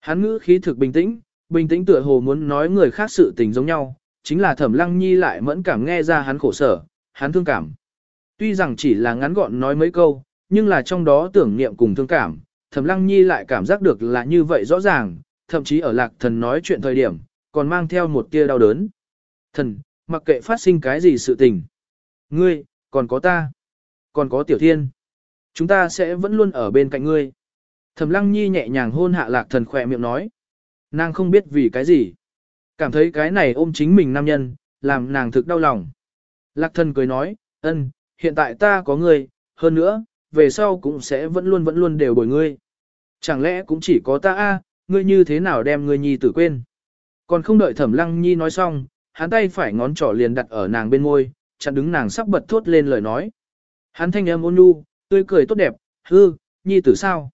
Hắn ngữ khí thực bình tĩnh, bình tĩnh tựa hồ muốn nói người khác sự tình giống nhau, chính là thẩm lăng nhi lại mẫn cảm nghe ra hắn khổ sở, hắn thương cảm. Tuy rằng chỉ là ngắn gọn nói mấy câu, nhưng là trong đó tưởng niệm cùng thương cảm, thẩm lăng nhi lại cảm giác được là như vậy rõ ràng, thậm chí ở lạc thần nói chuyện thời điểm, còn mang theo một tia đau đớn. Thần, mặc kệ phát sinh cái gì sự tình. Ngươi, còn có ta, còn có tiểu thiên. Chúng ta sẽ vẫn luôn ở bên cạnh ngươi. Thẩm lăng nhi nhẹ nhàng hôn hạ lạc thần khỏe miệng nói. Nàng không biết vì cái gì. Cảm thấy cái này ôm chính mình nam nhân, làm nàng thực đau lòng. Lạc thần cười nói, ân, hiện tại ta có ngươi, hơn nữa, về sau cũng sẽ vẫn luôn vẫn luôn đều bồi ngươi. Chẳng lẽ cũng chỉ có ta a, ngươi như thế nào đem ngươi nhi tử quên. Còn không đợi thẩm lăng nhi nói xong, hắn tay phải ngón trỏ liền đặt ở nàng bên môi, chặn đứng nàng sắp bật thốt lên lời nói. Hắn thanh âm ôn nhu, tươi cười tốt đẹp, hư, nhi tử sao?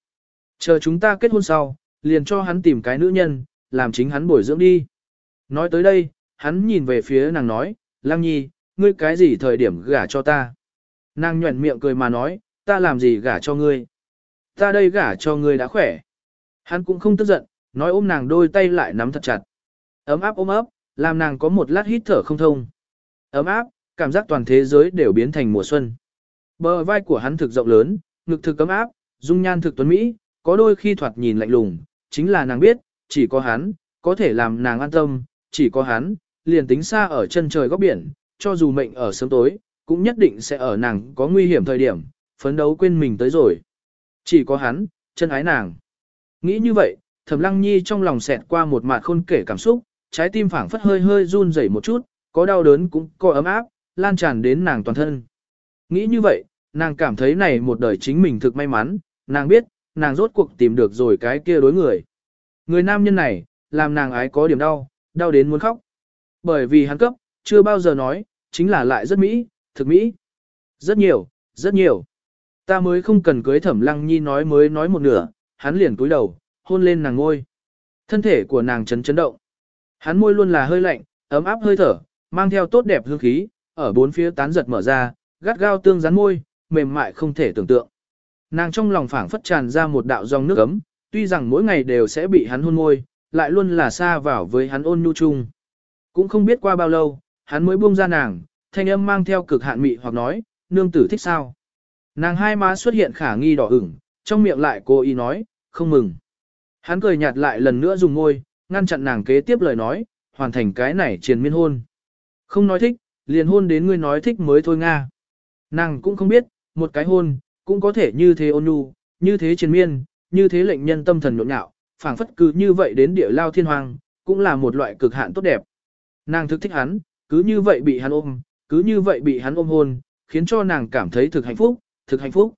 Chờ chúng ta kết hôn sau, liền cho hắn tìm cái nữ nhân, làm chính hắn bồi dưỡng đi. Nói tới đây, hắn nhìn về phía nàng nói, Lăng Nhi, ngươi cái gì thời điểm gả cho ta? Nàng nhuẩn miệng cười mà nói, ta làm gì gả cho ngươi? Ta đây gả cho ngươi đã khỏe. Hắn cũng không tức giận, nói ôm nàng đôi tay lại nắm thật chặt. Ấm áp ôm ấp, làm nàng có một lát hít thở không thông. Ấm áp, cảm giác toàn thế giới đều biến thành mùa xuân. Bờ vai của hắn thực rộng lớn, ngực thực ấm áp, dung nhan thực tuấn Mỹ, có đôi khi thoạt nhìn lạnh lùng, chính là nàng biết, chỉ có hắn, có thể làm nàng an tâm, chỉ có hắn, liền tính xa ở chân trời góc biển, cho dù mệnh ở sớm tối, cũng nhất định sẽ ở nàng có nguy hiểm thời điểm, phấn đấu quên mình tới rồi. Chỉ có hắn, chân ái nàng. Nghĩ như vậy, Thẩm Lăng Nhi trong lòng xẹt qua một mạt khôn kể cảm xúc, trái tim phảng phất hơi hơi run rẩy một chút, có đau đớn cũng có ấm áp, lan tràn đến nàng toàn thân. Nghĩ như vậy, nàng cảm thấy này một đời chính mình thực may mắn, nàng biết, nàng rốt cuộc tìm được rồi cái kia đối người. Người nam nhân này, làm nàng ái có điểm đau, đau đến muốn khóc. Bởi vì hắn cấp, chưa bao giờ nói, chính là lại rất mỹ, thực mỹ. Rất nhiều, rất nhiều. Ta mới không cần cưới thẩm lăng nhi nói mới nói một nửa, hắn liền cúi đầu, hôn lên nàng ngôi. Thân thể của nàng chấn chấn động. Hắn môi luôn là hơi lạnh, ấm áp hơi thở, mang theo tốt đẹp hương khí, ở bốn phía tán giật mở ra, gắt gao tương rắn môi, mềm mại không thể tưởng tượng. Nàng trong lòng phảng phất tràn ra một đạo dòng nước ấm, tuy rằng mỗi ngày đều sẽ bị hắn hôn môi, lại luôn là xa vào với hắn ôn nhu chung. Cũng không biết qua bao lâu, hắn mới buông ra nàng, thanh âm mang theo cực hạn mị hoặc nói, nương tử thích sao. Nàng hai má xuất hiện khả nghi đỏ ửng, trong miệng lại cô ý nói, không mừng. Hắn cười nhạt lại lần nữa dùng môi, ngăn chặn nàng kế tiếp lời nói, hoàn thành cái này triền miên hôn. Không nói thích, liền hôn đến ngươi nói thích mới thôi Nga. Nàng cũng không biết, một cái hôn, cũng có thể như thế ôn nhu, như thế triền miên, như thế lệnh nhân tâm thần nhộn nhạo, phảng phất cứ như vậy đến địa lao thiên hoàng, cũng là một loại cực hạn tốt đẹp. Nàng thực thích hắn, cứ như vậy bị hắn ôm, cứ như vậy bị hắn ôm hôn, khiến cho nàng cảm thấy thực hạnh phúc, thực hạnh phúc.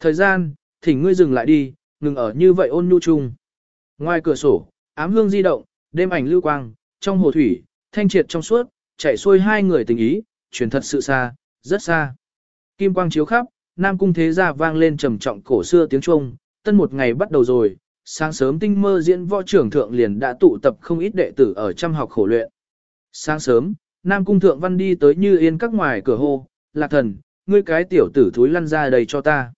Thời gian, thỉnh ngươi dừng lại đi, ngừng ở như vậy ôn nhu chung. Ngoài cửa sổ, ám hương di động, đêm ảnh lưu quang, trong hồ thủy, thanh triệt trong suốt, chạy xuôi hai người tình ý, truyền thật sự xa, rất xa. Kim quang chiếu khắp, Nam cung thế gia vang lên trầm trọng cổ xưa tiếng trung. tân một ngày bắt đầu rồi, sáng sớm tinh mơ diễn võ trưởng thượng liền đã tụ tập không ít đệ tử ở trăm học khổ luyện. Sáng sớm, Nam cung thượng văn đi tới như yên các ngoài cửa hô, lạc thần, ngươi cái tiểu tử thúi lăn ra đây cho ta.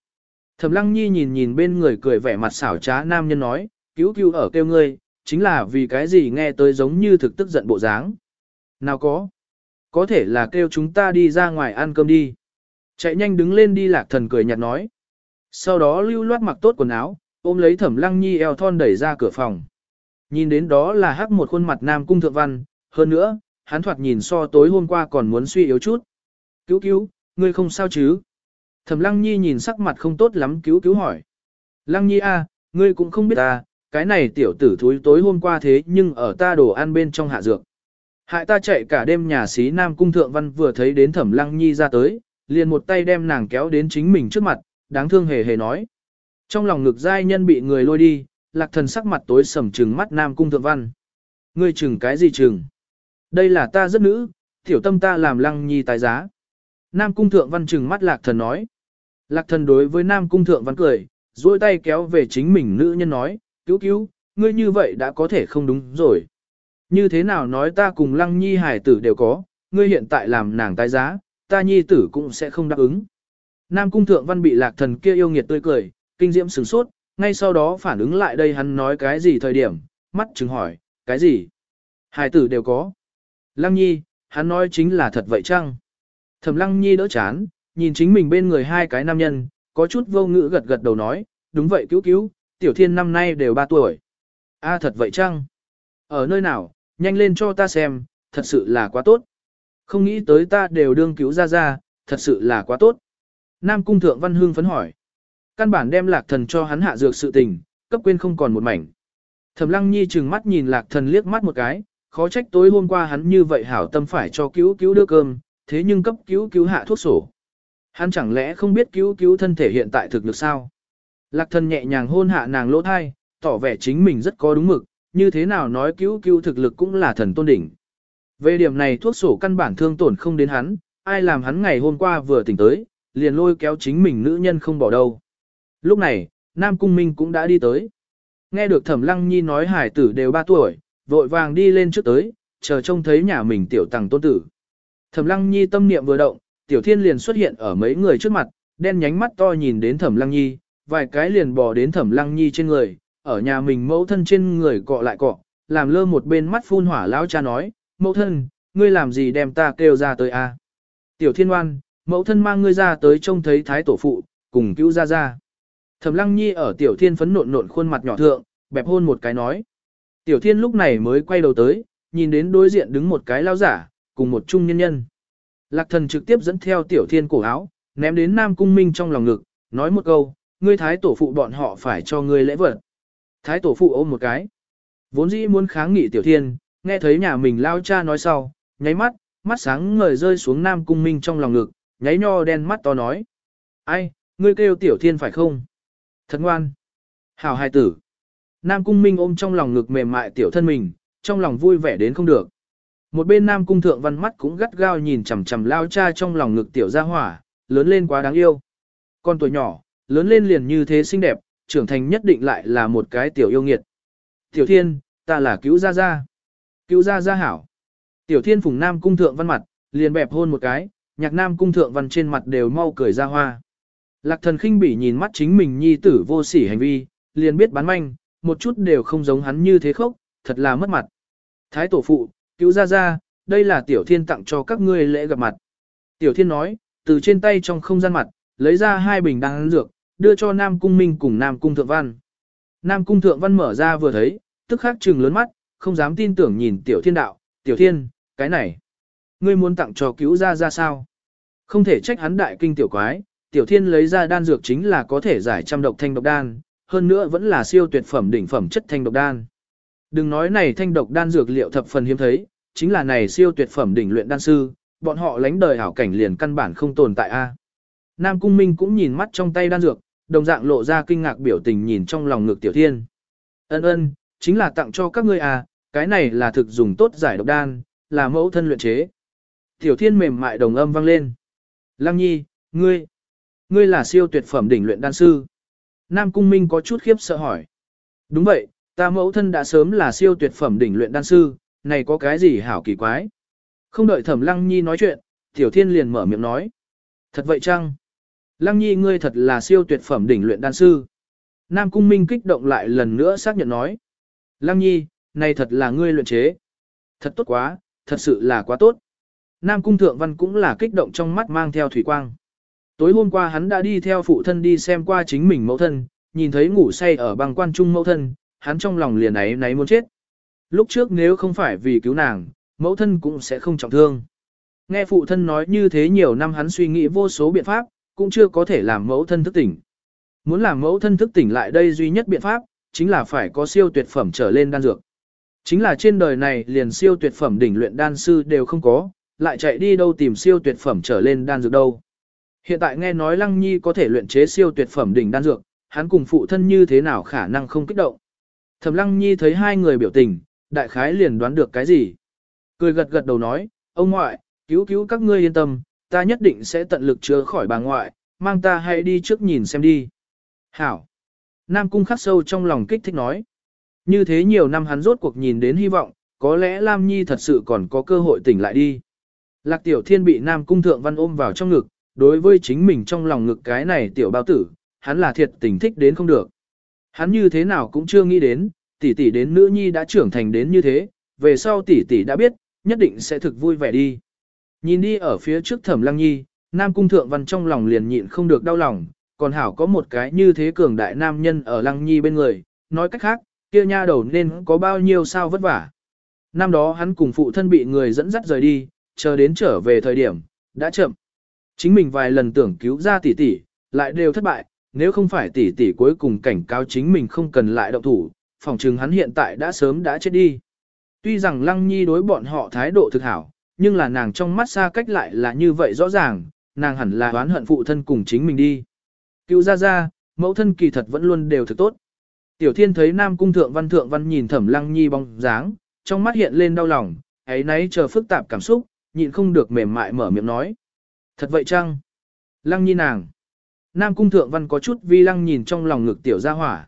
Thẩm lăng nhi nhìn nhìn bên người cười vẻ mặt xảo trá nam nhân nói, cứu cứu ở kêu ngươi, chính là vì cái gì nghe tới giống như thực tức giận bộ dáng. Nào có, có thể là kêu chúng ta đi ra ngoài ăn cơm đi. Chạy nhanh đứng lên đi lạc thần cười nhạt nói. Sau đó lưu loát mặc tốt quần áo, ôm lấy thẩm lăng nhi eo thon đẩy ra cửa phòng. Nhìn đến đó là hắc một khuôn mặt nam cung thượng văn, hơn nữa, hắn thoạt nhìn so tối hôm qua còn muốn suy yếu chút. Cứu cứu, ngươi không sao chứ? Thẩm lăng nhi nhìn sắc mặt không tốt lắm cứu cứu hỏi. Lăng nhi a, ngươi cũng không biết ta, cái này tiểu tử thúi tối hôm qua thế nhưng ở ta đồ ăn bên trong hạ dược. Hại ta chạy cả đêm nhà xí Nam Cung Thượng Văn vừa thấy đến Thẩm Lăng Nhi ra tới, liền một tay đem nàng kéo đến chính mình trước mặt, đáng thương hề hề nói. Trong lòng ngực giai nhân bị người lôi đi, lạc thần sắc mặt tối sầm trừng mắt Nam Cung Thượng Văn. Ngươi chừng cái gì chừng? Đây là ta rất nữ, tiểu tâm ta làm Lăng Nhi tài giá. Nam Cung Thượng Văn trừng mắt lạc thần nói. Lạc thần đối với Nam Cung Thượng Văn cười, duỗi tay kéo về chính mình nữ nhân nói, cứu cứu, ngươi như vậy đã có thể không đúng rồi. Như thế nào nói ta cùng Lăng Nhi hải tử đều có, ngươi hiện tại làm nàng tái giá, ta nhi tử cũng sẽ không đáp ứng. Nam cung thượng văn bị lạc thần kia yêu nghiệt tươi cười, kinh diễm sửng sốt, ngay sau đó phản ứng lại đây hắn nói cái gì thời điểm, mắt chứng hỏi, cái gì? Hải tử đều có. Lăng nhi, hắn nói chính là thật vậy chăng? Thẩm lăng nhi đỡ chán, nhìn chính mình bên người hai cái nam nhân, có chút vô ngữ gật gật đầu nói, đúng vậy cứu cứu, tiểu thiên năm nay đều ba tuổi. a thật vậy chăng? Ở nơi nào, nhanh lên cho ta xem, thật sự là quá tốt. Không nghĩ tới ta đều đương cứu ra ra, thật sự là quá tốt. Nam Cung Thượng Văn Hương phấn hỏi. Căn bản đem lạc thần cho hắn hạ dược sự tình, cấp quên không còn một mảnh. Thẩm Lăng Nhi trừng mắt nhìn lạc thần liếc mắt một cái, khó trách tối hôm qua hắn như vậy hảo tâm phải cho cứu cứu đưa cơm, thế nhưng cấp cứu cứu hạ thuốc sổ. Hắn chẳng lẽ không biết cứu cứu thân thể hiện tại thực lực sao? Lạc thần nhẹ nhàng hôn hạ nàng lỗ thai, tỏ vẻ chính mình rất có đúng mực, như thế nào nói cứu cứu thực lực cũng là thần tôn đỉnh. Về điểm này thuốc sổ căn bản thương tổn không đến hắn, ai làm hắn ngày hôm qua vừa tỉnh tới, liền lôi kéo chính mình nữ nhân không bỏ đâu. Lúc này, Nam Cung Minh cũng đã đi tới. Nghe được Thẩm Lăng Nhi nói hải tử đều 3 tuổi, vội vàng đi lên trước tới, chờ trông thấy nhà mình tiểu tàng tôn tử. Thẩm Lăng Nhi tâm niệm vừa động, tiểu thiên liền xuất hiện ở mấy người trước mặt, đen nhánh mắt to nhìn đến Thẩm Lăng Nhi, vài cái liền bò đến Thẩm Lăng Nhi trên người, ở nhà mình mẫu thân trên người cọ lại cọ, làm lơ một bên mắt phun hỏa lão cha nói, mẫu thân, ngươi làm gì đem ta kêu ra tới a? Tiểu thiên oan, mẫu thân mang ngươi ra tới trông thấy thái tổ phụ, cùng cứu ra ra. Thẩm lăng nhi ở tiểu thiên phấn nộn nộn khuôn mặt nhỏ thượng, bẹp hôn một cái nói. Tiểu thiên lúc này mới quay đầu tới, nhìn đến đối diện đứng một cái lao giả, cùng một trung nhân nhân. Lạc thần trực tiếp dẫn theo tiểu thiên cổ áo, ném đến Nam Cung Minh trong lòng ngực, nói một câu, ngươi thái tổ phụ bọn họ phải cho ngươi lễ vật. Thái tổ phụ ôm một cái. Vốn dĩ muốn kháng nghị tiểu thiên, nghe thấy nhà mình lao cha nói sau, nháy mắt, mắt sáng ngời rơi xuống Nam Cung Minh trong lòng ngực, nháy nho đen mắt to nói. Ai, ngươi kêu tiểu thiên phải không? Thật ngoan. Hảo hài tử. Nam Cung Minh ôm trong lòng ngực mềm mại tiểu thân mình, trong lòng vui vẻ đến không được. Một bên Nam Cung Thượng Văn mắt cũng gắt gao nhìn chằm chằm lao cha trong lòng ngực tiểu gia hỏa, lớn lên quá đáng yêu. Con tuổi nhỏ, lớn lên liền như thế xinh đẹp, trưởng thành nhất định lại là một cái tiểu yêu nghiệt. Tiểu Thiên, ta là cứu gia gia. Cứu gia gia hảo. Tiểu Thiên phùng Nam Cung Thượng Văn mặt, liền bẹp hôn một cái, nhạc Nam Cung Thượng Văn trên mặt đều mau cười ra hoa. Lạc thần khinh bỉ nhìn mắt chính mình nhi tử vô sỉ hành vi, liền biết bán manh, một chút đều không giống hắn như thế khốc, thật là mất mặt. Thái tổ phụ, cứu ra ra, đây là tiểu thiên tặng cho các ngươi lễ gặp mặt. Tiểu thiên nói, từ trên tay trong không gian mặt, lấy ra hai bình đan dược, đưa cho Nam Cung Minh cùng Nam Cung Thượng Văn. Nam Cung Thượng Văn mở ra vừa thấy, tức khắc trừng lớn mắt, không dám tin tưởng nhìn tiểu thiên đạo, tiểu thiên, cái này, ngươi muốn tặng cho cứu ra ra sao? Không thể trách hắn đại kinh tiểu quái, tiểu thiên lấy ra đan dược chính là có thể giải trăm độc thanh độc đan, hơn nữa vẫn là siêu tuyệt phẩm đỉnh phẩm chất thanh độc đan. Đừng nói này thanh độc đan dược liệu thập phần hiếm thấy, chính là này siêu tuyệt phẩm đỉnh luyện đan sư, bọn họ lánh đời hảo cảnh liền căn bản không tồn tại a. Nam Cung Minh cũng nhìn mắt trong tay đan dược, đồng dạng lộ ra kinh ngạc biểu tình nhìn trong lòng ngực tiểu thiên. Ân ân, chính là tặng cho các ngươi à, cái này là thực dùng tốt giải độc đan, là mẫu thân luyện chế. Tiểu thiên mềm mại đồng âm vang lên. Lăng nhi, ngươi, ngươi là siêu tuyệt phẩm đỉnh luyện đan sư. Nam Cung Minh có chút khiếp sợ hỏi. Đúng vậy, ta mẫu thân đã sớm là siêu tuyệt phẩm đỉnh luyện đan sư, này có cái gì hảo kỳ quái. Không đợi thẩm Lăng Nhi nói chuyện, Tiểu Thiên liền mở miệng nói. Thật vậy chăng? Lăng Nhi ngươi thật là siêu tuyệt phẩm đỉnh luyện đan sư. Nam Cung Minh kích động lại lần nữa xác nhận nói. Lăng Nhi, này thật là ngươi luyện chế. Thật tốt quá, thật sự là quá tốt. Nam Cung Thượng Văn cũng là kích động trong mắt mang theo thủy quang. Tối hôm qua hắn đã đi theo phụ thân đi xem qua chính mình mẫu thân, nhìn thấy ngủ say ở băng quan trung mẫu thân, hắn trong lòng liền ấy náy muốn chết. Lúc trước nếu không phải vì cứu nàng, mẫu thân cũng sẽ không trọng thương. Nghe phụ thân nói như thế nhiều năm hắn suy nghĩ vô số biện pháp, cũng chưa có thể làm mẫu thân thức tỉnh. Muốn làm mẫu thân thức tỉnh lại đây duy nhất biện pháp, chính là phải có siêu tuyệt phẩm trở lên đan dược. Chính là trên đời này liền siêu tuyệt phẩm đỉnh luyện đan sư đều không có, lại chạy đi đâu tìm siêu tuyệt phẩm trở lên đan dược đâu. Hiện tại nghe nói Lăng Nhi có thể luyện chế siêu tuyệt phẩm đỉnh đan dược, hắn cùng phụ thân như thế nào khả năng không kích động. Thẩm Lăng Nhi thấy hai người biểu tình, đại khái liền đoán được cái gì. Cười gật gật đầu nói, ông ngoại, cứu cứu các ngươi yên tâm, ta nhất định sẽ tận lực chứa khỏi bà ngoại, mang ta hãy đi trước nhìn xem đi. Hảo. Nam Cung khắc sâu trong lòng kích thích nói. Như thế nhiều năm hắn rốt cuộc nhìn đến hy vọng, có lẽ Lam Nhi thật sự còn có cơ hội tỉnh lại đi. Lạc Tiểu Thiên bị Nam Cung Thượng Văn ôm vào trong ngực, đối với chính mình trong lòng ngực cái này tiểu bao tử, hắn là thiệt tình thích đến không được. Hắn như thế nào cũng chưa nghĩ đến, tỷ tỷ đến nữ nhi đã trưởng thành đến như thế, về sau tỷ tỷ đã biết, nhất định sẽ thực vui vẻ đi. Nhìn đi ở phía trước thẩm lăng nhi, nam cung thượng văn trong lòng liền nhịn không được đau lòng, còn hảo có một cái như thế cường đại nam nhân ở lăng nhi bên người, nói cách khác, kia nha đầu nên có bao nhiêu sao vất vả. Năm đó hắn cùng phụ thân bị người dẫn dắt rời đi, chờ đến trở về thời điểm, đã chậm. Chính mình vài lần tưởng cứu ra tỷ tỷ, lại đều thất bại, nếu không phải tỷ tỷ cuối cùng cảnh cáo chính mình không cần lại động thủ, phòng trừng hắn hiện tại đã sớm đã chết đi. Tuy rằng Lăng Nhi đối bọn họ thái độ thực hảo, nhưng là nàng trong mắt xa cách lại là như vậy rõ ràng, nàng hẳn là oán hận phụ thân cùng chính mình đi. Cứu ra ra, mẫu thân kỳ thật vẫn luôn đều thực tốt. Tiểu thiên thấy Nam Cung Thượng Văn Thượng Văn nhìn Thẩm Lăng Nhi bóng dáng, trong mắt hiện lên đau lòng, ấy nấy chờ phức tạp cảm xúc, nhịn không được mềm mại mở miệng nói. Thật vậy chăng? Lăng Nhi nàng. Nam Cung Thượng Văn có chút vi lăng nhìn trong lòng ngực tiểu gia hỏa.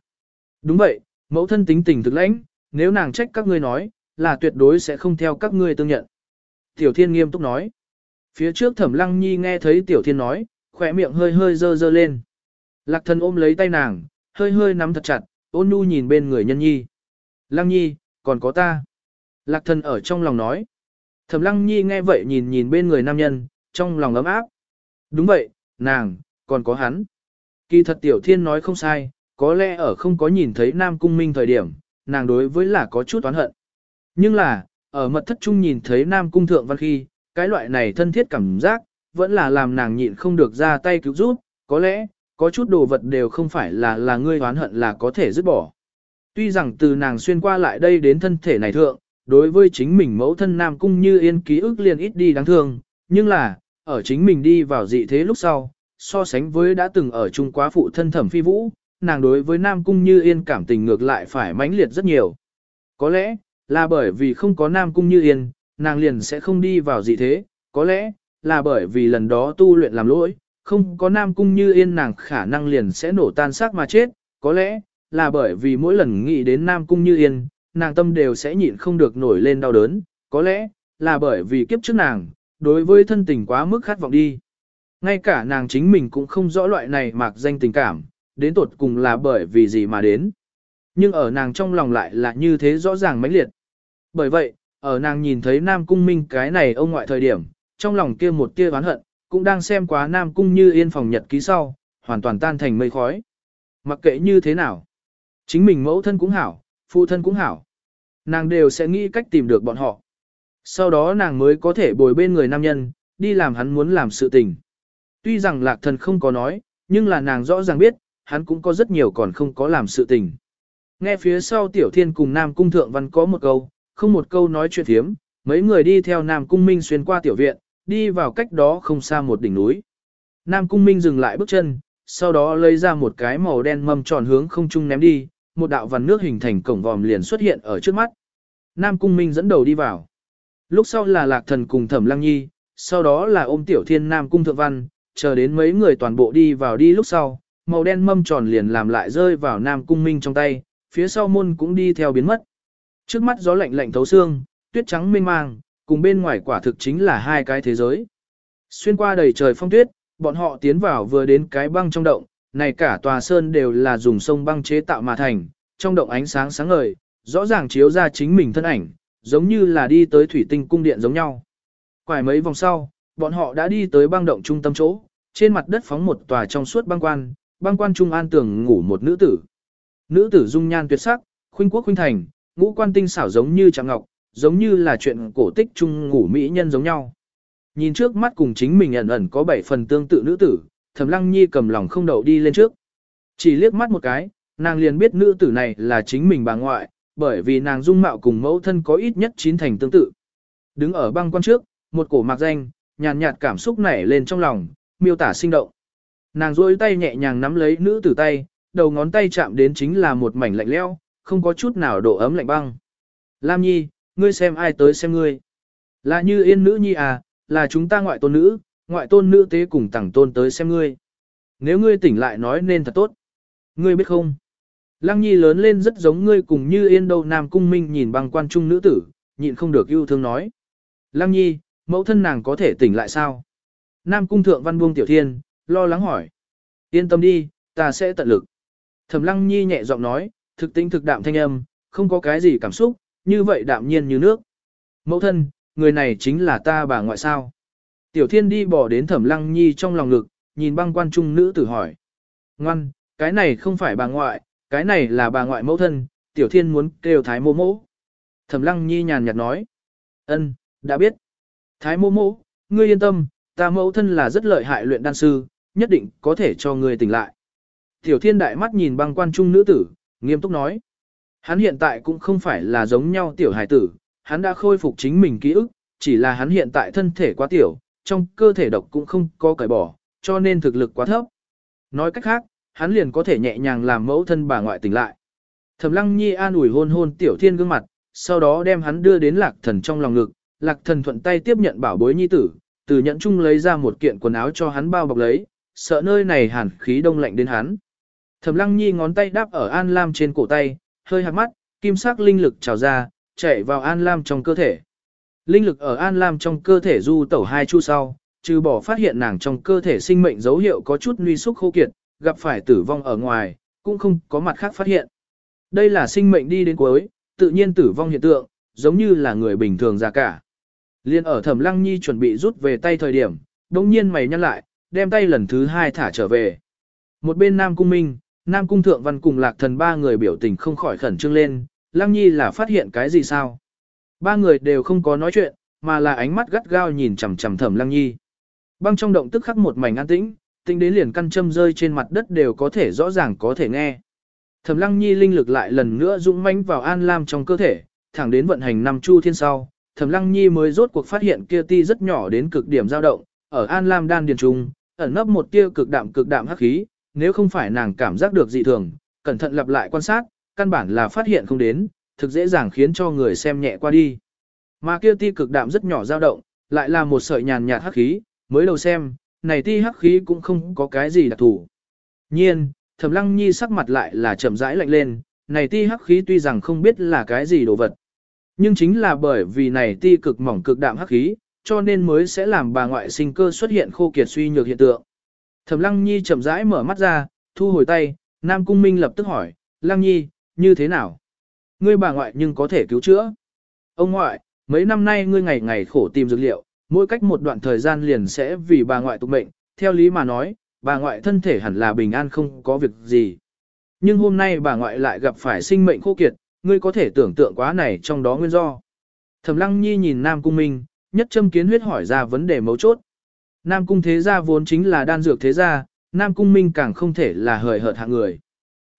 Đúng vậy, mẫu thân tính tình thực lãnh, nếu nàng trách các ngươi nói, là tuyệt đối sẽ không theo các ngươi tương nhận. Tiểu Thiên nghiêm túc nói. Phía trước Thẩm Lăng Nhi nghe thấy Tiểu Thiên nói, khỏe miệng hơi hơi dơ dơ lên. Lạc thần ôm lấy tay nàng, hơi hơi nắm thật chặt, ôn nhu nhìn bên người nhân nhi. Lăng nhi, còn có ta. Lạc thần ở trong lòng nói. Thẩm lăng nhi nghe vậy nhìn nhìn bên người nam nhân, trong lòng ấm áp. Đúng vậy, nàng, còn có hắn. Kỳ thật tiểu thiên nói không sai, có lẽ ở không có nhìn thấy nam cung minh thời điểm, nàng đối với là có chút oán hận. Nhưng là, ở mật thất trung nhìn thấy nam cung thượng văn khi, cái loại này thân thiết cảm giác, vẫn là làm nàng nhịn không được ra tay cứu giúp, có lẽ, có chút đồ vật đều không phải là là ngươi oán hận là có thể dứt bỏ. Tuy rằng từ nàng xuyên qua lại đây đến thân thể này thượng, đối với chính mình mẫu thân Nam Cung như yên ký ức liền ít đi đáng thương, nhưng là, ở chính mình đi vào dị thế lúc sau, so sánh với đã từng ở chung quá phụ thân thẩm phi vũ, nàng đối với Nam Cung như yên cảm tình ngược lại phải mãnh liệt rất nhiều. Có lẽ, là bởi vì không có Nam Cung như yên, nàng liền sẽ không đi vào dị thế, có lẽ, là bởi vì lần đó tu luyện làm lỗi, không có Nam Cung như yên nàng khả năng liền sẽ nổ tan xác mà chết, có lẽ, là bởi vì mỗi lần nghĩ đến Nam Cung như yên, nàng tâm đều sẽ nhịn không được nổi lên đau đớn, có lẽ, là bởi vì kiếp trước nàng, đối với thân tình quá mức khát vọng đi. Ngay cả nàng chính mình cũng không rõ loại này mạc danh tình cảm, đến tột cùng là bởi vì gì mà đến. Nhưng ở nàng trong lòng lại là như thế rõ ràng mãnh liệt. Bởi vậy, ở nàng nhìn thấy Nam Cung Minh cái này ông ngoại thời điểm, trong lòng kia một tia oán hận, cũng đang xem quá Nam Cung như yên phòng nhật ký sau, hoàn toàn tan thành mây khói. Mặc kệ như thế nào, chính mình mẫu thân cũng hảo, phụ thân cũng hảo. Nàng đều sẽ nghĩ cách tìm được bọn họ. Sau đó nàng mới có thể bồi bên người nam nhân, đi làm hắn muốn làm sự tình. Tuy rằng lạc thần không có nói, nhưng là nàng rõ ràng biết, hắn cũng có rất nhiều còn không có làm sự tình. Nghe phía sau tiểu thiên cùng nam cung thượng văn có một câu, không một câu nói chuyện thiếm, mấy người đi theo nam cung minh xuyên qua tiểu viện, đi vào cách đó không xa một đỉnh núi. Nam cung minh dừng lại bước chân, sau đó lấy ra một cái màu đen mâm tròn hướng không trung ném đi, một đạo vằn nước hình thành cổng vòm liền xuất hiện ở trước mắt. Nam Cung Minh dẫn đầu đi vào. Lúc sau là Lạc Thần cùng Thẩm Lăng Nhi, sau đó là ôm Tiểu Thiên Nam Cung Thượng Văn, chờ đến mấy người toàn bộ đi vào đi lúc sau, màu đen mâm tròn liền làm lại rơi vào Nam Cung Minh trong tay, phía sau môn cũng đi theo biến mất. Trước mắt gió lạnh lạnh thấu xương, tuyết trắng mênh mang, cùng bên ngoài quả thực chính là hai cái thế giới. Xuyên qua đầy trời phong tuyết, bọn họ tiến vào vừa đến cái băng trong động, này cả tòa sơn đều là dùng sông băng chế tạo mà thành, trong động ánh sáng sáng ngời, rõ ràng chiếu ra chính mình thân ảnh, giống như là đi tới thủy tinh cung điện giống nhau. Quải mấy vòng sau, bọn họ đã đi tới băng động trung tâm chỗ, trên mặt đất phóng một tòa trong suốt băng quan, băng quan trung an tưởng ngủ một nữ tử. Nữ tử dung nhan tuyệt sắc, khuynh quốc khuynh thành, ngũ quan tinh xảo giống như trạm ngọc, giống như là chuyện cổ tích chung ngủ mỹ nhân giống nhau. Nhìn trước mắt cùng chính mình ẩn ẩn có bảy phần tương tự nữ tử, Thẩm Lăng Nhi cầm lòng không đậu đi lên trước. Chỉ liếc mắt một cái, nàng liền biết nữ tử này là chính mình bà ngoại, bởi vì nàng dung mạo cùng mẫu thân có ít nhất chín thành tương tự. Đứng ở băng quan trước, một cổ mạc danh, nhàn nhạt cảm xúc nảy lên trong lòng, miêu tả sinh động. Nàng duỗi tay nhẹ nhàng nắm lấy nữ tử tay, đầu ngón tay chạm đến chính là một mảnh lạnh lẽo, không có chút nào độ ấm lạnh băng. Lam Nhi, ngươi xem ai tới xem ngươi. Là như yên nữ nhi à, là chúng ta ngoại tôn nữ, ngoại tôn nữ tế cùng tẳng tôn tới xem ngươi. Nếu ngươi tỉnh lại nói nên thật tốt. Ngươi biết không? Lăng nhi lớn lên rất giống ngươi cùng như yên đâu nam cung minh nhìn băng quan trung nữ tử, nhịn không được yêu thương nói. Lăng nhi, mẫu thân nàng có thể tỉnh lại sao? Nam cung thượng văn buông tiểu thiên, lo lắng hỏi. Yên tâm đi, ta sẽ tận lực. Thẩm Lăng Nhi nhẹ giọng nói, thực tinh thực đạm thanh âm, không có cái gì cảm xúc, như vậy đạm nhiên như nước. Mẫu thân, người này chính là ta bà ngoại sao. Tiểu Thiên đi bỏ đến Thẩm Lăng Nhi trong lòng ngực, nhìn băng quan trung nữ tử hỏi. Ngoan, cái này không phải bà ngoại, cái này là bà ngoại mẫu thân, Tiểu Thiên muốn kêu Thái Mô Mẫu. Thẩm Lăng Nhi nhàn nhạt nói. Ân, đã biết. Thái Mô Mẫu, ngươi yên tâm, ta mẫu thân là rất lợi hại luyện đan sư, nhất định có thể cho ngươi tỉnh lại. Tiểu Thiên đại mắt nhìn băng quan trung nữ tử, nghiêm túc nói. Hắn hiện tại cũng không phải là giống nhau tiểu hải tử, hắn đã khôi phục chính mình ký ức, chỉ là hắn hiện tại thân thể quá tiểu, trong cơ thể độc cũng không có cải bỏ, cho nên thực lực quá thấp. Nói cách khác, hắn liền có thể nhẹ nhàng làm mẫu thân bà ngoại tỉnh lại. Thẩm Lăng Nhi an ủi hôn hôn Tiểu Thiên gương mặt, sau đó đem hắn đưa đến Lạc Thần trong lòng ngực, Lạc Thần thuận tay tiếp nhận bảo bối nhi tử, từ nhẫn chung lấy ra một kiện quần áo cho hắn bao bọc lấy, sợ nơi này hàn khí đông lạnh đến hắn. Thẩm Lăng Nhi ngón tay đáp ở An Lam trên cổ tay, hơi hạt mắt, kim sắc linh lực trào ra, chạy vào An Lam trong cơ thể. Linh lực ở An Lam trong cơ thể du tẩu hai chu sau, trừ bỏ phát hiện nàng trong cơ thể sinh mệnh dấu hiệu có chút nguy xúc khô kiệt, gặp phải tử vong ở ngoài, cũng không có mặt khác phát hiện. Đây là sinh mệnh đi đến cuối, tự nhiên tử vong hiện tượng, giống như là người bình thường già cả. Liên ở Thẩm Lăng Nhi chuẩn bị rút về tay thời điểm, đồng nhiên mày nhăn lại, đem tay lần thứ hai thả trở về. Một bên Nam Cung Minh, Nam Cung Thượng Văn cùng Lạc Thần ba người biểu tình không khỏi khẩn trương lên, Lăng Nhi là phát hiện cái gì sao? Ba người đều không có nói chuyện, mà là ánh mắt gắt gao nhìn chằm chằm Thẩm Lăng Nhi. Băng trong động tức khắc một mảnh an tĩnh, tinh đến liền căn châm rơi trên mặt đất đều có thể rõ ràng có thể nghe. Thẩm Lăng Nhi linh lực lại lần nữa dũng mãnh vào An Lam trong cơ thể, thẳng đến vận hành năm chu thiên sau, Thẩm Lăng Nhi mới rốt cuộc phát hiện kia ti rất nhỏ đến cực điểm dao động, ở An Lam đan điền trung, ẩn nấp một tia cực đạm cực đạm hắc khí, nếu không phải nàng cảm giác được dị thường, cẩn thận lặp lại quan sát, căn bản là phát hiện không đến, thực dễ dàng khiến cho người xem nhẹ qua đi. Mà kia ti cực đạm rất nhỏ dao động, lại là một sợi nhàn nhạt hắc khí, mới đầu xem, này ti hắc khí cũng không có cái gì đặc thủ. Nhiên, Thẩm Lăng Nhi sắc mặt lại là chậm rãi lạnh lên, này ti hắc khí tuy rằng không biết là cái gì đồ vật, nhưng chính là bởi vì này ti cực mỏng cực đạm hắc khí, cho nên mới sẽ làm bà ngoại sinh cơ xuất hiện khô kiệt suy nhược hiện tượng. Thẩm Lăng Nhi chậm rãi mở mắt ra, thu hồi tay, Nam Cung Minh lập tức hỏi, Lăng Nhi, như thế nào? Ngươi bà ngoại nhưng có thể cứu chữa. Ông ngoại, mấy năm nay ngươi ngày ngày khổ tìm dược liệu, mỗi cách một đoạn thời gian liền sẽ vì bà ngoại tục mệnh, theo lý mà nói, bà ngoại thân thể hẳn là bình an không có việc gì. Nhưng hôm nay bà ngoại lại gặp phải sinh mệnh khô kiệt, ngươi có thể tưởng tượng quá này trong đó nguyên do. Thẩm Lăng Nhi nhìn Nam Cung Minh, nhất châm kiến huyết hỏi ra vấn đề mấu chốt. Nam Cung thế gia vốn chính là đan dược thế gia, Nam Cung Minh càng không thể là hời hợt hạng người.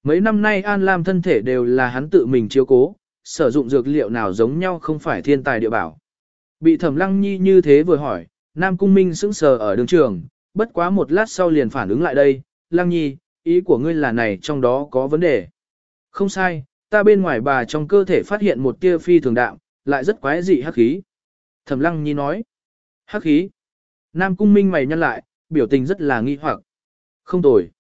Mấy năm nay An Lam thân thể đều là hắn tự mình chiếu cố, sử dụng dược liệu nào giống nhau không phải thiên tài địa bảo. Bị Thẩm Lăng Nhi như thế vừa hỏi, Nam Cung Minh sững sờ ở đường trường, bất quá một lát sau liền phản ứng lại đây, Lăng Nhi, ý của ngươi là này trong đó có vấn đề. Không sai, ta bên ngoài bà trong cơ thể phát hiện một tia phi thường đạm, lại rất quái dị hắc khí. Thẩm Lăng Nhi nói, hắc khí. Nam Cung Minh mày nhăn lại, biểu tình rất là nghi hoặc. Không tồi.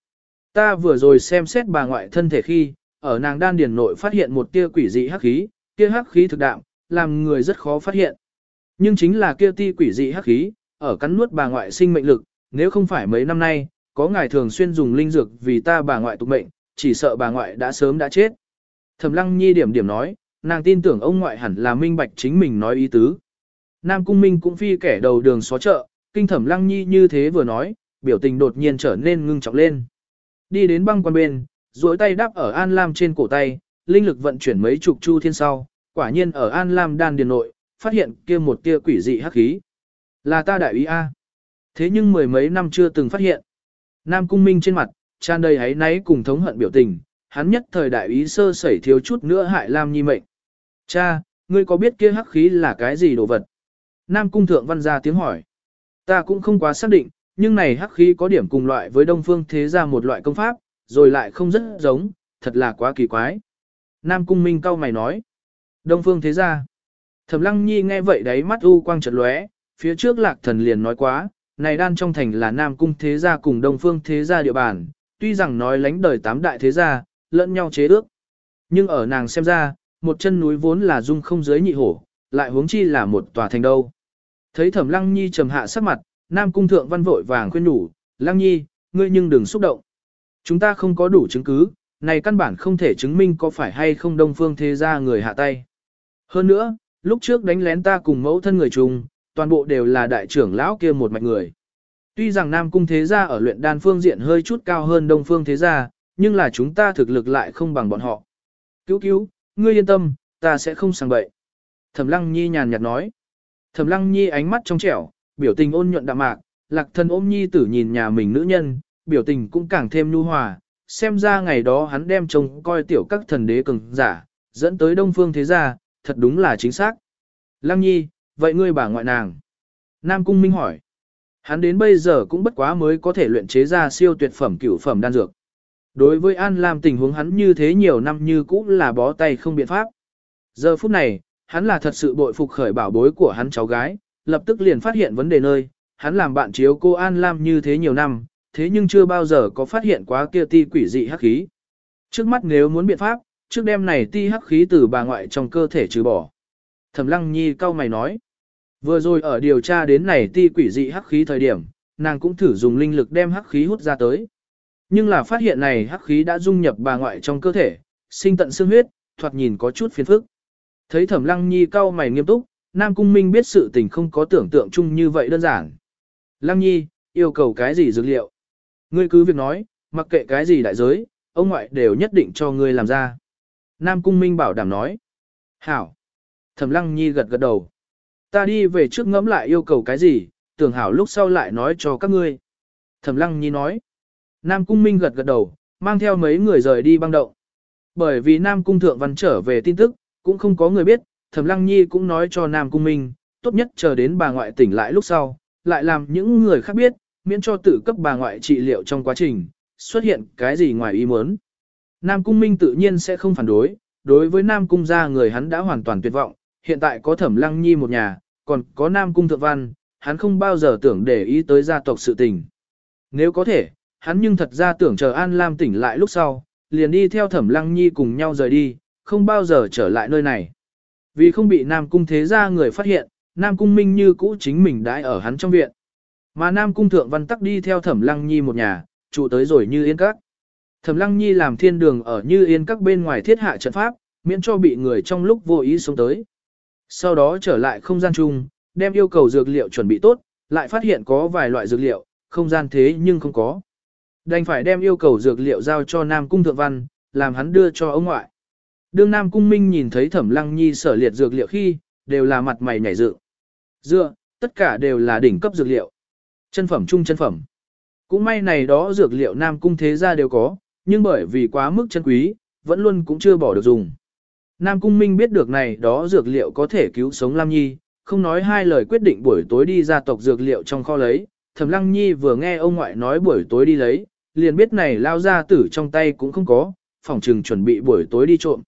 Ta vừa rồi xem xét bà ngoại thân thể khi, ở nàng đan điền nội phát hiện một tia quỷ dị hắc khí, tia hắc khí thực đạm, làm người rất khó phát hiện. Nhưng chính là kia ti quỷ dị hắc khí, ở cắn nuốt bà ngoại sinh mệnh lực, nếu không phải mấy năm nay, có ngài thường xuyên dùng linh dược vì ta bà ngoại tục mệnh, chỉ sợ bà ngoại đã sớm đã chết. Thẩm Lăng Nhi điểm điểm nói, nàng tin tưởng ông ngoại hẳn là minh bạch chính mình nói ý tứ. Nam Cung Minh cũng phi kẻ đầu đường xó chợ, kinh Thẩm Lăng Nhi như thế vừa nói, biểu tình đột nhiên trở nên ngưng trọng lên. Đi đến băng quan bên, duỗi tay đắp ở An Lam trên cổ tay, linh lực vận chuyển mấy chục chu thiên sau, quả nhiên ở An Lam đan điền nội, phát hiện kia một tia quỷ dị hắc khí. Là ta đại ý A. Thế nhưng mười mấy năm chưa từng phát hiện. Nam Cung Minh trên mặt, tràn đầy hấy náy cùng thống hận biểu tình, hắn nhất thời đại ý sơ sẩy thiếu chút nữa hại Lam Nhi mệnh. Cha, ngươi có biết kia hắc khí là cái gì đồ vật? Nam Cung Thượng Văn ra tiếng hỏi. Ta cũng không quá xác định, nhưng này hắc khí có điểm cùng loại với Đông Phương Thế Gia một loại công pháp, rồi lại không rất giống, thật là quá kỳ quái. Nam Cung Minh cau mày nói. Đông Phương Thế Gia. Thẩm Lăng Nhi nghe vậy đấy mắt u quang chợt lóe, phía trước Lạc Thần liền nói quá, này đan trong thành là Nam Cung Thế Gia cùng Đông Phương Thế Gia địa bàn, tuy rằng nói lánh đời tám đại thế gia, lẫn nhau chế ước. Nhưng ở nàng xem ra, một chân núi vốn là dung không giới nhị hổ, lại huống chi là một tòa thành đâu. Thấy Thẩm Lăng Nhi trầm hạ sắc mặt, Nam Cung Thượng Văn vội vàng khuyên nhủ, Lăng Nhi, ngươi nhưng đừng xúc động. Chúng ta không có đủ chứng cứ, Này căn bản không thể chứng minh có phải hay không đông phương thế gia người hạ tay. Hơn nữa, lúc trước đánh lén ta cùng mẫu thân người chung, toàn bộ đều là đại trưởng lão kia một mạch người. Tuy rằng Nam Cung Thế Gia ở luyện đan phương diện hơi chút cao hơn Đông Phương Thế Gia, nhưng là chúng ta thực lực lại không bằng bọn họ. Cứu cứu, ngươi yên tâm, ta sẽ không sang bậy. Thẩm Lăng Nhi nhàn nhạt nói. Thẩm Lăng Nhi ánh mắt trong trẻo, biểu tình ôn nhuận đạm mạc, lạc thần ôm Nhi tử nhìn nhà mình nữ nhân, biểu tình cũng càng thêm nhu hòa. Xem ra ngày đó hắn đem trông coi tiểu các thần đế cường giả, dẫn tới Đông Phương Thế Gia, thật đúng là chính xác. Lăng Nhi, vậy ngươi bà ngoại nàng? Nam Cung Minh hỏi. Hắn đến bây giờ cũng bất quá mới có thể luyện chế ra siêu tuyệt phẩm cửu phẩm đan dược. Đối với An Lam tình huống hắn như thế nhiều năm như cũ là bó tay không biện pháp. Giờ phút này, hắn là thật sự bội phục khởi bảo bối của hắn cháu gái, lập tức liền phát hiện vấn đề nơi, hắn làm bạn chiếu cô An Lam như thế nhiều năm, thế nhưng chưa bao giờ có phát hiện quá kia ti quỷ dị hắc khí. Trước mắt nếu muốn biện pháp, trước đêm này ti hắc khí từ bà ngoại trong cơ thể trừ bỏ. Thẩm Lăng Nhi cau mày nói. Vừa rồi ở điều tra đến này ti quỷ dị hắc khí thời điểm, nàng cũng thử dùng linh lực đem hắc khí hút ra tới. Nhưng là phát hiện này hắc khí đã dung nhập bà ngoại trong cơ thể, sinh tận xương huyết, thoạt nhìn có chút phiền phức. Thấy Thẩm Lăng Nhi cau mày nghiêm túc, Nam Cung Minh biết sự tình không có tưởng tượng chung như vậy đơn giản. Lăng Nhi, yêu cầu cái gì dược liệu? Ngươi cứ việc nói, mặc kệ cái gì đại giới, ông ngoại đều nhất định cho ngươi làm ra. Nam Cung Minh bảo đảm nói. Hảo. Thẩm Lăng Nhi gật gật đầu. Ta đi về trước ngẫm lại yêu cầu cái gì, tưởng hảo lúc sau lại nói cho các ngươi. Thẩm Lăng Nhi nói. Nam Cung Minh gật gật đầu, mang theo mấy người rời đi băng động. Bởi vì Nam Cung Thượng Văn trở về tin tức, cũng không có người biết, Thẩm Lăng Nhi cũng nói cho Nam Cung Minh, tốt nhất chờ đến bà ngoại tỉnh lại lúc sau, lại làm những người khác biết, miễn cho tự cấp bà ngoại trị liệu trong quá trình, xuất hiện cái gì ngoài ý muốn. Nam Cung Minh tự nhiên sẽ không phản đối, đối với Nam Cung gia người hắn đã hoàn toàn tuyệt vọng, hiện tại có Thẩm Lăng Nhi một nhà, còn có Nam Cung Thượng Văn, hắn không bao giờ tưởng để ý tới gia tộc sự tình. Nếu có thể, hắn nhưng thật ra tưởng chờ An Lam tỉnh lại lúc sau, liền đi theo Thẩm Lăng Nhi cùng nhau rời đi, không bao giờ trở lại nơi này. Vì không bị Nam Cung thế gia người phát hiện, Nam Cung Minh như cũ chính mình đãi ở hắn trong viện. Mà Nam Cung Thượng Văn tắc đi theo Thẩm Lăng Nhi một nhà, trụ tới rồi như yên các. Thẩm Lăng Nhi làm thiên đường ở như yên các bên ngoài thiết hạ trận pháp, miễn cho bị người trong lúc vô ý sống tới. Sau đó trở lại không gian chung, đem yêu cầu dược liệu chuẩn bị tốt, lại phát hiện có vài loại dược liệu, không gian thế nhưng không có. Đành phải đem yêu cầu dược liệu giao cho Nam Cung Thượng Văn, làm hắn đưa cho ông ngoại. Đương Nam Cung Minh nhìn thấy Thẩm Lăng Nhi sở liệt dược liệu khi, đều là mặt mày nhảy dựng. Dựa, tất cả đều là đỉnh cấp dược liệu. Chân phẩm trung chân phẩm. Cũng may này đó dược liệu Nam Cung thế gia đều có, nhưng bởi vì quá mức chân quý, vẫn luôn cũng chưa bỏ được dùng. Nam Cung Minh biết được này đó dược liệu có thể cứu sống Lam Nhi, không nói hai lời quyết định buổi tối đi ra tộc dược liệu trong kho lấy. Thẩm Lăng Nhi vừa nghe ông ngoại nói buổi tối đi lấy, liền biết này lao ra tử trong tay cũng không có, phòng trừng chuẩn bị buổi tối đi trộm.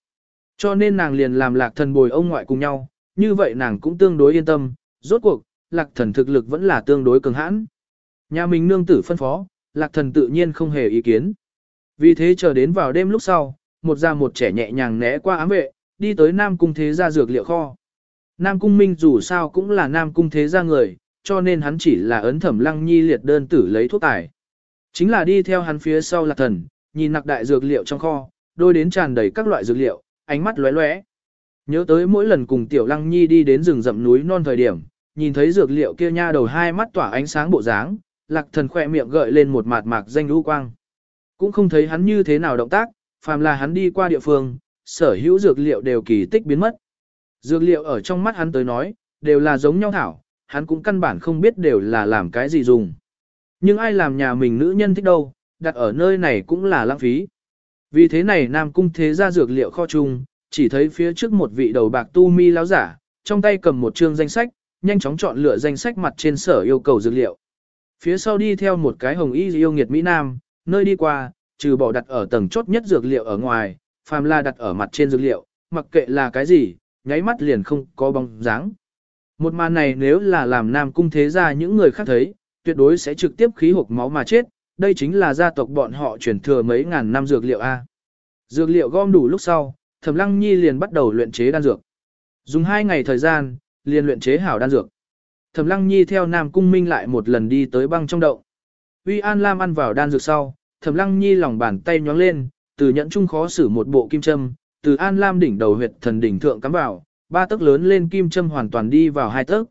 Cho nên nàng liền làm lạc thần bồi ông ngoại cùng nhau, như vậy nàng cũng tương đối yên tâm, rốt cuộc, lạc thần thực lực vẫn là tương đối cường hãn. Nhà mình nương tử phân phó, lạc thần tự nhiên không hề ý kiến. Vì thế chờ đến vào đêm lúc sau, một già một trẻ nhẹ nhàng né qua ám vệ, đi tới Nam Cung Thế Gia dược liệu kho. Nam Cung Minh dù sao cũng là Nam Cung Thế Gia người, cho nên hắn chỉ là ấn thẩm lăng nhi liệt đơn tử lấy thuốc tải. Chính là đi theo hắn phía sau lạc thần, nhìn nặc đại dược liệu trong kho, đôi đến tràn đầy các loại dược liệu, ánh mắt lóe lóe. Nhớ tới mỗi lần cùng Tiểu Lăng Nhi đi đến rừng rậm núi non thời điểm, nhìn thấy dược liệu kia nha đầu hai mắt tỏa ánh sáng bộ dáng, lạc thần khỏe miệng gợi lên một mạt mạc danh lũ quang. Cũng không thấy hắn như thế nào động tác, phàm là hắn đi qua địa phương, sở hữu dược liệu đều kỳ tích biến mất. Dược liệu ở trong mắt hắn tới nói, đều là giống nhau thảo, hắn cũng căn bản không biết đều là làm cái gì dùng. Nhưng ai làm nhà mình nữ nhân thích đâu, đặt ở nơi này cũng là lãng phí. Vì thế này Nam Cung thế ra dược liệu kho chung, chỉ thấy phía trước một vị đầu bạc tu mi láo giả, trong tay cầm một chương danh sách, nhanh chóng chọn lựa danh sách mặt trên sở yêu cầu dược liệu. Phía sau đi theo một cái hồng y yêu nghiệt Mỹ Nam, nơi đi qua, trừ bỏ đặt ở tầng chốt nhất dược liệu ở ngoài, phàm là đặt ở mặt trên dược liệu, mặc kệ là cái gì, nháy mắt liền không có bóng dáng. Một màn này nếu là làm nam cung thế ra những người khác thấy, tuyệt đối sẽ trực tiếp khí hộp máu mà chết, đây chính là gia tộc bọn họ truyền thừa mấy ngàn năm dược liệu A. Dược liệu gom đủ lúc sau, Thẩm Lăng Nhi liền bắt đầu luyện chế đan dược. Dùng 2 ngày thời gian, liền luyện chế hảo đan dược. Thẩm Lăng Nhi theo Nam Cung Minh lại một lần đi tới băng trong động. Uy An Lam ăn vào đan dược sau, Thẩm Lăng Nhi lòng bàn tay nhóng lên, từ nhẫn trung khó xử một bộ kim châm, từ An Lam đỉnh đầu huyệt thần đỉnh thượng cắm vào, ba tấc lớn lên kim châm hoàn toàn đi vào hai tấc.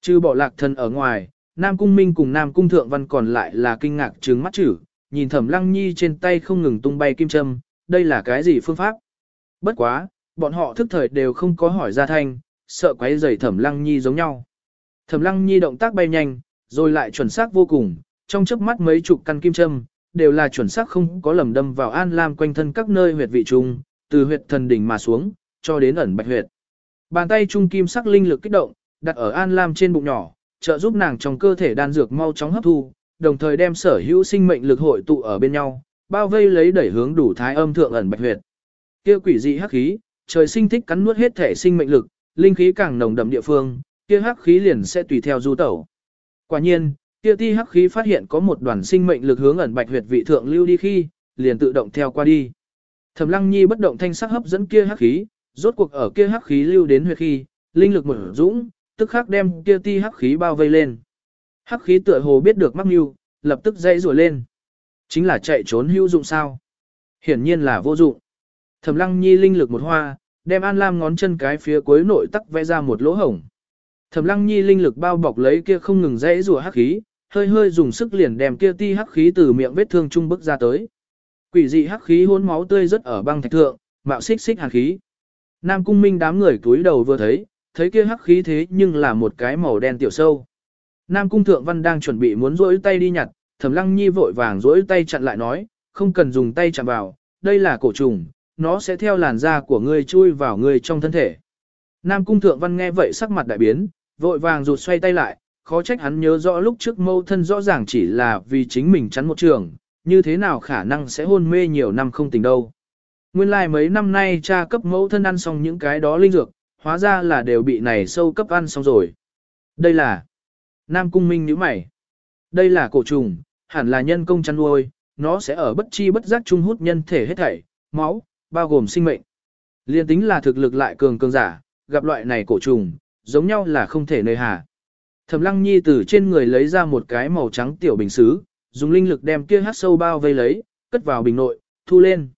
Trừ bỏ lạc thần ở ngoài, Nam Cung Minh cùng Nam Cung Thượng Văn còn lại là kinh ngạc trừng mắt chữ, nhìn Thẩm Lăng Nhi trên tay không ngừng tung bay kim châm, đây là cái gì phương pháp? Bất quá, bọn họ thức thời đều không có hỏi ra thanh, sợ quấy rầy Thẩm Lăng Nhi giống nhau. Thẩm Lăng Nhi động tác bay nhanh, rồi lại chuẩn xác vô cùng, trong chớp mắt mấy chục căn kim châm, đều là chuẩn xác không có lầm đâm vào An Lam quanh thân các nơi huyệt vị trung, từ huyệt thần đỉnh mà xuống, cho đến ẩn bạch huyệt. Bàn tay trung kim sắc linh lực kích động, đặt ở An Lam trên bụng nhỏ, trợ giúp nàng trong cơ thể đan dược mau chóng hấp thu, đồng thời đem sở hữu sinh mệnh lực hội tụ ở bên nhau, bao vây lấy đẩy hướng đủ thái âm thượng ẩn bạch huyệt. Kia quỷ dị hắc khí, trời sinh thích cắn nuốt hết thể sinh mệnh lực, linh khí càng nồng đậm địa phương, kia hắc khí liền sẽ tùy theo du tẩu. Quả nhiên, kia ti hắc khí phát hiện có một đoàn sinh mệnh lực hướng ẩn bạch huyệt vị thượng lưu đi khi, liền tự động theo qua đi. Thẩm Lăng Nhi bất động thanh sắc hấp dẫn kia hắc khí, rốt cuộc ở kia hắc khí lưu đến huyệt khi, linh lực mở dũng, tức khắc đem kia ti hắc khí bao vây lên. Hắc khí tựa hồ biết được mắc mưu, lập tức dây rùa lên. Chính là chạy trốn hữu dụng sao? Hiển nhiên là vô dụng. Thẩm Lăng Nhi linh lực một hoa, đem An Lam ngón chân cái phía cuối nội tắc vẽ ra một lỗ hổng. Thẩm Lăng Nhi linh lực bao bọc lấy kia không ngừng dãy rùa hắc khí, hơi hơi dùng sức liền đem kia ti hắc khí từ miệng vết thương trung bức ra tới. Quỷ dị hắc khí hôn máu tươi rất ở băng thạch thượng, mạo xích xích hàn khí. Nam Cung Minh đám người túi đầu vừa thấy, thấy kia hắc khí thế nhưng là một cái màu đen tiểu sâu. Nam Cung Thượng Văn đang chuẩn bị muốn rỗi tay đi nhặt, Thẩm Lăng Nhi vội vàng rỗi tay chặn lại nói, không cần dùng tay chạm vào, đây là cổ trùng, nó sẽ theo làn da của ngươi chui vào ngươi trong thân thể. Nam Cung Thượng Văn nghe vậy sắc mặt đại biến, vội vàng rụt xoay tay lại, khó trách hắn nhớ rõ lúc trước mâu thân rõ ràng chỉ là vì chính mình chắn một trường, như thế nào khả năng sẽ hôn mê nhiều năm không tỉnh đâu. Nguyên lai like mấy năm nay cha cấp mẫu thân ăn xong những cái đó linh dược, hóa ra là đều bị này sâu cấp ăn xong rồi. Đây là Nam Cung Minh nhíu mày. Đây là cổ trùng, hẳn là nhân công chăn nuôi, nó sẽ ở bất chi bất giác trung hút nhân thể hết thảy, máu, bao gồm sinh mệnh. Liên tính là thực lực lại cường cường giả, gặp loại này cổ trùng, giống nhau là không thể nơi hà. Thẩm Lăng Nhi từ trên người lấy ra một cái màu trắng tiểu bình sứ, dùng linh lực đem kia hát sâu bao vây lấy, cất vào bình nội, thu lên.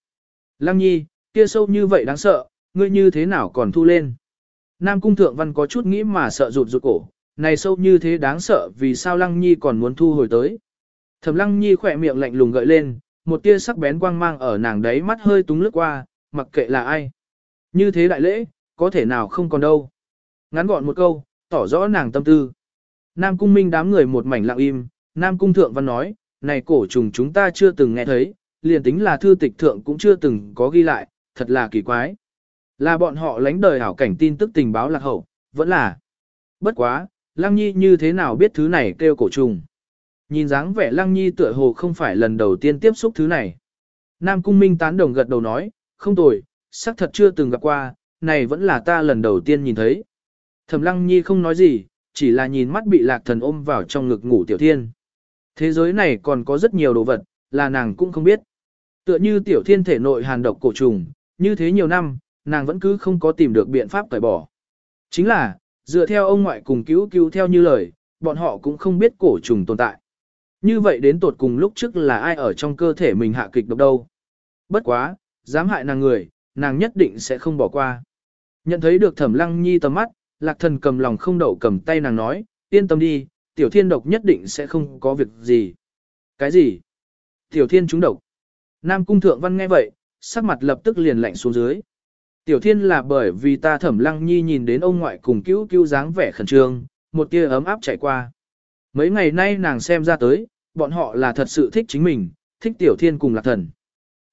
Lăng Nhi, kia sâu như vậy đáng sợ, ngươi như thế nào còn thu lên? Nam Cung Thượng Văn có chút nghĩ mà sợ rụt rụt cổ, này sâu như thế đáng sợ vì sao Lăng Nhi còn muốn thu hồi tới. Thẩm Lăng Nhi khỏe miệng lạnh lùng gợi lên, một tia sắc bén quang mang ở nàng đấy mắt hơi túng lướt qua, mặc kệ là ai. Như thế đại lễ, có thể nào không còn đâu. Ngắn gọn một câu, tỏ rõ nàng tâm tư. Nam Cung Minh đám người một mảnh lặng im, Nam Cung Thượng Văn nói, này cổ trùng chúng ta chưa từng nghe thấy, liền tính là thư tịch thượng cũng chưa từng có ghi lại, thật là kỳ quái. Là bọn họ lánh đời hảo cảnh tin tức tình báo lạc hậu, vẫn là. Bất quá, Lăng Nhi như thế nào biết thứ này kêu cổ trùng. Nhìn dáng vẻ Lăng Nhi tựa hồ không phải lần đầu tiên tiếp xúc thứ này. Nam Cung Minh tán đồng gật đầu nói, không tồi, xác thật chưa từng gặp qua, này vẫn là ta lần đầu tiên nhìn thấy. Thẩm Lăng Nhi không nói gì, chỉ là nhìn mắt bị lạc thần ôm vào trong ngực ngủ tiểu thiên. Thế giới này còn có rất nhiều đồ vật, là nàng cũng không biết. Tựa như tiểu thiên thể nội hàn độc cổ trùng, như thế nhiều năm, nàng vẫn cứ không có tìm được biện pháp cởi bỏ. Chính là, dựa theo ông ngoại cùng cứu cứu theo như lời, bọn họ cũng không biết cổ trùng tồn tại. Như vậy đến tột cùng lúc trước là ai ở trong cơ thể mình hạ kịch độc đâu. Bất quá, dám hại nàng người, nàng nhất định sẽ không bỏ qua. Nhận thấy được thẩm lăng nhi tầm mắt, lạc thần cầm lòng không đậu cầm tay nàng nói, yên tâm đi, tiểu thiên độc nhất định sẽ không có việc gì. Cái gì? Tiểu thiên trúng độc. Nam cung thượng văn nghe vậy, sắc mặt lập tức liền lạnh xuống dưới. Tiểu thiên là bởi vì ta thẩm lăng nhi nhìn đến ông ngoại cùng cứu cứu dáng vẻ khẩn trương, một tia ấm áp chạy qua. Mấy ngày nay nàng xem ra tới, bọn họ là thật sự thích chính mình, thích tiểu thiên cùng lạc thần.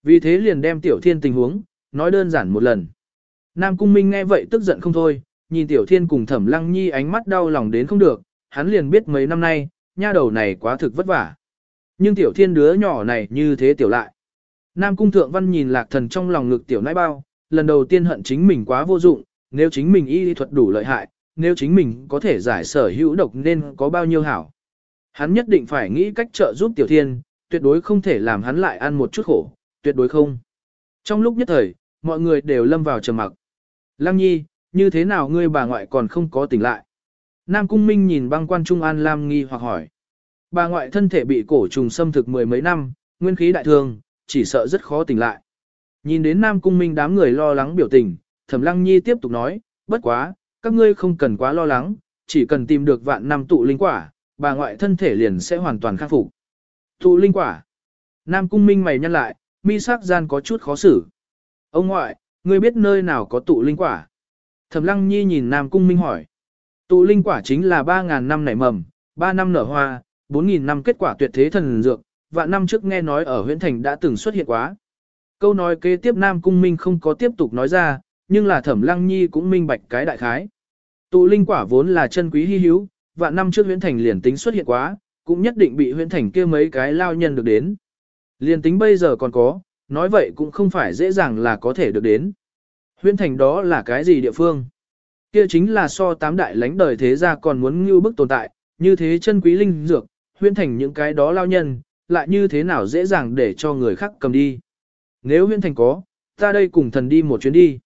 Vì thế liền đem tiểu thiên tình huống, nói đơn giản một lần. Nam cung minh nghe vậy tức giận không thôi, nhìn tiểu thiên cùng thẩm lăng nhi ánh mắt đau lòng đến không được, hắn liền biết mấy năm nay, nha đầu này quá thực vất vả. Nhưng tiểu thiên đứa nhỏ này như thế tiểu lại. Nam cung thượng văn nhìn lạc thần trong lòng ngực tiểu nãi bao, lần đầu tiên hận chính mình quá vô dụng, nếu chính mình y thuật đủ lợi hại, nếu chính mình có thể giải sở hữu độc nên có bao nhiêu hảo. Hắn nhất định phải nghĩ cách trợ giúp tiểu thiên, tuyệt đối không thể làm hắn lại ăn một chút khổ, tuyệt đối không. Trong lúc nhất thời, mọi người đều lâm vào trầm mặc. Lăng nhi, như thế nào ngươi bà ngoại còn không có tỉnh lại? Nam Cung Minh nhìn băng quan Trung An Lam nghi hoặc hỏi. Bà ngoại thân thể bị cổ trùng xâm thực mười mấy năm, nguyên khí đại thương, chỉ sợ rất khó tỉnh lại. Nhìn đến Nam Cung Minh đám người lo lắng biểu tình, Thẩm Lăng Nhi tiếp tục nói, bất quá, các ngươi không cần quá lo lắng, chỉ cần tìm được vạn năm tụ linh quả, bà ngoại thân thể liền sẽ hoàn toàn khắc phục. Tụ linh quả. Nam Cung Minh mày nhăn lại, mi sắc gian có chút khó xử. Ông ngoại, ngươi biết nơi nào có tụ linh quả? Thẩm Lăng Nhi nhìn Nam Cung Minh hỏi. Tụ linh quả chính là 3.000 năm nảy mầm, 3 năm nở hoa, 4.000 năm kết quả tuyệt thế thần dược, vạn năm trước nghe nói ở huyện thành đã từng xuất hiện quá. Câu nói kế tiếp Nam Cung Minh không có tiếp tục nói ra, nhưng là Thẩm Lăng Nhi cũng minh bạch cái đại khái. Tụ linh quả vốn là chân quý hi hữu, vạn năm trước huyện thành liền tính xuất hiện quá, cũng nhất định bị huyện thành kia mấy cái lao nhân được đến. Liền tính bây giờ còn có, nói vậy cũng không phải dễ dàng là có thể được đến. Huyện thành đó là cái gì địa phương? Kia chính là so tám đại lãnh đời thế gia còn muốn ngưu bức tồn tại, như thế chân quý linh dược, huyện thành những cái đó lao nhân, lại như thế nào dễ dàng để cho người khác cầm đi. Nếu huyện thành có, ta đây cùng thần đi một chuyến đi.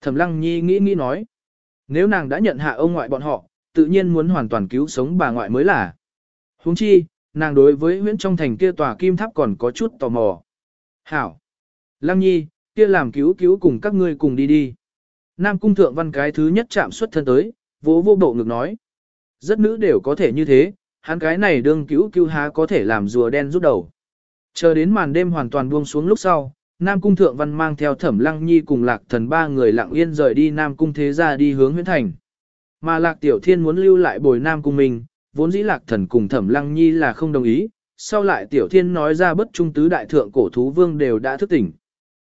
Thẩm lăng nhi nghĩ nghĩ nói. Nếu nàng đã nhận hạ ông ngoại bọn họ, tự nhiên muốn hoàn toàn cứu sống bà ngoại mới là. huống chi, nàng đối với huyện trong thành kia tòa kim tháp còn có chút tò mò. Hảo! Lăng nhi, kia làm cứu cứu cùng các ngươi cùng đi đi. Nam cung thượng văn cái thứ nhất chạm xuất thân tới, vỗ vô bộ ngực nói. Rất nữ đều có thể như thế, hắn cái này đương cứu cứu há có thể làm rùa đen rút đầu. Chờ đến màn đêm hoàn toàn buông xuống lúc sau, Nam cung thượng văn mang theo thẩm lăng nhi cùng lạc thần ba người lặng yên rời đi Nam cung thế gia đi hướng huyện thành. Mà lạc tiểu thiên muốn lưu lại bồi Nam cung mình, vốn dĩ lạc thần cùng thẩm lăng nhi là không đồng ý, sau lại tiểu thiên nói ra bất trung tứ đại thượng cổ thú vương đều đã thức tỉnh.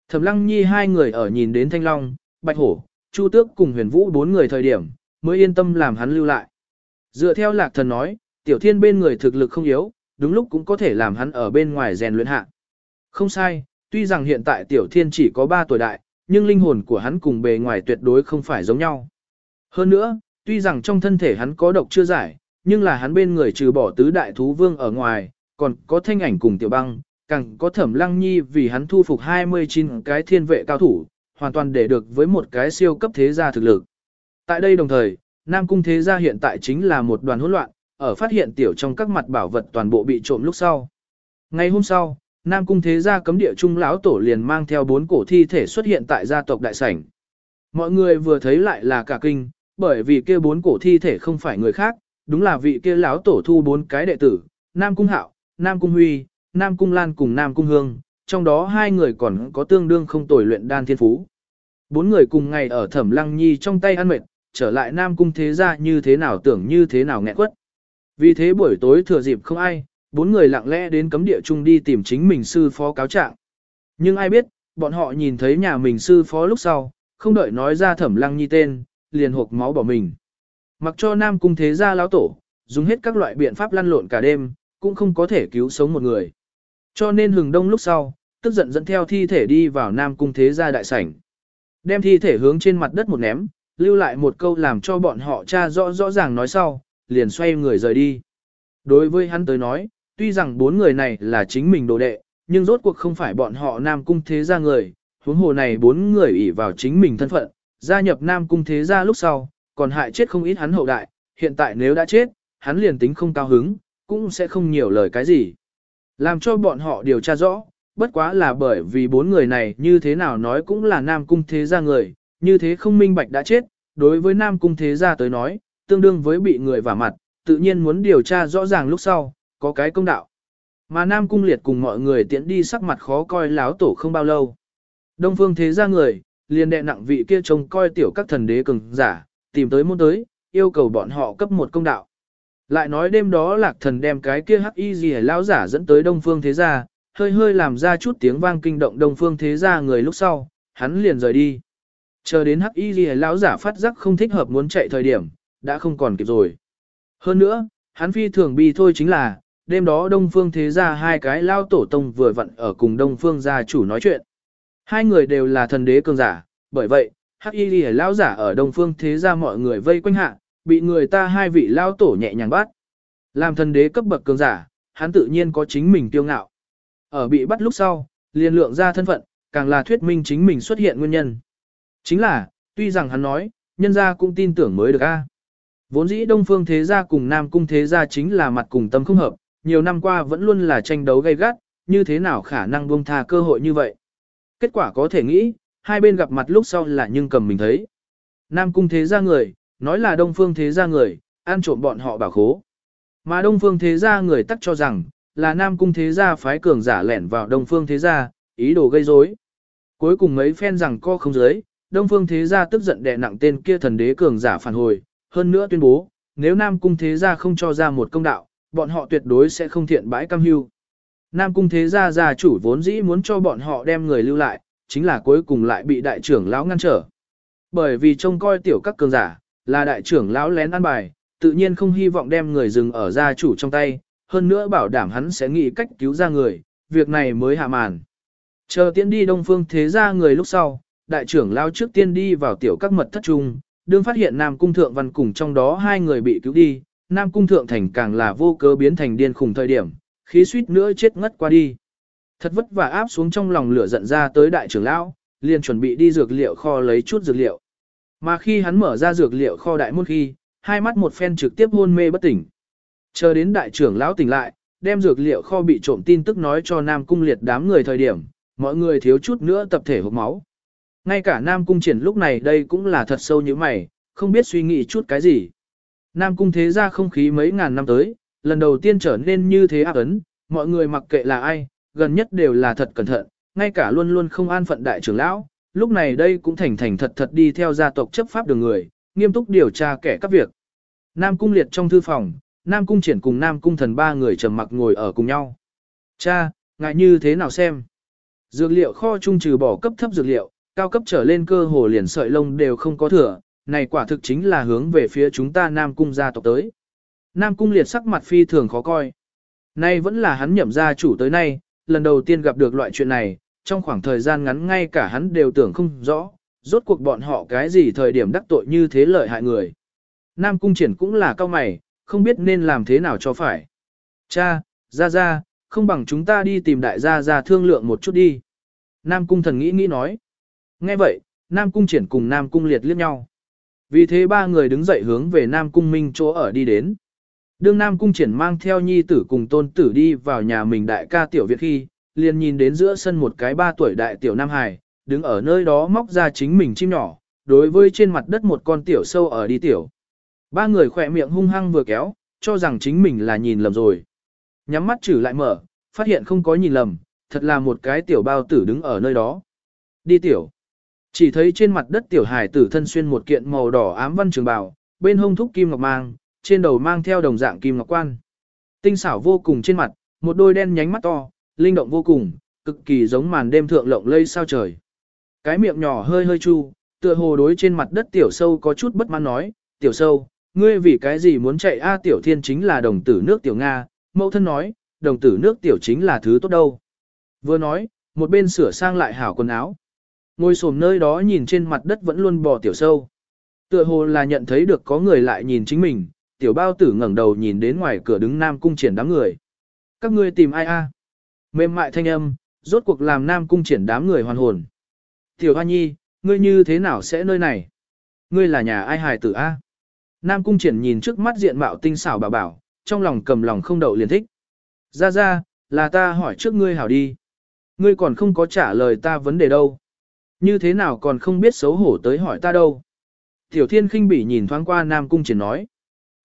Thẩm lăng nhi hai người ở nhìn đến thanh long, bạch hổ, chu tước cùng huyền vũ bốn người thời điểm, mới yên tâm làm hắn lưu lại. Dựa theo lạc thần nói, tiểu thiên bên người thực lực không yếu, đúng lúc cũng có thể làm hắn ở bên ngoài rèn luyện hạ. Không sai, tuy rằng hiện tại tiểu thiên chỉ có 3 tuổi đại, nhưng linh hồn của hắn cùng bề ngoài tuyệt đối không phải giống nhau. Hơn nữa, tuy rằng trong thân thể hắn có độc chưa giải, nhưng là hắn bên người trừ bỏ tứ đại thú vương ở ngoài, còn có thanh ảnh cùng tiểu băng, càng có thẩm lăng nhi vì hắn thu phục 29 cái thiên vệ cao thủ, hoàn toàn để được với một cái siêu cấp thế gia thực lực. Tại đây đồng thời, Nam Cung Thế Gia hiện tại chính là một đoàn hỗn loạn, ở phát hiện tiểu trong các mặt bảo vật toàn bộ bị trộm lúc sau. Ngày hôm sau, Nam Cung Thế Gia cấm địa trung lão tổ liền mang theo bốn cổ thi thể xuất hiện tại gia tộc đại sảnh. Mọi người vừa thấy lại là cả kinh, bởi vì kia bốn cổ thi thể không phải người khác, đúng là vị kia lão tổ thu bốn cái đệ tử, Nam Cung Hạo, Nam Cung Huy, Nam Cung Lan cùng Nam Cung Hương, trong đó hai người còn có tương đương không tồi luyện đan thiên phú. Bốn người cùng ngày ở Thẩm Lăng Nhi trong tay ăn mệt, trở lại Nam Cung Thế Gia như thế nào tưởng như thế nào nghẹn quất. Vì thế buổi tối thừa dịp không ai, bốn người lặng lẽ đến cấm địa chung đi tìm chính mình sư phó cáo trạng. Nhưng ai biết, bọn họ nhìn thấy nhà mình sư phó lúc sau, không đợi nói ra thẩm lăng nhi tên, liền hộp máu bỏ mình. Mặc cho Nam Cung Thế Gia lão tổ, dùng hết các loại biện pháp lăn lộn cả đêm, cũng không có thể cứu sống một người. Cho nên hừng đông lúc sau, tức giận dẫn theo thi thể đi vào Nam Cung Thế Gia đại sảnh. Đem thi thể hướng trên mặt đất một ném, lưu lại một câu làm cho bọn họ tra rõ rõ ràng nói sau, liền xoay người rời đi. Đối với hắn tới nói, tuy rằng bốn người này là chính mình đồ đệ, nhưng rốt cuộc không phải bọn họ Nam Cung Thế Gia người, huống hồ này bốn người ỷ vào chính mình thân phận, gia nhập Nam Cung Thế Gia lúc sau, còn hại chết không ít hắn hậu đại, hiện tại nếu đã chết, hắn liền tính không cao hứng, cũng sẽ không nhiều lời cái gì. Làm cho bọn họ điều tra rõ, bất quá là bởi vì bốn người này như thế nào nói cũng là Nam Cung Thế Gia người, như thế không minh bạch đã chết, đối với Nam Cung Thế Gia tới nói, tương đương với bị người vả mặt, tự nhiên muốn điều tra rõ ràng lúc sau, có cái công đạo. Mà Nam Cung Liệt cùng mọi người tiễn đi sắc mặt khó coi láo tổ không bao lâu. Đông phương thế ra người, liền đệ nặng vị kia trông coi tiểu các thần đế cường giả, tìm tới môn tới, yêu cầu bọn họ cấp một công đạo. Lại nói đêm đó lạc thần đem cái kia hắc y gì lão giả dẫn tới đông phương thế gia, hơi hơi làm ra chút tiếng vang kinh động đông phương thế gia người lúc sau, hắn liền rời đi. Chờ đến hắc y gì lão giả phát giác không thích hợp muốn chạy thời điểm, đã không còn kịp rồi. Hơn nữa, hắn phi thường bi thôi chính là, đêm đó Đông Phương Thế Gia hai cái lao tổ tông vừa vặn ở cùng Đông Phương gia chủ nói chuyện. Hai người đều là thần đế cường giả, bởi vậy, Hắc Y Lì lao giả ở Đông Phương Thế Gia mọi người vây quanh hạ, bị người ta hai vị lao tổ nhẹ nhàng bắt. Làm thần đế cấp bậc cường giả, hắn tự nhiên có chính mình tiêu ngạo. Ở bị bắt lúc sau, liền lượng ra thân phận, càng là thuyết minh chính mình xuất hiện nguyên nhân. Chính là, tuy rằng hắn nói, nhân gia cũng tin tưởng mới được a. Vốn dĩ Đông Phương Thế Gia cùng Nam Cung Thế Gia chính là mặt cùng tâm không hợp, nhiều năm qua vẫn luôn là tranh đấu gay gắt, như thế nào khả năng buông tha cơ hội như vậy. Kết quả có thể nghĩ, hai bên gặp mặt lúc sau là nhưng cầm mình thấy. Nam cung thế gia người, nói là đông phương thế gia người, ăn trộm bọn họ bảo khố. Mà đông phương thế gia người tắc cho rằng, là nam cung thế gia phái cường giả lẻn vào đông phương thế gia, ý đồ gây rối. Cuối cùng mấy phen rằng co không giới, đông phương thế gia tức giận đè nặng tên kia thần đế cường giả phản hồi, hơn nữa tuyên bố, nếu nam cung thế gia không cho ra một công đạo, bọn họ tuyệt đối sẽ không thiện bãi cam hưu. Nam cung thế gia gia chủ vốn dĩ muốn cho bọn họ đem người lưu lại, chính là cuối cùng lại bị đại trưởng lão ngăn trở. Bởi vì trông coi tiểu các cường giả, là đại trưởng lão lén ăn bài, tự nhiên không hy vọng đem người dừng ở gia chủ trong tay, hơn nữa bảo đảm hắn sẽ nghĩ cách cứu ra người, việc này mới hạ màn. Chờ tiễn đi đông phương thế gia người lúc sau, đại trưởng lão trước tiên đi vào tiểu các mật thất trung, đương phát hiện Nam Cung Thượng Văn cùng trong đó hai người bị cứu đi, Nam Cung Thượng Thành càng là vô cớ biến thành điên khùng thời điểm, khí suýt nữa chết ngất qua đi. Thật vất vả áp xuống trong lòng lửa giận ra tới đại trưởng lão, liền chuẩn bị đi dược liệu kho lấy chút dược liệu. Mà khi hắn mở ra dược liệu kho đại môn khi, hai mắt một phen trực tiếp hôn mê bất tỉnh. Chờ đến đại trưởng lão tỉnh lại, đem dược liệu kho bị trộm tin tức nói cho Nam Cung liệt đám người thời điểm, mọi người thiếu chút nữa tập thể hộp máu. Ngay cả Nam Cung triển lúc này đây cũng là thật sâu như mày, không biết suy nghĩ chút cái gì. Nam Cung thế ra không khí mấy ngàn năm tới, lần đầu tiên trở nên như thế ác ấn, mọi người mặc kệ là ai, gần nhất đều là thật cẩn thận, ngay cả luôn luôn không an phận đại trưởng lão, lúc này đây cũng thành thành thật thật đi theo gia tộc chấp pháp đường người, nghiêm túc điều tra kẻ các việc. Nam Cung liệt trong thư phòng, Nam Cung triển cùng Nam Cung thần ba người trầm mặc ngồi ở cùng nhau. Cha, ngại như thế nào xem? Dược liệu kho trung trừ bỏ cấp thấp dược liệu, cao cấp trở lên cơ hồ liền sợi lông đều không có thừa, này quả thực chính là hướng về phía chúng ta Nam Cung gia tộc tới. Nam Cung liệt sắc mặt phi thường khó coi. Nay vẫn là hắn nhậm gia chủ tới nay, lần đầu tiên gặp được loại chuyện này, trong khoảng thời gian ngắn ngay cả hắn đều tưởng không rõ, rốt cuộc bọn họ cái gì thời điểm đắc tội như thế lợi hại người. Nam Cung triển cũng là cao mày, không biết nên làm thế nào cho phải. Cha, ra ra, không bằng chúng ta đi tìm đại gia ra thương lượng một chút đi. Nam Cung thần nghĩ nghĩ nói. Nghe vậy, Nam Cung triển cùng Nam Cung liệt liếc nhau. Vì thế ba người đứng dậy hướng về Nam Cung Minh chỗ ở đi đến. Đương Nam Cung triển mang theo nhi tử cùng tôn tử đi vào nhà mình đại ca tiểu viện khi, liền nhìn đến giữa sân một cái ba tuổi đại tiểu Nam Hải, đứng ở nơi đó móc ra chính mình chim nhỏ, đối với trên mặt đất một con tiểu sâu ở đi tiểu. Ba người khỏe miệng hung hăng vừa kéo, cho rằng chính mình là nhìn lầm rồi. Nhắm mắt chử lại mở, phát hiện không có nhìn lầm, thật là một cái tiểu bao tử đứng ở nơi đó. Đi tiểu. Chỉ thấy trên mặt đất tiểu hải tử thân xuyên một kiện màu đỏ ám văn trường bào, bên hông thúc kim ngọc mang, trên đầu mang theo đồng dạng kim ngọc quan. Tinh xảo vô cùng trên mặt, một đôi đen nhánh mắt to, linh động vô cùng, cực kỳ giống màn đêm thượng lộng lây sao trời. Cái miệng nhỏ hơi hơi chu, tựa hồ đối trên mặt đất tiểu sâu có chút bất mãn nói, tiểu sâu, ngươi vì cái gì muốn chạy a tiểu thiên chính là đồng tử nước tiểu Nga, mẫu thân nói, đồng tử nước tiểu chính là thứ tốt đâu. Vừa nói, một bên sửa sang lại hảo quần áo. Ngồi xổm nơi đó nhìn trên mặt đất vẫn luôn bò tiểu sâu. Tựa hồ là nhận thấy được có người lại nhìn chính mình, tiểu bao tử ngẩng đầu nhìn đến ngoài cửa đứng nam cung triển đám người. Các ngươi tìm ai a? Mềm mại thanh âm, rốt cuộc làm nam cung triển đám người hoàn hồn. Tiểu Hoa Nhi, ngươi như thế nào sẽ nơi này? Ngươi là nhà ai hài tử a? Nam cung triển nhìn trước mắt diện mạo tinh xảo bảo bảo, trong lòng cầm lòng không đậu liền thích. Ra ra, là ta hỏi trước ngươi hảo đi. Ngươi còn không có trả lời ta vấn đề đâu. Như thế nào còn không biết xấu hổ tới hỏi ta đâu. Tiểu thiên khinh bỉ nhìn thoáng qua Nam cung triển nói.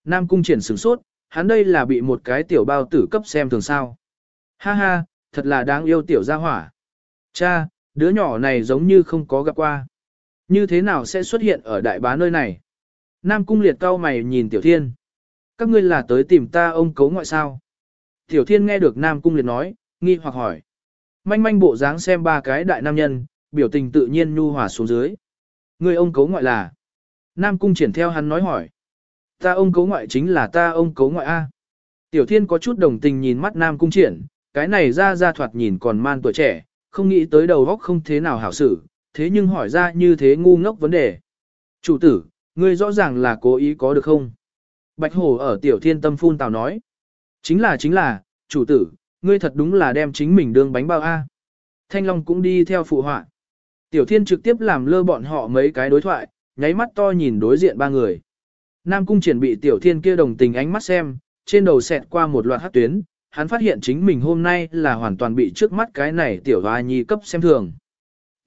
Nam cung triển sửng sốt, hắn đây là bị một cái tiểu bao tử cấp xem thường sao. Ha ha, thật là đáng yêu tiểu gia hỏa. Cha, đứa nhỏ này giống như không có gặp qua. Như thế nào sẽ xuất hiện ở đại bá nơi này? Nam cung liệt cao mày nhìn tiểu thiên. Các ngươi là tới tìm ta ông cấu ngoại sao? Tiểu thiên nghe được Nam cung liệt nói, nghi hoặc hỏi. Manh manh bộ dáng xem ba cái đại nam nhân, biểu tình tự nhiên nhu hòa xuống dưới. Người ông cấu ngoại là? Nam cung triển theo hắn nói hỏi. Ta ông cấu ngoại chính là ta ông cấu ngoại A. Tiểu thiên có chút đồng tình nhìn mắt Nam cung triển, cái này ra ra thoạt nhìn còn man tuổi trẻ, không nghĩ tới đầu óc không thế nào hảo xử, thế nhưng hỏi ra như thế ngu ngốc vấn đề. Chủ tử, ngươi rõ ràng là cố ý có được không? Bạch hổ ở tiểu thiên tâm phun tào nói. Chính là chính là, chủ tử, ngươi thật đúng là đem chính mình đương bánh bao A. Thanh Long cũng đi theo phụ họa. Tiểu thiên trực tiếp làm lơ bọn họ mấy cái đối thoại, nháy mắt to nhìn đối diện ba người. Nam cung triển bị tiểu thiên kia đồng tình ánh mắt xem, trên đầu xẹt qua một loạt hát tuyến, hắn phát hiện chính mình hôm nay là hoàn toàn bị trước mắt cái này tiểu hoa nhi cấp xem thường.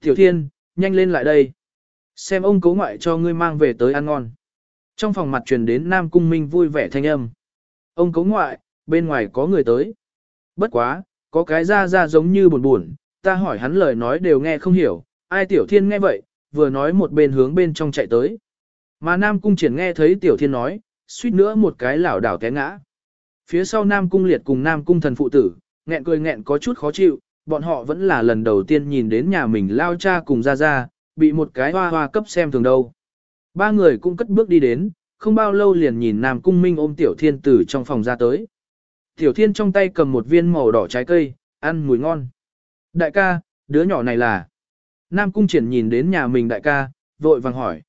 Tiểu Thiên, nhanh lên lại đây. Xem ông cố ngoại cho ngươi mang về tới ăn ngon. Trong phòng mặt truyền đến Nam Cung Minh vui vẻ thanh âm. Ông cố ngoại, bên ngoài có người tới. Bất quá, có cái ra ra giống như buồn buồn, ta hỏi hắn lời nói đều nghe không hiểu, ai Tiểu Thiên nghe vậy, vừa nói một bên hướng bên trong chạy tới. Mà Nam Cung triển nghe thấy Tiểu Thiên nói, suýt nữa một cái lảo đảo té ngã. Phía sau Nam Cung liệt cùng Nam Cung thần phụ tử, nghẹn cười nghẹn có chút khó chịu, bọn họ vẫn là lần đầu tiên nhìn đến nhà mình lao cha cùng ra ra, bị một cái hoa hoa cấp xem thường đâu. Ba người cũng cất bước đi đến, không bao lâu liền nhìn Nam Cung Minh ôm Tiểu Thiên từ trong phòng ra tới. Tiểu Thiên trong tay cầm một viên màu đỏ trái cây, ăn mùi ngon. Đại ca, đứa nhỏ này là... Nam Cung Triển nhìn đến nhà mình đại ca, vội vàng hỏi.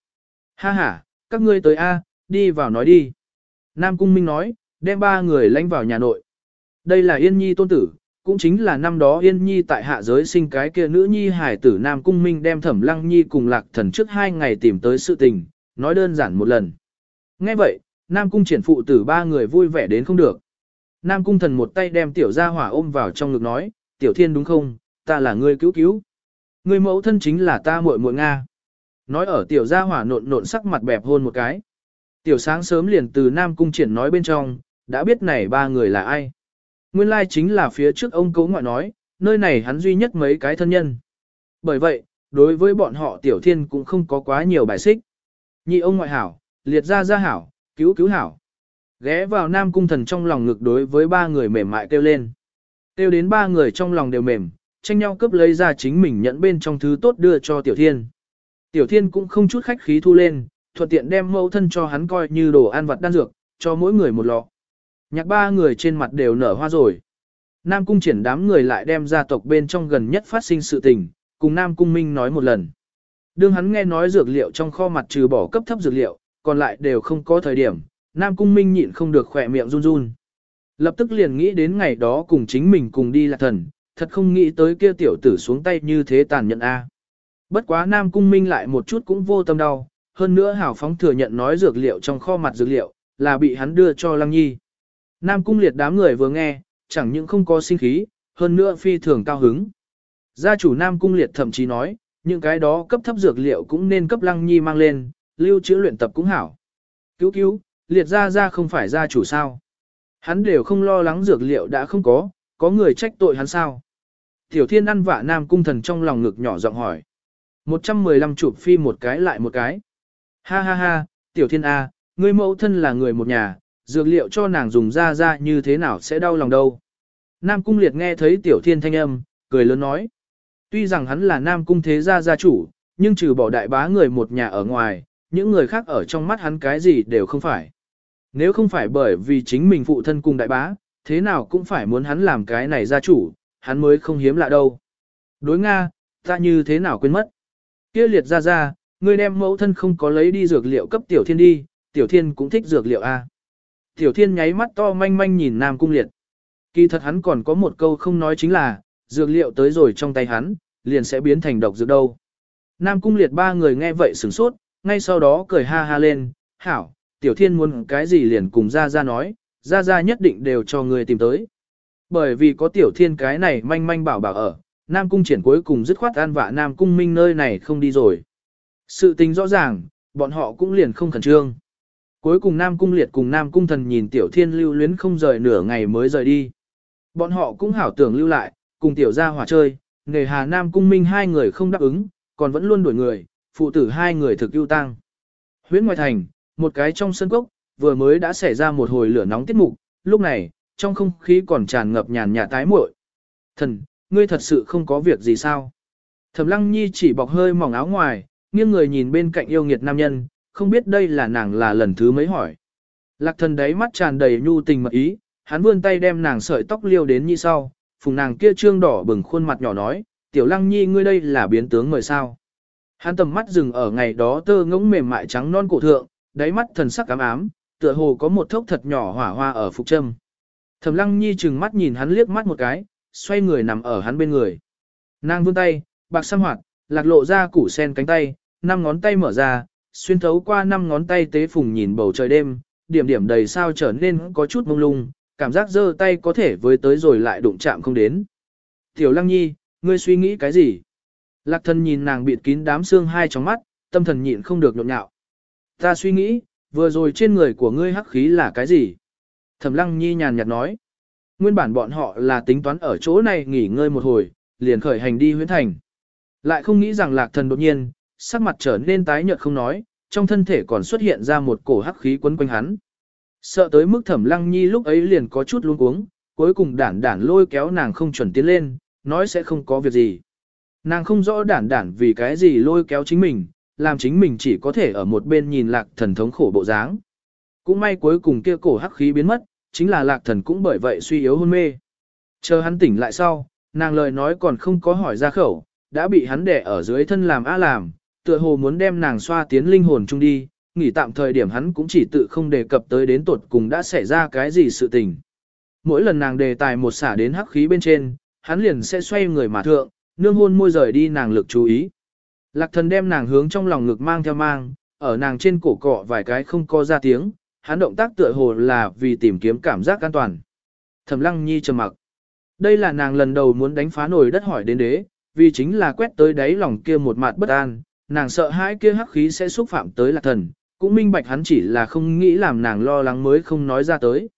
Ha ha, các ngươi tới A, đi vào nói đi. Nam Cung Minh nói, đem ba người lánh vào nhà nội. Đây là Yên Nhi tôn tử, cũng chính là năm đó Yên Nhi tại hạ giới sinh cái kia nữ nhi hải tử Nam Cung Minh đem Thẩm Lăng Nhi cùng Lạc Thần trước hai ngày tìm tới sự tình, nói đơn giản một lần. Nghe vậy, Nam Cung triển phụ tử ba người vui vẻ đến không được. Nam Cung thần một tay đem tiểu gia hỏa ôm vào trong ngực nói, tiểu thiên đúng không, ta là người cứu cứu. Người mẫu thân chính là ta muội muội Nga. Nói ở tiểu gia hỏa nộn nộn sắc mặt bẹp hôn một cái. Tiểu sáng sớm liền từ Nam Cung triển nói bên trong, đã biết này ba người là ai. Nguyên lai chính là phía trước ông cấu ngoại nói, nơi này hắn duy nhất mấy cái thân nhân. Bởi vậy, đối với bọn họ tiểu thiên cũng không có quá nhiều bài xích. Nhị ông ngoại hảo, liệt gia gia hảo, cứu cứu hảo. Ghé vào nam cung thần trong lòng ngực đối với ba người mềm mại kêu lên. Kêu đến ba người trong lòng đều mềm, tranh nhau cướp lấy ra chính mình nhận bên trong thứ tốt đưa cho tiểu thiên. Tiểu thiên cũng không chút khách khí thu lên, thuận tiện đem mẫu thân cho hắn coi như đồ ăn vật đan dược, cho mỗi người một lọ. Nhạc ba người trên mặt đều nở hoa rồi. Nam cung triển đám người lại đem gia tộc bên trong gần nhất phát sinh sự tình, cùng Nam cung Minh nói một lần. Đương hắn nghe nói dược liệu trong kho mặt trừ bỏ cấp thấp dược liệu, còn lại đều không có thời điểm, Nam cung Minh nhịn không được khỏe miệng run run. Lập tức liền nghĩ đến ngày đó cùng chính mình cùng đi là thần, thật không nghĩ tới kia tiểu tử xuống tay như thế tàn nhẫn a. Bất quá Nam cung Minh lại một chút cũng vô tâm đau, hơn nữa hảo phóng thừa nhận nói dược liệu trong kho mặt dược liệu, là bị hắn đưa cho Lăng Nhi. Nam cung liệt đám người vừa nghe, chẳng những không có sinh khí, hơn nữa phi thường cao hứng. Gia chủ Nam cung liệt thậm chí nói, những cái đó cấp thấp dược liệu cũng nên cấp lăng nhi mang lên, lưu trữ luyện tập cũng hảo. Cứu cứu, liệt ra ra không phải gia chủ sao. Hắn đều không lo lắng dược liệu đã không có, có người trách tội hắn sao. Tiểu thiên ăn vạ Nam cung thần trong lòng ngực nhỏ giọng hỏi. 115 chụp phi một cái lại một cái. Ha ha ha, tiểu thiên A, ngươi mẫu thân là người một nhà, dược liệu cho nàng dùng ra ra như thế nào sẽ đau lòng đâu. Nam Cung Liệt nghe thấy Tiểu Thiên thanh âm, cười lớn nói. Tuy rằng hắn là Nam Cung Thế Gia gia chủ, nhưng trừ bỏ đại bá người một nhà ở ngoài, những người khác ở trong mắt hắn cái gì đều không phải. Nếu không phải bởi vì chính mình phụ thân cùng đại bá, thế nào cũng phải muốn hắn làm cái này gia chủ, hắn mới không hiếm lạ đâu. Đối Nga, ta như thế nào quên mất. Kia liệt ra ra, ngươi đem mẫu thân không có lấy đi dược liệu cấp tiểu thiên đi, tiểu thiên cũng thích dược liệu A. Tiểu thiên nháy mắt to manh manh nhìn Nam Cung Liệt. Kỳ thật hắn còn có một câu không nói chính là, dược liệu tới rồi trong tay hắn, liền sẽ biến thành độc dược đâu. Nam Cung Liệt ba người nghe vậy sửng sốt, ngay sau đó cười ha ha lên, hảo, tiểu thiên muốn cái gì liền cùng ra ra nói, ra ra nhất định đều cho người tìm tới. Bởi vì có tiểu thiên cái này manh manh bảo bảo ở, Nam Cung triển cuối cùng dứt khoát an vạ Nam Cung Minh nơi này không đi rồi. Sự tình rõ ràng, bọn họ cũng liền không khẩn trương. Cuối cùng Nam Cung Liệt cùng Nam Cung Thần nhìn Tiểu Thiên lưu luyến không rời nửa ngày mới rời đi. Bọn họ cũng hảo tưởng lưu lại, cùng Tiểu gia hỏa chơi, nghề hà Nam Cung Minh hai người không đáp ứng, còn vẫn luôn đuổi người, phụ tử hai người thực ưu tăng. Huyễn ngoài thành, một cái trong sân cốc, vừa mới đã xảy ra một hồi lửa nóng tiết mục, lúc này, trong không khí còn tràn ngập nhàn nhạt tái muội. Thần, ngươi thật sự không có việc gì sao? Thẩm Lăng Nhi chỉ bọc hơi mỏng áo ngoài, nghiêng người nhìn bên cạnh yêu nghiệt nam nhân, không biết đây là nàng là lần thứ mấy hỏi. Lạc thần đấy mắt tràn đầy nhu tình mật ý, hắn vươn tay đem nàng sợi tóc liêu đến như sau, phùng nàng kia trương đỏ bừng khuôn mặt nhỏ nói, tiểu lăng nhi ngươi đây là biến tướng người sao. Hắn tầm mắt dừng ở ngày đó tơ ngỗng mềm mại trắng non cổ thượng, đáy mắt thần sắc ám ám, tựa hồ có một thốc thật nhỏ hỏa hoa ở phục trâm. Thẩm lăng nhi chừng mắt nhìn hắn liếc mắt một cái, xoay người nằm ở hắn bên người. Nàng vươn tay, bạc xăm hoạt, lạc lộ ra củ sen cánh tay, năm ngón tay mở ra, xuyên thấu qua năm ngón tay tế phùng nhìn bầu trời đêm, điểm điểm đầy sao trở nên có chút mông lung, cảm giác giơ tay có thể với tới rồi lại đụng chạm không đến. Tiểu Lăng Nhi, ngươi suy nghĩ cái gì? Lạc thần nhìn nàng bịt kín đám xương hai trong mắt, tâm thần nhịn không được nhộn nhạo. Ta suy nghĩ, vừa rồi trên người của ngươi hắc khí là cái gì? Thẩm lăng nhi nhàn nhạt nói. Nguyên bản bọn họ là tính toán ở chỗ này nghỉ ngơi một hồi, liền khởi hành đi huyến thành. Lại không nghĩ rằng lạc thần đột nhiên, sắc mặt trở nên tái nhợt không nói, trong thân thể còn xuất hiện ra một cổ hắc khí quấn quanh hắn. Sợ tới mức thẩm lăng nhi lúc ấy liền có chút luống cuống, cuối cùng đản đản lôi kéo nàng không chuẩn tiến lên, nói sẽ không có việc gì. Nàng không rõ đản đản vì cái gì lôi kéo chính mình, làm chính mình chỉ có thể ở một bên nhìn lạc thần thống khổ bộ dáng. Cũng may cuối cùng kia cổ hắc khí biến mất, chính là lạc thần cũng bởi vậy suy yếu hôn mê. Chờ hắn tỉnh lại sau, nàng lời nói còn không có hỏi ra khẩu, đã bị hắn đẻ ở dưới thân làm á làm, tựa hồ muốn đem nàng xoa tiến linh hồn chung đi, nghỉ tạm thời điểm hắn cũng chỉ tự không đề cập tới đến tột cùng đã xảy ra cái gì sự tình. Mỗi lần nàng đề tài một xả đến hắc khí bên trên, hắn liền sẽ xoay người mà thượng, nương hôn môi rời đi nàng lực chú ý. Lạc thần đem nàng hướng trong lòng ngực mang theo mang, ở nàng trên cổ cọ vài cái không có ra tiếng, hắn động tác tựa hồ là vì tìm kiếm cảm giác an toàn. Thẩm lăng nhi trầm mặc. Đây là nàng lần đầu muốn đánh phá nổi đất hỏi đến đế, vì chính là quét tới đáy lòng kia một mặt bất an, nàng sợ hãi kia hắc khí sẽ xúc phạm tới lạc thần, cũng minh bạch hắn chỉ là không nghĩ làm nàng lo lắng mới không nói ra tới.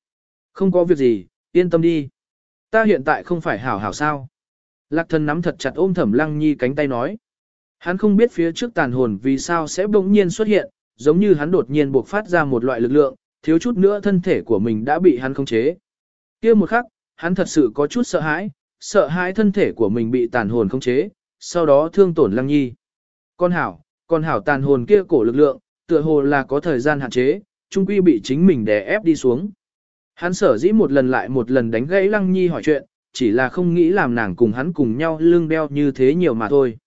Không có việc gì, yên tâm đi. Ta hiện tại không phải hảo hảo sao. Lạc thần nắm thật chặt ôm thẩm lăng nhi cánh tay nói. Hắn không biết phía trước tàn hồn vì sao sẽ bỗng nhiên xuất hiện, giống như hắn đột nhiên buộc phát ra một loại lực lượng, thiếu chút nữa thân thể của mình đã bị hắn khống chế. kia một khắc, hắn thật sự có chút sợ hãi, sợ hãi thân thể của mình bị tàn hồn khống chế, sau đó thương tổn lăng nhi. Con hảo, con hảo tàn hồn kia cổ lực lượng, tựa hồ là có thời gian hạn chế, trung quy bị chính mình đè ép đi xuống. Hắn sở dĩ một lần lại một lần đánh gãy lăng nhi hỏi chuyện, chỉ là không nghĩ làm nàng cùng hắn cùng nhau lưng đeo như thế nhiều mà thôi.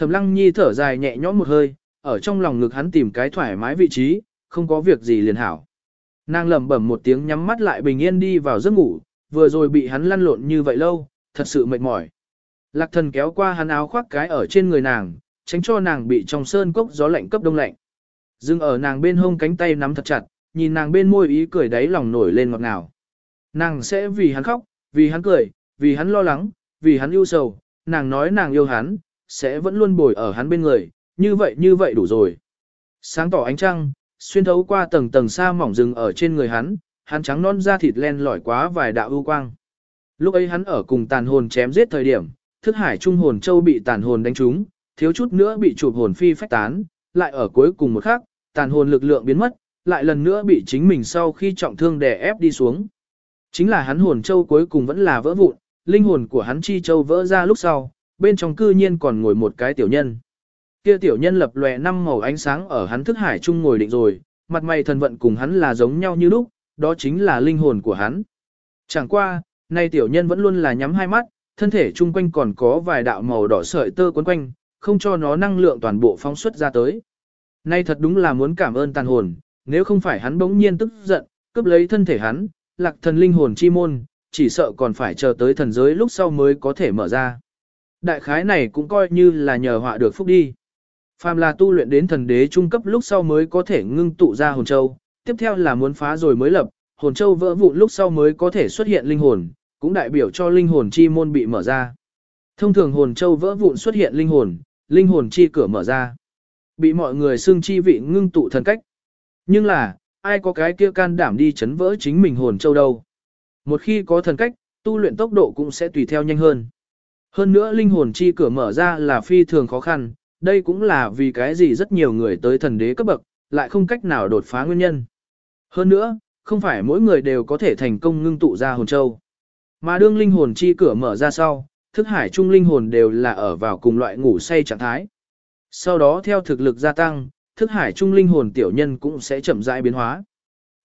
Thẩm lăng nhi thở dài nhẹ nhõm một hơi, ở trong lòng ngực hắn tìm cái thoải mái vị trí, không có việc gì liền hảo. Nàng lẩm bẩm một tiếng nhắm mắt lại bình yên đi vào giấc ngủ, vừa rồi bị hắn lăn lộn như vậy lâu, thật sự mệt mỏi. Lạc thần kéo qua hắn áo khoác cái ở trên người nàng, tránh cho nàng bị trong sơn cốc gió lạnh cấp đông lạnh. Dừng ở nàng bên hông cánh tay nắm thật chặt, nhìn nàng bên môi ý cười đáy lòng nổi lên ngọt ngào. Nàng sẽ vì hắn khóc, vì hắn cười, vì hắn lo lắng, vì hắn ưu sầu, nàng nói nàng yêu hắn, sẽ vẫn luôn bồi ở hắn bên người, như vậy như vậy đủ rồi. Sáng tỏ ánh trăng, xuyên thấu qua tầng tầng xa mỏng rừng ở trên người hắn, hắn trắng non da thịt len lỏi quá vài đạo ưu quang. Lúc ấy hắn ở cùng tàn hồn chém giết thời điểm, thức hải trung hồn châu bị tàn hồn đánh trúng, thiếu chút nữa bị chụp hồn phi phách tán, lại ở cuối cùng một khắc, tàn hồn lực lượng biến mất, lại lần nữa bị chính mình sau khi trọng thương đè ép đi xuống. Chính là hắn hồn châu cuối cùng vẫn là vỡ vụn, linh hồn của hắn chi châu vỡ ra lúc sau, bên trong cư nhiên còn ngồi một cái tiểu nhân. Kia tiểu nhân lập lòe năm màu ánh sáng ở hắn thức hải chung ngồi định rồi, mặt mày thần vận cùng hắn là giống nhau như lúc, đó chính là linh hồn của hắn. Chẳng qua, nay tiểu nhân vẫn luôn là nhắm hai mắt, thân thể chung quanh còn có vài đạo màu đỏ sợi tơ quấn quanh, không cho nó năng lượng toàn bộ phóng xuất ra tới. Nay thật đúng là muốn cảm ơn tàn hồn, nếu không phải hắn bỗng nhiên tức giận, cướp lấy thân thể hắn, lạc thần linh hồn chi môn, chỉ sợ còn phải chờ tới thần giới lúc sau mới có thể mở ra. Đại khái này cũng coi như là nhờ họa được phúc đi. Phàm là tu luyện đến thần đế trung cấp lúc sau mới có thể ngưng tụ ra hồn châu, tiếp theo là muốn phá rồi mới lập, hồn châu vỡ vụn lúc sau mới có thể xuất hiện linh hồn, cũng đại biểu cho linh hồn chi môn bị mở ra. Thông thường hồn châu vỡ vụn xuất hiện linh hồn, linh hồn chi cửa mở ra. Bị mọi người xưng chi vị ngưng tụ thần cách. Nhưng là, ai có cái kia can đảm đi chấn vỡ chính mình hồn châu đâu. Một khi có thần cách, tu luyện tốc độ cũng sẽ tùy theo nhanh hơn. Hơn nữa linh hồn chi cửa mở ra là phi thường khó khăn, đây cũng là vì cái gì rất nhiều người tới thần đế cấp bậc, lại không cách nào đột phá nguyên nhân. Hơn nữa, không phải mỗi người đều có thể thành công ngưng tụ ra hồn châu. Mà đương linh hồn chi cửa mở ra sau, thức hải trung linh hồn đều là ở vào cùng loại ngủ say trạng thái. Sau đó theo thực lực gia tăng, thức hải trung linh hồn tiểu nhân cũng sẽ chậm rãi biến hóa.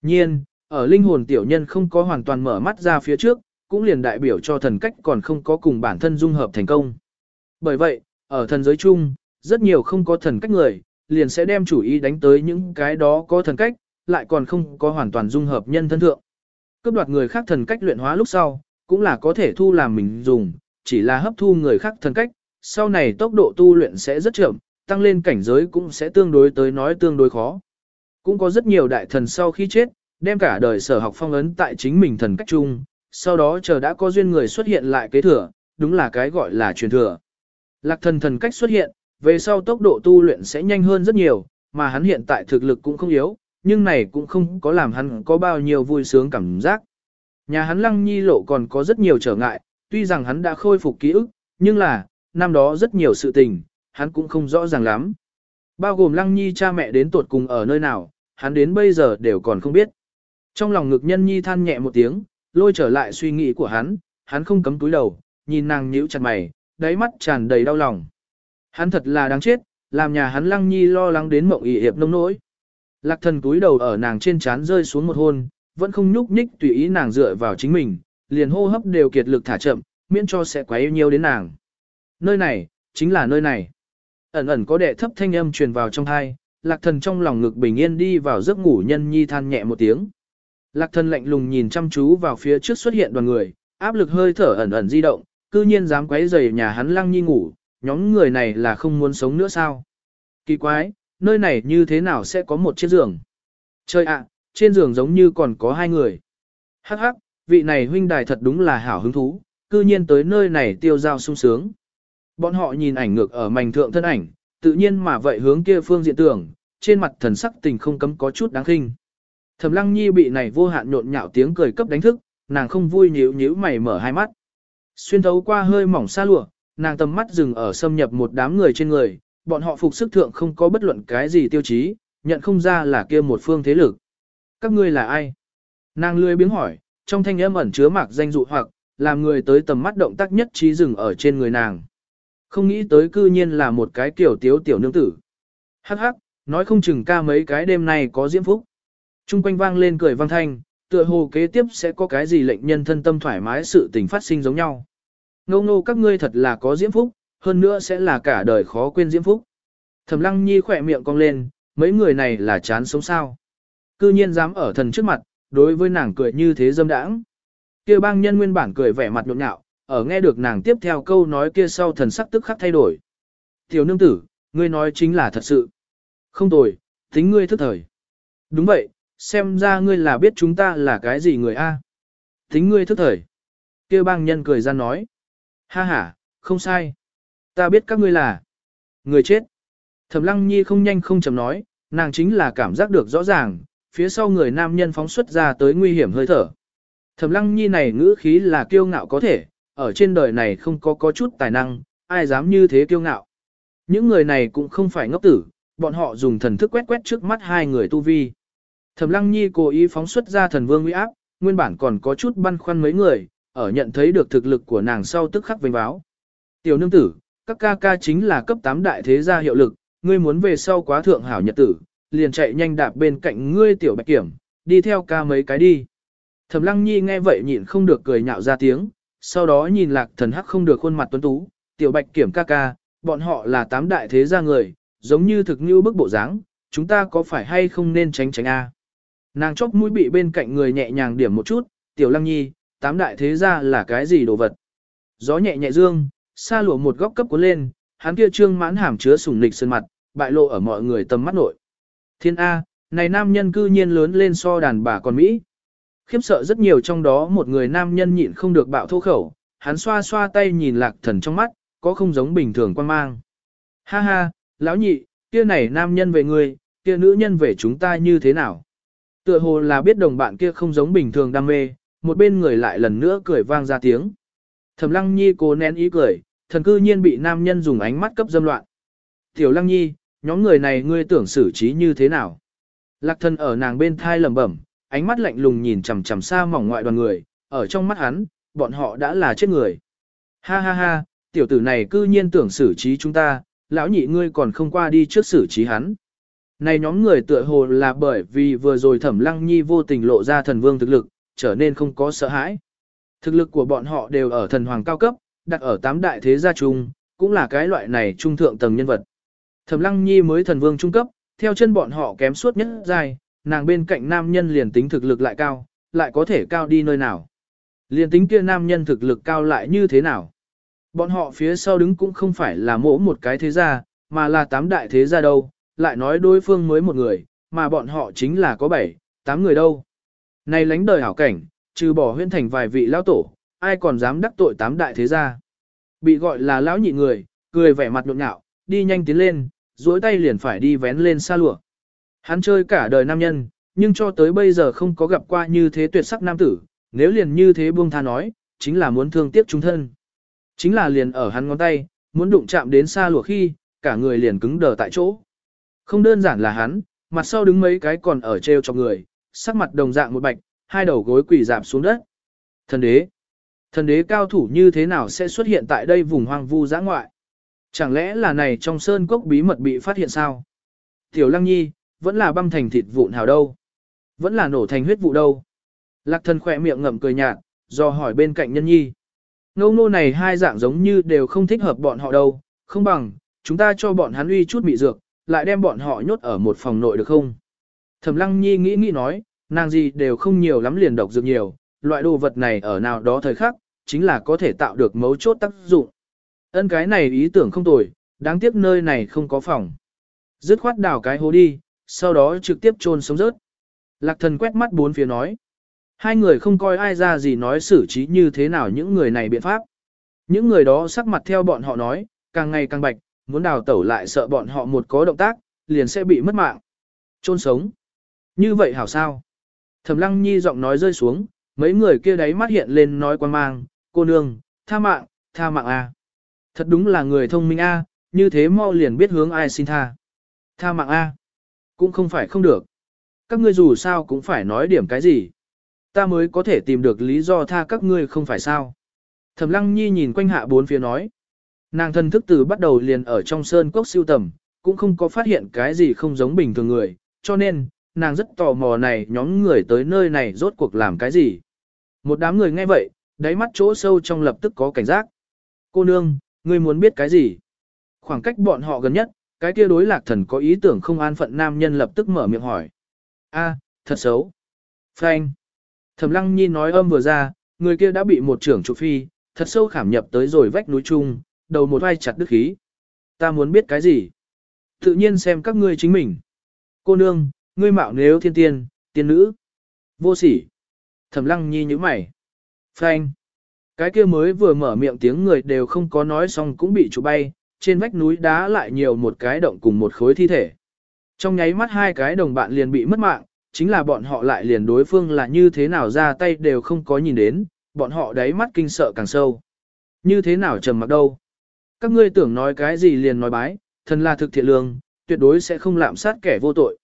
Nhiên, ở linh hồn tiểu nhân không có hoàn toàn mở mắt ra phía trước, cũng liền đại biểu cho thần cách còn không có cùng bản thân dung hợp thành công. Bởi vậy, ở thần giới chung, rất nhiều không có thần cách người, liền sẽ đem chủ ý đánh tới những cái đó có thần cách, lại còn không có hoàn toàn dung hợp nhân thân thượng. Cấp đoạt người khác thần cách luyện hóa lúc sau, cũng là có thể thu làm mình dùng, chỉ là hấp thu người khác thần cách, sau này tốc độ tu luyện sẽ rất chậm, tăng lên cảnh giới cũng sẽ tương đối tới nói tương đối khó. Cũng có rất nhiều đại thần sau khi chết, đem cả đời sở học phong ấn tại chính mình thần cách chung, sau đó chờ đã có duyên người xuất hiện lại kế thừa, đúng là cái gọi là truyền thừa. Lạc thần thần cách xuất hiện, về sau tốc độ tu luyện sẽ nhanh hơn rất nhiều, mà hắn hiện tại thực lực cũng không yếu, nhưng này cũng không có làm hắn có bao nhiêu vui sướng cảm giác. Nhà hắn lăng nhi lộ còn có rất nhiều trở ngại, tuy rằng hắn đã khôi phục ký ức, nhưng là, năm đó rất nhiều sự tình, hắn cũng không rõ ràng lắm. Bao gồm lăng nhi cha mẹ đến tuột cùng ở nơi nào, hắn đến bây giờ đều còn không biết. Trong lòng ngực nhân nhi than nhẹ một tiếng, lôi trở lại suy nghĩ của hắn, hắn không cấm túi đầu, nhìn nàng nhíu chặt mày, đáy mắt tràn đầy đau lòng. Hắn thật là đáng chết, làm nhà hắn lăng nhi lo lắng đến mộng ỉ hiệp nông nỗi. Lạc thần túi đầu ở nàng trên trán rơi xuống một hôn, vẫn không nhúc nhích tùy ý nàng dựa vào chính mình, liền hô hấp đều kiệt lực thả chậm, miễn cho sẽ quá yêu nhiều đến nàng. Nơi này, chính là nơi này. Ẩn ẩn có đệ thấp thanh âm truyền vào trong thai, lạc thần trong lòng ngực bình yên đi vào giấc ngủ nhân nhi than nhẹ một tiếng. Lạc thần lạnh lùng nhìn chăm chú vào phía trước xuất hiện đoàn người, áp lực hơi thở ẩn ẩn di động, cư nhiên dám quấy rầy nhà hắn lăng nhi ngủ, nhóm người này là không muốn sống nữa sao? Kỳ quái, nơi này như thế nào sẽ có một chiếc giường? Trời ạ, trên giường giống như còn có hai người. Hắc hắc, vị này huynh đài thật đúng là hảo hứng thú, cư nhiên tới nơi này tiêu giao sung sướng. Bọn họ nhìn ảnh ngược ở mảnh thượng thân ảnh, tự nhiên mà vậy hướng kia phương diện tưởng, trên mặt thần sắc tình không cấm có chút đáng khinh. Thẩm Lăng Nhi bị này vô hạn nhộn nhạo tiếng cười cấp đánh thức, nàng không vui nhíu nhíu mày mở hai mắt. Xuyên thấu qua hơi mỏng xa lụa, nàng tầm mắt dừng ở xâm nhập một đám người trên người, bọn họ phục sức thượng không có bất luận cái gì tiêu chí, nhận không ra là kia một phương thế lực. Các ngươi là ai? Nàng lười biếng hỏi, trong thanh âm ẩn chứa mạc danh dụ hoặc, làm người tới tầm mắt động tác nhất trí dừng ở trên người nàng. Không nghĩ tới cư nhiên là một cái kiểu tiếu tiểu nương tử. Hắc hắc, nói không chừng ca mấy cái đêm nay có diễm phúc. Trung quanh vang lên cười vang thanh, tựa hồ kế tiếp sẽ có cái gì lệnh nhân thân tâm thoải mái sự tình phát sinh giống nhau. Ngô ngô các ngươi thật là có diễm phúc, hơn nữa sẽ là cả đời khó quên diễm phúc. Thẩm lăng nhi khỏe miệng cong lên, mấy người này là chán sống sao. Cư nhiên dám ở thần trước mặt, đối với nàng cười như thế dâm đãng. kia bang nhân nguyên bản cười vẻ mặt nhộn nhạo, ở nghe được nàng tiếp theo câu nói kia sau thần sắc tức khắc thay đổi. Tiểu nương tử, ngươi nói chính là thật sự. Không tồi, tính ngươi thức thời. Đúng vậy, xem ra ngươi là biết chúng ta là cái gì người a. Tính ngươi thức thời. kia bang nhân cười ra nói. Ha ha, không sai. Ta biết các ngươi là người chết. Thẩm lăng nhi không nhanh không chậm nói, nàng chính là cảm giác được rõ ràng, phía sau người nam nhân phóng xuất ra tới nguy hiểm hơi thở. Thẩm lăng nhi này ngữ khí là kiêu ngạo có thể, ở trên đời này không có có chút tài năng, ai dám như thế kiêu ngạo. Những người này cũng không phải ngốc tử, bọn họ dùng thần thức quét quét trước mắt hai người tu vi. Thẩm lăng nhi cố ý phóng xuất ra thần vương uy áp, nguyên bản còn có chút băn khoăn mấy người, ở nhận thấy được thực lực của nàng sau tức khắc vinh báo. Tiểu nương tử, các ca ca chính là cấp 8 đại thế gia hiệu lực, ngươi muốn về sau quá thượng hảo nhật tử, liền chạy nhanh đạp bên cạnh ngươi tiểu bạch kiểm, đi theo ca mấy cái đi. Thẩm lăng nhi nghe vậy nhịn không được cười nhạo ra tiếng, sau đó nhìn lạc thần hắc không được khuôn mặt tuấn tú, tiểu bạch kiểm ca ca, bọn họ là tám đại thế gia người, giống như thực như bức bộ dáng, chúng ta có phải hay không nên tránh tránh a? Nàng chóc mũi bị bên cạnh người nhẹ nhàng điểm một chút, tiểu lăng nhi, tám đại thế gia là cái gì đồ vật? Gió nhẹ nhẹ dương, xa lụa một góc cấp cuốn lên, hắn kia trương mãn hàm chứa sủng nịch sơn mặt, bại lộ ở mọi người tầm mắt nội. Thiên A, này nam nhân cư nhiên lớn lên so đàn bà còn Mỹ. Khiếp sợ rất nhiều trong đó một người nam nhân nhịn không được bạo thô khẩu, hắn xoa xoa tay nhìn lạc thần trong mắt, có không giống bình thường quan mang. Ha ha, lão nhị, kia này nam nhân về người, kia nữ nhân về chúng ta như thế nào? Tựa hồ là biết đồng bạn kia không giống bình thường đam mê, một bên người lại lần nữa cười vang ra tiếng. Thẩm lăng nhi cố nén ý cười, thần cư nhiên bị nam nhân dùng ánh mắt cấp dâm loạn. Tiểu lăng nhi, nhóm người này ngươi tưởng xử trí như thế nào? Lạc thần ở nàng bên thai lẩm bẩm, ánh mắt lạnh lùng nhìn chằm chằm xa mỏng ngoại đoàn người, ở trong mắt hắn, bọn họ đã là chết người. Ha ha ha, tiểu tử này cư nhiên tưởng xử trí chúng ta, lão nhị ngươi còn không qua đi trước xử trí hắn. Này nhóm người tựa hồ là bởi vì vừa rồi thẩm lăng nhi vô tình lộ ra thần vương thực lực, trở nên không có sợ hãi. Thực lực của bọn họ đều ở thần hoàng cao cấp, đặt ở tám đại thế gia trung, cũng là cái loại này trung thượng tầng nhân vật. Thẩm lăng nhi mới thần vương trung cấp, theo chân bọn họ kém suốt nhất dài, nàng bên cạnh nam nhân liền tính thực lực lại cao, lại có thể cao đi nơi nào. Liền tính kia nam nhân thực lực cao lại như thế nào. Bọn họ phía sau đứng cũng không phải là mỗ một cái thế gia, mà là tám đại thế gia đâu, lại nói đối phương mới một người, mà bọn họ chính là có bảy, tám người đâu. Này lánh đời hảo cảnh, trừ bỏ huyên thành vài vị lão tổ, ai còn dám đắc tội tám đại thế gia. Bị gọi là lão nhị người, cười vẻ mặt nhộn nhạo, đi nhanh tiến lên, duỗi tay liền phải đi vén lên xa lụa. Hắn chơi cả đời nam nhân, nhưng cho tới bây giờ không có gặp qua như thế tuyệt sắc nam tử, nếu liền như thế buông tha nói, chính là muốn thương tiếc chúng thân. Chính là liền ở hắn ngón tay, muốn đụng chạm đến xa lụa khi, cả người liền cứng đờ tại chỗ. Không đơn giản là hắn, mặt sau đứng mấy cái còn ở treo cho người, sắc mặt đồng dạng một bạch, hai đầu gối quỳ dạp xuống đất. Thần đế, thần đế cao thủ như thế nào sẽ xuất hiện tại đây vùng hoang vu giã ngoại? Chẳng lẽ là này trong sơn cốc bí mật bị phát hiện sao? Tiểu Lăng Nhi, vẫn là băm thành thịt vụn hào đâu? Vẫn là nổ thành huyết vụ đâu? Lạc thần khỏe miệng ngậm cười nhạt, do hỏi bên cạnh nhân nhi. Ngô nô này hai dạng giống như đều không thích hợp bọn họ đâu, không bằng, chúng ta cho bọn hắn uy chút bị dược, lại đem bọn họ nhốt ở một phòng nội được không? Thẩm lăng nhi nghĩ nghĩ nói, nàng gì đều không nhiều lắm liền độc dược nhiều, loại đồ vật này ở nào đó thời khắc, chính là có thể tạo được mấu chốt tác dụng. Ân cái này ý tưởng không tồi, đáng tiếc nơi này không có phòng. Dứt khoát đào cái hố đi, sau đó trực tiếp chôn sống rớt. Lạc thần quét mắt bốn phía nói. Hai người không coi ai ra gì nói xử trí như thế nào những người này biện pháp. Những người đó sắc mặt theo bọn họ nói, càng ngày càng bạch, muốn đào tẩu lại sợ bọn họ một có động tác, liền sẽ bị mất mạng. Trôn sống. Như vậy hảo sao? Thẩm lăng nhi giọng nói rơi xuống, mấy người kia đấy mắt hiện lên nói quan mang, cô nương, tha mạng, tha mạng a. Thật đúng là người thông minh a, như thế mau liền biết hướng ai xin tha. Tha mạng a. Cũng không phải không được. Các ngươi dù sao cũng phải nói điểm cái gì. Ta mới có thể tìm được lý do tha các ngươi không phải sao. Thẩm lăng nhi nhìn quanh hạ bốn phía nói. Nàng thân thức từ bắt đầu liền ở trong sơn cốc siêu tầm, cũng không có phát hiện cái gì không giống bình thường người, cho nên, nàng rất tò mò này nhóm người tới nơi này rốt cuộc làm cái gì. Một đám người nghe vậy, đáy mắt chỗ sâu trong lập tức có cảnh giác. Cô nương, ngươi muốn biết cái gì? Khoảng cách bọn họ gần nhất, cái kia đối lạc thần có ý tưởng không an phận nam nhân lập tức mở miệng hỏi. A, thật xấu. Phanh. Thẩm lăng nhi nói âm vừa ra, người kia đã bị một trưởng trụ phi, thật sâu khảm nhập tới rồi vách núi chung, đầu một vai chặt đứt khí. Ta muốn biết cái gì? Tự nhiên xem các ngươi chính mình. Cô nương, ngươi mạo nếu thiên tiên, tiên nữ. Vô sỉ. Thẩm lăng nhi như mày. Phanh. Cái kia mới vừa mở miệng tiếng người đều không có nói xong cũng bị trụ bay, trên vách núi đá lại nhiều một cái động cùng một khối thi thể. Trong nháy mắt hai cái đồng bạn liền bị mất mạng, chính là bọn họ lại liền đối phương là như thế nào ra tay đều không có nhìn đến, bọn họ đáy mắt kinh sợ càng sâu. Như thế nào trầm mặc đâu? Các ngươi tưởng nói cái gì liền nói bái, thần là thực thiện lương, tuyệt đối sẽ không lạm sát kẻ vô tội.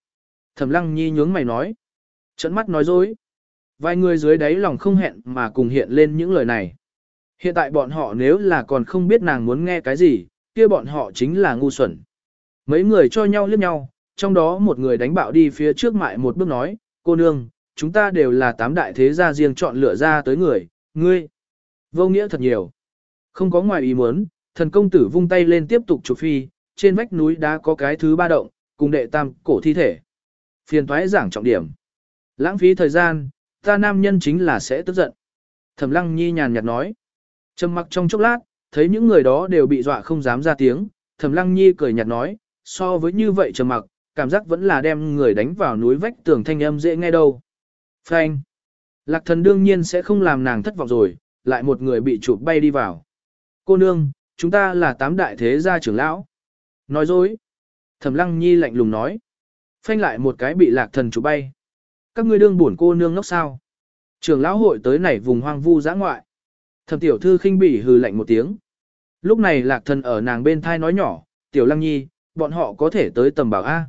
Thẩm lăng nhi nhướng mày nói. Trận mắt nói dối. Vài người dưới đáy lòng không hẹn mà cùng hiện lên những lời này. Hiện tại bọn họ nếu là còn không biết nàng muốn nghe cái gì, kia bọn họ chính là ngu xuẩn. Mấy người cho nhau liếc nhau, trong đó một người đánh bạo đi phía trước mại một bước nói, cô nương, chúng ta đều là tám đại thế gia riêng chọn lựa ra tới người, ngươi. Vô nghĩa thật nhiều. Không có ngoài ý muốn, thần công tử vung tay lên tiếp tục chụp phi, trên vách núi đá có cái thứ ba động, cùng đệ tam cổ thi thể. Phiền thoái giảng trọng điểm. Lãng phí thời gian, ta nam nhân chính là sẽ tức giận. Thẩm lăng nhi nhàn nhạt nói. Trầm mặc trong chốc lát, thấy những người đó đều bị dọa không dám ra tiếng, Thẩm lăng nhi cười nhạt nói, so với như vậy trầm mặc, cảm giác vẫn là đem người đánh vào núi vách tường thanh âm dễ nghe đâu. Phanh. Lạc thần đương nhiên sẽ không làm nàng thất vọng rồi, lại một người bị chụp bay đi vào. Cô nương, chúng ta là tám đại thế gia trưởng lão. Nói dối. Thẩm lăng nhi lạnh lùng nói. Phanh lại một cái bị lạc thần chụp bay. Các ngươi đương buồn cô nương ngốc sao. Trưởng lão hội tới nảy vùng hoang vu giã ngoại. Thẩm tiểu thư khinh bỉ hừ lạnh một tiếng. Lúc này lạc thần ở nàng bên thai nói nhỏ, tiểu lăng nhi, bọn họ có thể tới tầm bảo A.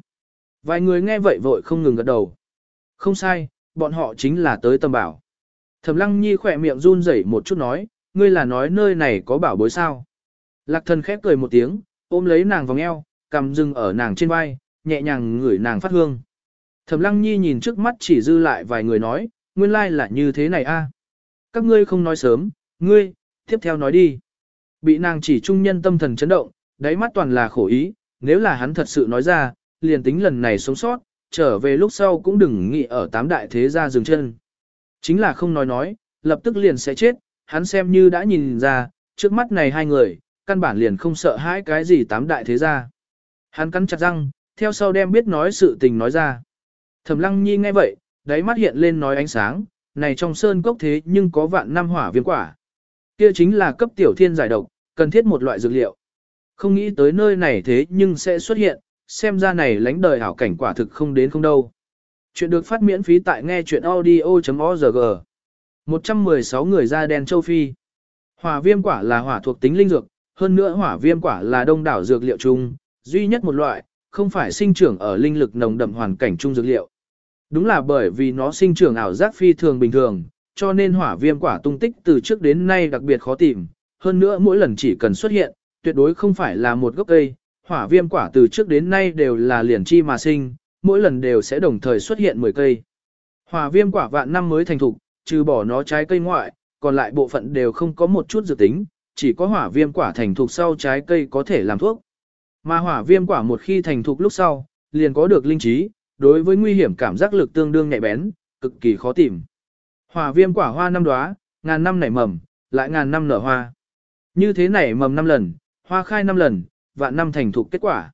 Vài người nghe vậy vội không ngừng gật đầu. Không sai, bọn họ chính là tới tầm bảo. Thẩm lăng nhi khỏe miệng run rẩy một chút nói, ngươi là nói nơi này có bảo bối sao. Lạc thần khép cười một tiếng, ôm lấy nàng vòng eo, cầm dừng ở nàng trên vai, nhẹ nhàng ngửi nàng phát hương. Thẩm lăng nhi nhìn trước mắt chỉ dư lại vài người nói, nguyên lai là như thế này a. Các ngươi không nói sớm, ngươi, tiếp theo nói đi. Bị nàng chỉ trung nhân tâm thần chấn động, đáy mắt toàn là khổ ý, nếu là hắn thật sự nói ra, liền tính lần này sống sót, trở về lúc sau cũng đừng nghĩ ở tám đại thế gia dừng chân. Chính là không nói nói, lập tức liền sẽ chết, hắn xem như đã nhìn ra, trước mắt này hai người, căn bản liền không sợ hãi cái gì tám đại thế gia. Hắn cắn chặt răng, theo sau đem biết nói sự tình nói ra. Thẩm lăng nhi nghe vậy, đáy mắt hiện lên nói ánh sáng, này trong sơn cốc thế nhưng có vạn năm hỏa viêm quả. Kia chính là cấp tiểu thiên giải độc, cần thiết một loại dược liệu. không nghĩ tới nơi này thế nhưng sẽ xuất hiện, xem ra này lánh đời hảo cảnh quả thực không đến không đâu. Chuyện được phát miễn phí tại nghe chuyện audio.org 116 người da đen châu Phi Hỏa viêm quả là hỏa thuộc tính linh dược, hơn nữa hỏa viêm quả là đông đảo dược liệu chung, duy nhất một loại, không phải sinh trưởng ở linh lực nồng đậm hoàn cảnh chung dược liệu. Đúng là bởi vì nó sinh trưởng ảo giác phi thường bình thường, cho nên hỏa viêm quả tung tích từ trước đến nay đặc biệt khó tìm, hơn nữa mỗi lần chỉ cần xuất hiện, tuyệt đối không phải là một gốc cây, hỏa viêm quả từ trước đến nay đều là liền chi mà sinh, mỗi lần đều sẽ đồng thời xuất hiện 10 cây. Hỏa viêm quả vạn năm mới thành thục, trừ bỏ nó trái cây ngoại, còn lại bộ phận đều không có một chút dự tính, chỉ có hỏa viêm quả thành thục sau trái cây có thể làm thuốc. Mà hỏa viêm quả một khi thành thục lúc sau, liền có được linh trí, đối với nguy hiểm cảm giác lực tương đương nhạy bén, cực kỳ khó tìm. Hỏa viêm quả hoa năm đóa, ngàn năm nảy mầm, lại ngàn năm nở hoa. Như thế nảy mầm năm lần, hoa khai năm lần, vạn năm thành thục kết quả.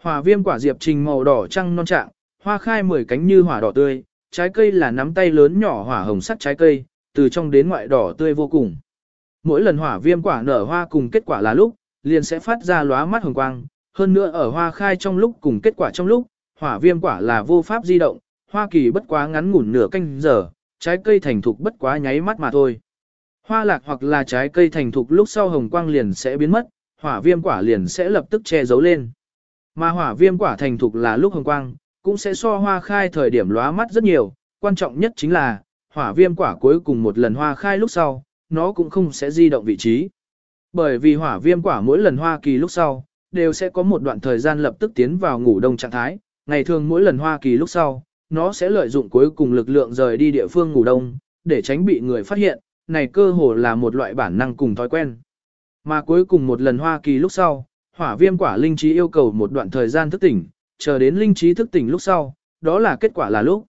Hỏa viêm quả diệp trình màu đỏ trăng non trạng, hoa khai 10 cánh như hỏa đỏ tươi, trái cây là nắm tay lớn nhỏ hỏa hồng sắc trái cây, từ trong đến ngoại đỏ tươi vô cùng. Mỗi lần hỏa viêm quả nở hoa cùng kết quả là lúc, liền sẽ phát ra lóa mắt hồng quang, hơn nữa ở hoa khai trong lúc cùng kết quả trong lúc, hỏa viêm quả là vô pháp di động, hoa kỳ bất quá ngắn ngủn nửa canh giờ, trái cây thành thục bất quá nháy mắt mà thôi. Hoa lạc hoặc là trái cây thành thục lúc sau hồng quang liền sẽ biến mất, hỏa viêm quả liền sẽ lập tức che giấu lên. Mà hỏa viêm quả thành thục là lúc hồng quang, cũng sẽ so hoa khai thời điểm lóa mắt rất nhiều, quan trọng nhất chính là, hỏa viêm quả cuối cùng một lần hoa khai lúc sau, nó cũng không sẽ di động vị trí. Bởi vì hỏa viêm quả mỗi lần hoa kỳ lúc sau, đều sẽ có một đoạn thời gian lập tức tiến vào ngủ đông trạng thái, ngày thường mỗi lần hoa kỳ lúc sau, nó sẽ lợi dụng cuối cùng lực lượng rời đi địa phương ngủ đông, để tránh bị người phát hiện, này cơ hồ là một loại bản năng cùng thói quen. Mà cuối cùng một lần hoa kỳ lúc sau, hỏa viêm quả linh trí yêu cầu một đoạn thời gian thức tỉnh, chờ đến linh trí thức tỉnh lúc sau, đó là kết quả là lúc.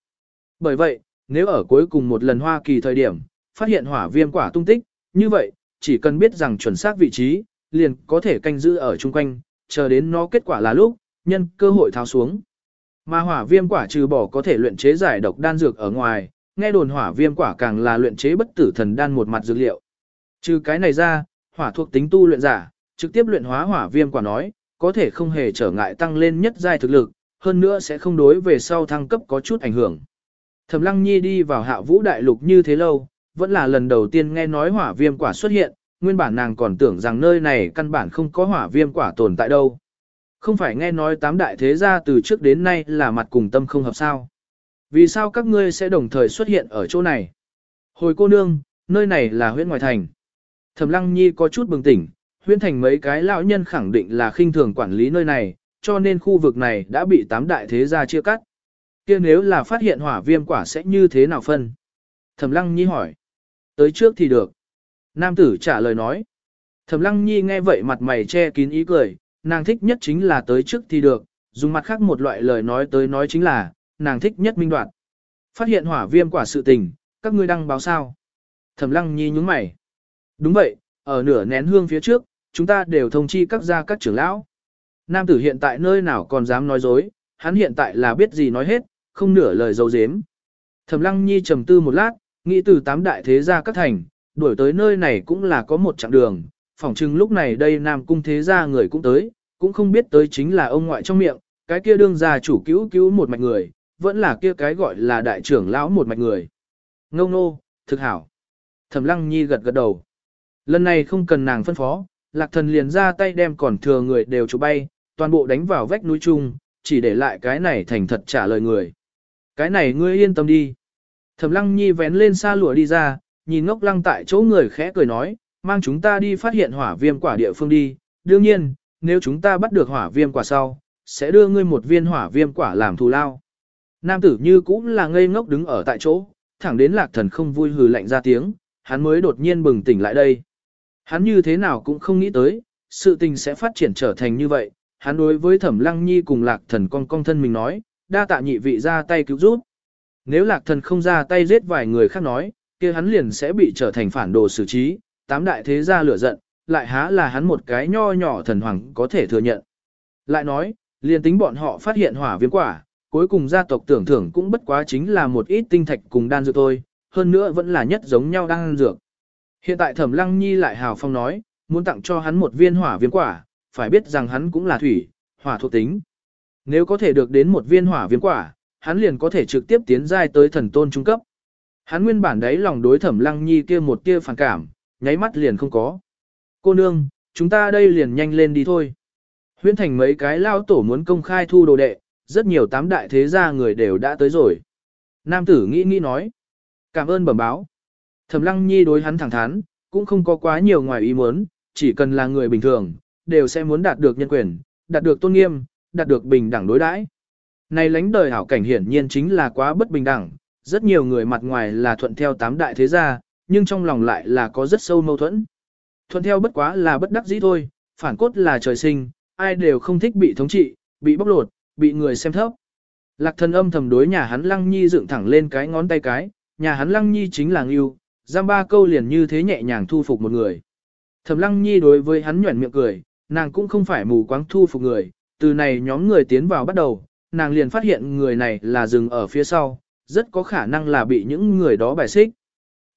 Bởi vậy, nếu ở cuối cùng một lần hoa kỳ thời điểm, phát hiện hỏa viêm quả tung tích, như vậy, chỉ cần biết rằng chuẩn xác vị trí, liền có thể canh giữ ở chung quanh, chờ đến nó kết quả là lúc, nhân cơ hội tháo xuống. Mà hỏa viêm quả trừ bỏ có thể luyện chế giải độc đan dược ở ngoài, nghe đồn hỏa viêm quả càng là luyện chế bất tử thần đan một mặt dược liệu. Trừ cái này ra, hỏa thuộc tính tu luyện giả, trực tiếp luyện hóa hỏa viêm quả nói, có thể không hề trở ngại tăng lên nhất giai thực lực, hơn nữa sẽ không đối về sau thăng cấp có chút ảnh hưởng. Thẩm Lăng Nhi đi vào Hạ Vũ Đại Lục như thế lâu, vẫn là lần đầu tiên nghe nói hỏa viêm quả xuất hiện, nguyên bản nàng còn tưởng rằng nơi này căn bản không có hỏa viêm quả tồn tại đâu. Không phải nghe nói tám đại thế gia từ trước đến nay là mặt cùng tâm không hợp sao. Vì sao các ngươi sẽ đồng thời xuất hiện ở chỗ này? Hồi cô nương, nơi này là huyện ngoại thành. Thẩm Lăng Nhi có chút bừng tỉnh, huyện thành mấy cái lão nhân khẳng định là khinh thường quản lý nơi này, cho nên khu vực này đã bị tám đại thế gia chia cắt. kia nếu là phát hiện hỏa viêm quả sẽ như thế nào phân? Thẩm Lăng Nhi hỏi. Tới trước thì được. Nam tử trả lời nói. Thẩm Lăng Nhi nghe vậy mặt mày che kín ý cười, nàng thích nhất chính là tới trước thì được, dùng mặt khác một loại lời nói tới nói chính là, nàng thích nhất minh đoạn. Phát hiện hỏa viêm quả sự tình, các ngươi đăng báo sao. Thẩm Lăng Nhi nhúng mày. Đúng vậy, ở nửa nén hương phía trước, chúng ta đều thông chi các gia các trưởng lão. Nam tử hiện tại nơi nào còn dám nói dối, hắn hiện tại là biết gì nói hết, không nửa lời dấu dếm. Thẩm Lăng Nhi trầm tư một lát, nghĩ từ tám đại thế gia các thành, đuổi tới nơi này cũng là có một chặng đường, phỏng chừng lúc này đây Nam cung thế gia người cũng tới, cũng không biết tới chính là ông ngoại trong miệng, cái kia đương gia chủ cứu cứu một mạch người, vẫn là kia cái gọi là đại trưởng lão một mạch người. Ngông nô, thực hảo. Thẩm Lăng Nhi gật gật đầu. Lần này không cần nàng phân phó, lạc thần liền ra tay đem còn thừa người đều chụp bay, toàn bộ đánh vào vách núi chung, chỉ để lại cái này thành thật trả lời người. Cái này ngươi yên tâm đi. Thẩm lăng nhi vén lên xa lụa đi ra, nhìn ngốc lăng tại chỗ người khẽ cười nói, mang chúng ta đi phát hiện hỏa viêm quả địa phương đi. Đương nhiên, nếu chúng ta bắt được hỏa viêm quả sau, sẽ đưa ngươi một viên hỏa viêm quả làm thù lao. Nam tử như cũng là ngây ngốc đứng ở tại chỗ, thẳng đến lạc thần không vui hừ lạnh ra tiếng, hắn mới đột nhiên bừng tỉnh lại đây. Hắn như thế nào cũng không nghĩ tới, sự tình sẽ phát triển trở thành như vậy. Hắn đối với thẩm lăng nhi cùng lạc thần con con thân mình nói, đa tạ nhị vị ra tay cứu giúp. Nếu lạc thần không ra tay giết vài người khác nói, kia hắn liền sẽ bị trở thành phản đồ xử trí, tám đại thế gia lửa giận, lại há là hắn một cái nho nhỏ thần hoàng có thể thừa nhận. Lại nói, liền tính bọn họ phát hiện hỏa viêm quả, cuối cùng gia tộc tưởng thưởng cũng bất quá chính là một ít tinh thạch cùng đan dược thôi, hơn nữa vẫn là nhất giống nhau đan dược. Hiện tại Thẩm Lăng Nhi lại hào phong nói, muốn tặng cho hắn một viên hỏa viêm quả, phải biết rằng hắn cũng là thủy, hỏa thuộc tính. Nếu có thể được đến một viên hỏa viêm quả, hắn liền có thể trực tiếp tiến giai tới thần tôn trung cấp. Hắn nguyên bản đấy lòng đối thẩm lăng nhi kia một tia phản cảm, nháy mắt liền không có. Cô nương, chúng ta đây liền nhanh lên đi thôi. Huyễn thành mấy cái lao tổ muốn công khai thu đồ đệ, rất nhiều tám đại thế gia người đều đã tới rồi. Nam tử nghĩ nghĩ nói. Cảm ơn bẩm báo. Thẩm lăng nhi đối hắn thẳng thắn, cũng không có quá nhiều ngoài ý muốn, chỉ cần là người bình thường, đều sẽ muốn đạt được nhân quyền, đạt được tôn nghiêm, đạt được bình đẳng đối đãi. Này lãnh đời hảo cảnh hiển nhiên chính là quá bất bình đẳng, rất nhiều người mặt ngoài là thuận theo tám đại thế gia, nhưng trong lòng lại là có rất sâu mâu thuẫn. Thuận theo bất quá là bất đắc dĩ thôi, phản cốt là trời sinh, ai đều không thích bị thống trị, bị bóc lột, bị người xem thấp. Lạc thần âm thầm đối nhà hắn lăng nhi dựng thẳng lên cái ngón tay cái, nhà hắn lăng nhi chính là ngưu, giam ba câu liền như thế nhẹ nhàng thu phục một người. Thẩm lăng nhi đối với hắn nhuẩn miệng cười, nàng cũng không phải mù quáng thu phục người, từ này nhóm người tiến vào bắt đầu, nàng liền phát hiện người này là dừng ở phía sau, rất có khả năng là bị những người đó bài xích.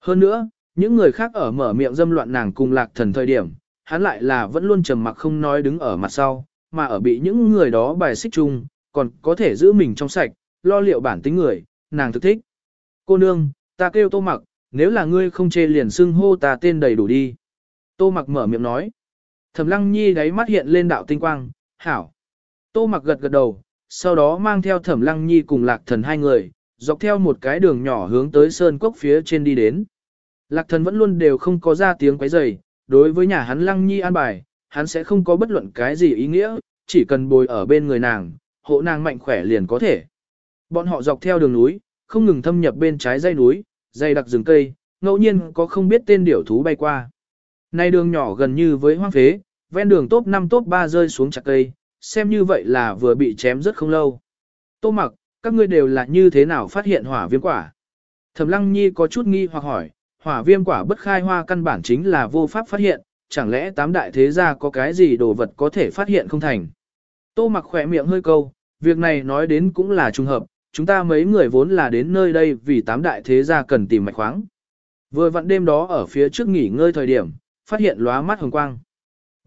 Hơn nữa, những người khác ở mở miệng dâm loạn nàng cùng lạc thần thời điểm, hắn lại là vẫn luôn trầm mặc không nói đứng ở mặt sau, mà ở bị những người đó bài xích chung, còn có thể giữ mình trong sạch, lo liệu bản tính người, nàng thực thích. Cô nương, ta kêu tô mặc, nếu là ngươi không chê liền xưng hô ta tên đầy đủ đi. Tô mặc mở miệng nói. Thẩm lăng nhi đáy mắt hiện lên đạo tinh quang, hảo. Tô mặc gật gật đầu, sau đó mang theo thẩm lăng nhi cùng lạc thần hai người, dọc theo một cái đường nhỏ hướng tới sơn cốc phía trên đi đến. Lạc thần vẫn luôn đều không có ra tiếng quấy rầy, đối với nhà hắn lăng nhi an bài, hắn sẽ không có bất luận cái gì ý nghĩa, chỉ cần bồi ở bên người nàng, hộ nàng mạnh khỏe liền có thể. Bọn họ dọc theo đường núi, không ngừng thâm nhập bên trái dây núi, dây đặc rừng cây, ngẫu nhiên có không biết tên điểu thú bay qua. Nay đường nhỏ gần như với hoang phế, ven đường top 5 top 3 rơi xuống chặt cây, xem như vậy là vừa bị chém rất không lâu. Tô mặc, các ngươi đều là như thế nào phát hiện hỏa viêm quả? Thẩm lăng nhi có chút nghi hoặc hỏi, hỏa viêm quả bất khai hoa căn bản chính là vô pháp phát hiện, chẳng lẽ tám đại thế gia có cái gì đồ vật có thể phát hiện không thành? Tô mặc khỏe miệng hơi câu, việc này nói đến cũng là trùng hợp, chúng ta mấy người vốn là đến nơi đây vì tám đại thế gia cần tìm mạch khoáng. Vừa vặn đêm đó ở phía trước nghỉ ngơi thời điểm, phát hiện lóa mắt hồng quang.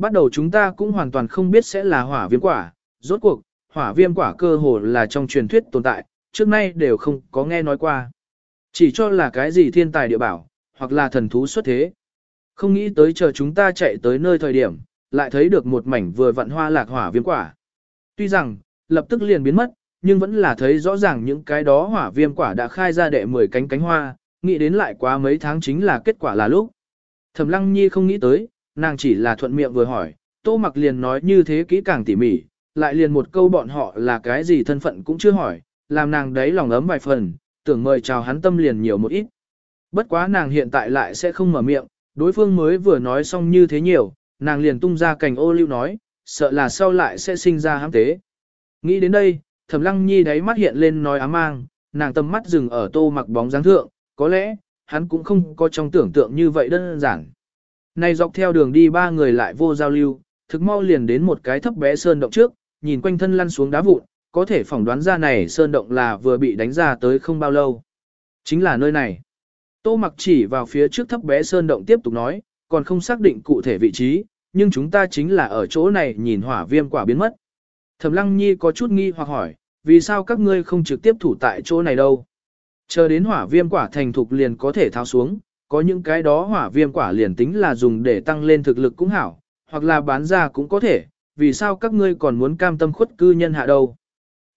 Bắt đầu chúng ta cũng hoàn toàn không biết sẽ là hỏa viêm quả, rốt cuộc, hỏa viêm quả cơ hồ là trong truyền thuyết tồn tại, trước nay đều không có nghe nói qua. Chỉ cho là cái gì thiên tài địa bảo, hoặc là thần thú xuất thế. Không nghĩ tới chờ chúng ta chạy tới nơi thời điểm, lại thấy được một mảnh vừa vặn hoa lạc hỏa viêm quả. Tuy rằng, lập tức liền biến mất, nhưng vẫn là thấy rõ ràng những cái đó hỏa viêm quả đã khai ra đệ 10 cánh cánh hoa, nghĩ đến lại quá mấy tháng chính là kết quả là lúc. Thẩm Lăng Nhi không nghĩ tới, nàng chỉ là thuận miệng vừa hỏi, Tô Mặc liền nói như thế kỹ càng tỉ mỉ, lại liền một câu bọn họ là cái gì thân phận cũng chưa hỏi, làm nàng đấy lòng ấm vài phần, tưởng mời chào hắn tâm liền nhiều một ít. Bất quá nàng hiện tại lại sẽ không mở miệng, đối phương mới vừa nói xong như thế nhiều, nàng liền tung ra cành ô lưu nói, sợ là sau lại sẽ sinh ra hãm tế. Nghĩ đến đây, Thẩm Lăng Nhi đáy mắt hiện lên nói ám mang, nàng tâm mắt dừng ở tô mặc bóng dáng thượng, có lẽ, hắn cũng không có trong tưởng tượng như vậy đơn giản. Này dọc theo đường đi ba người lại vô giao lưu, thực mau liền đến một cái thấp bé sơn động trước, nhìn quanh thân lăn xuống đá vụn, có thể phỏng đoán ra này sơn động là vừa bị đánh ra tới không bao lâu. Chính là nơi này. Tô mặc chỉ vào phía trước thấp bé sơn động tiếp tục nói, còn không xác định cụ thể vị trí, nhưng chúng ta chính là ở chỗ này nhìn hỏa viêm quả biến mất. Thẩm lăng nhi có chút nghi hoặc hỏi, vì sao các ngươi không trực tiếp thủ tại chỗ này đâu? Chờ đến hỏa viêm quả thành thục liền có thể tháo xuống, có những cái đó hỏa viêm quả liền tính là dùng để tăng lên thực lực cũng hảo, hoặc là bán ra cũng có thể, vì sao các ngươi còn muốn cam tâm khuất cư nhân hạ đâu?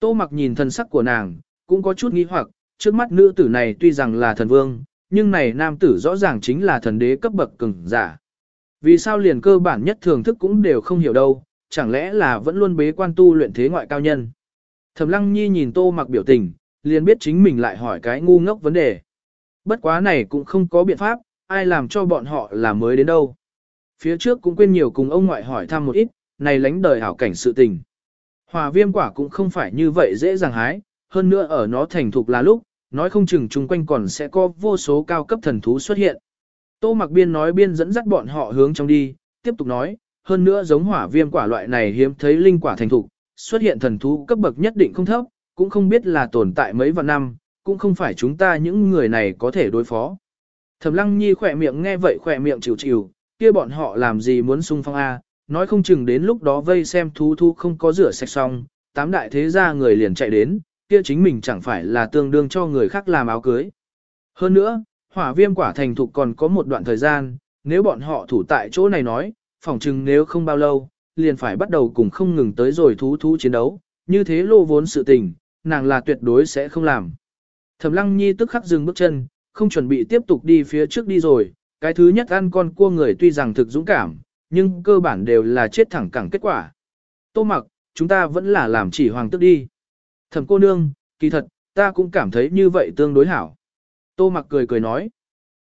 Tô mặc nhìn thân sắc của nàng, cũng có chút nghi hoặc, trước mắt nữ tử này tuy rằng là thần vương, nhưng này nam tử rõ ràng chính là thần đế cấp bậc cường giả. Vì sao liền cơ bản nhất thường thức cũng đều không hiểu đâu, chẳng lẽ là vẫn luôn bế quan tu luyện thế ngoại cao nhân. Thẩm lăng nhi nhìn tô mặc biểu tình, liền biết chính mình lại hỏi cái ngu ngốc vấn đề. Bất quá này cũng không có biện pháp, ai làm cho bọn họ là mới đến đâu. Phía trước cũng quên nhiều cùng ông ngoại hỏi thăm một ít, này lánh đời hảo cảnh sự tình. Hòa viêm quả cũng không phải như vậy dễ dàng hái, hơn nữa ở nó thành thục là lúc, nói không chừng chung quanh còn sẽ có vô số cao cấp thần thú xuất hiện. Tô mặc biên nói biên dẫn dắt bọn họ hướng trong đi, tiếp tục nói, hơn nữa giống hỏa viêm quả loại này hiếm thấy linh quả thành thục, xuất hiện thần thú cấp bậc nhất định không thấp, cũng không biết là tồn tại mấy vạn năm, cũng không phải chúng ta những người này có thể đối phó. Thẩm lăng nhi khỏe miệng nghe vậy khỏe miệng chịu chịu, kia bọn họ làm gì muốn sung phong A, nói không chừng đến lúc đó vây xem thú thú không có rửa sạch xong, tám đại thế gia người liền chạy đến, kia chính mình chẳng phải là tương đương cho người khác làm áo cưới. Hơn nữa, hỏa viêm quả thành thục còn có một đoạn thời gian, nếu bọn họ thủ tại chỗ này nói, phỏng chừng nếu không bao lâu, liền phải bắt đầu cùng không ngừng tới rồi thú thú chiến đấu, như thế lô vốn sự tình, nàng là tuyệt đối sẽ không làm. Thẩm lăng nhi tức khắc dừng bước chân, không chuẩn bị tiếp tục đi phía trước đi rồi, cái thứ nhất ăn con cua người tuy rằng thực dũng cảm, nhưng cơ bản đều là chết thẳng cẳng kết quả. Tô mặc, chúng ta vẫn là làm chỉ hoàng tức đi. Thẩm cô nương, kỳ thật, ta cũng cảm thấy như vậy tương đối hảo. Tô mặc cười cười nói.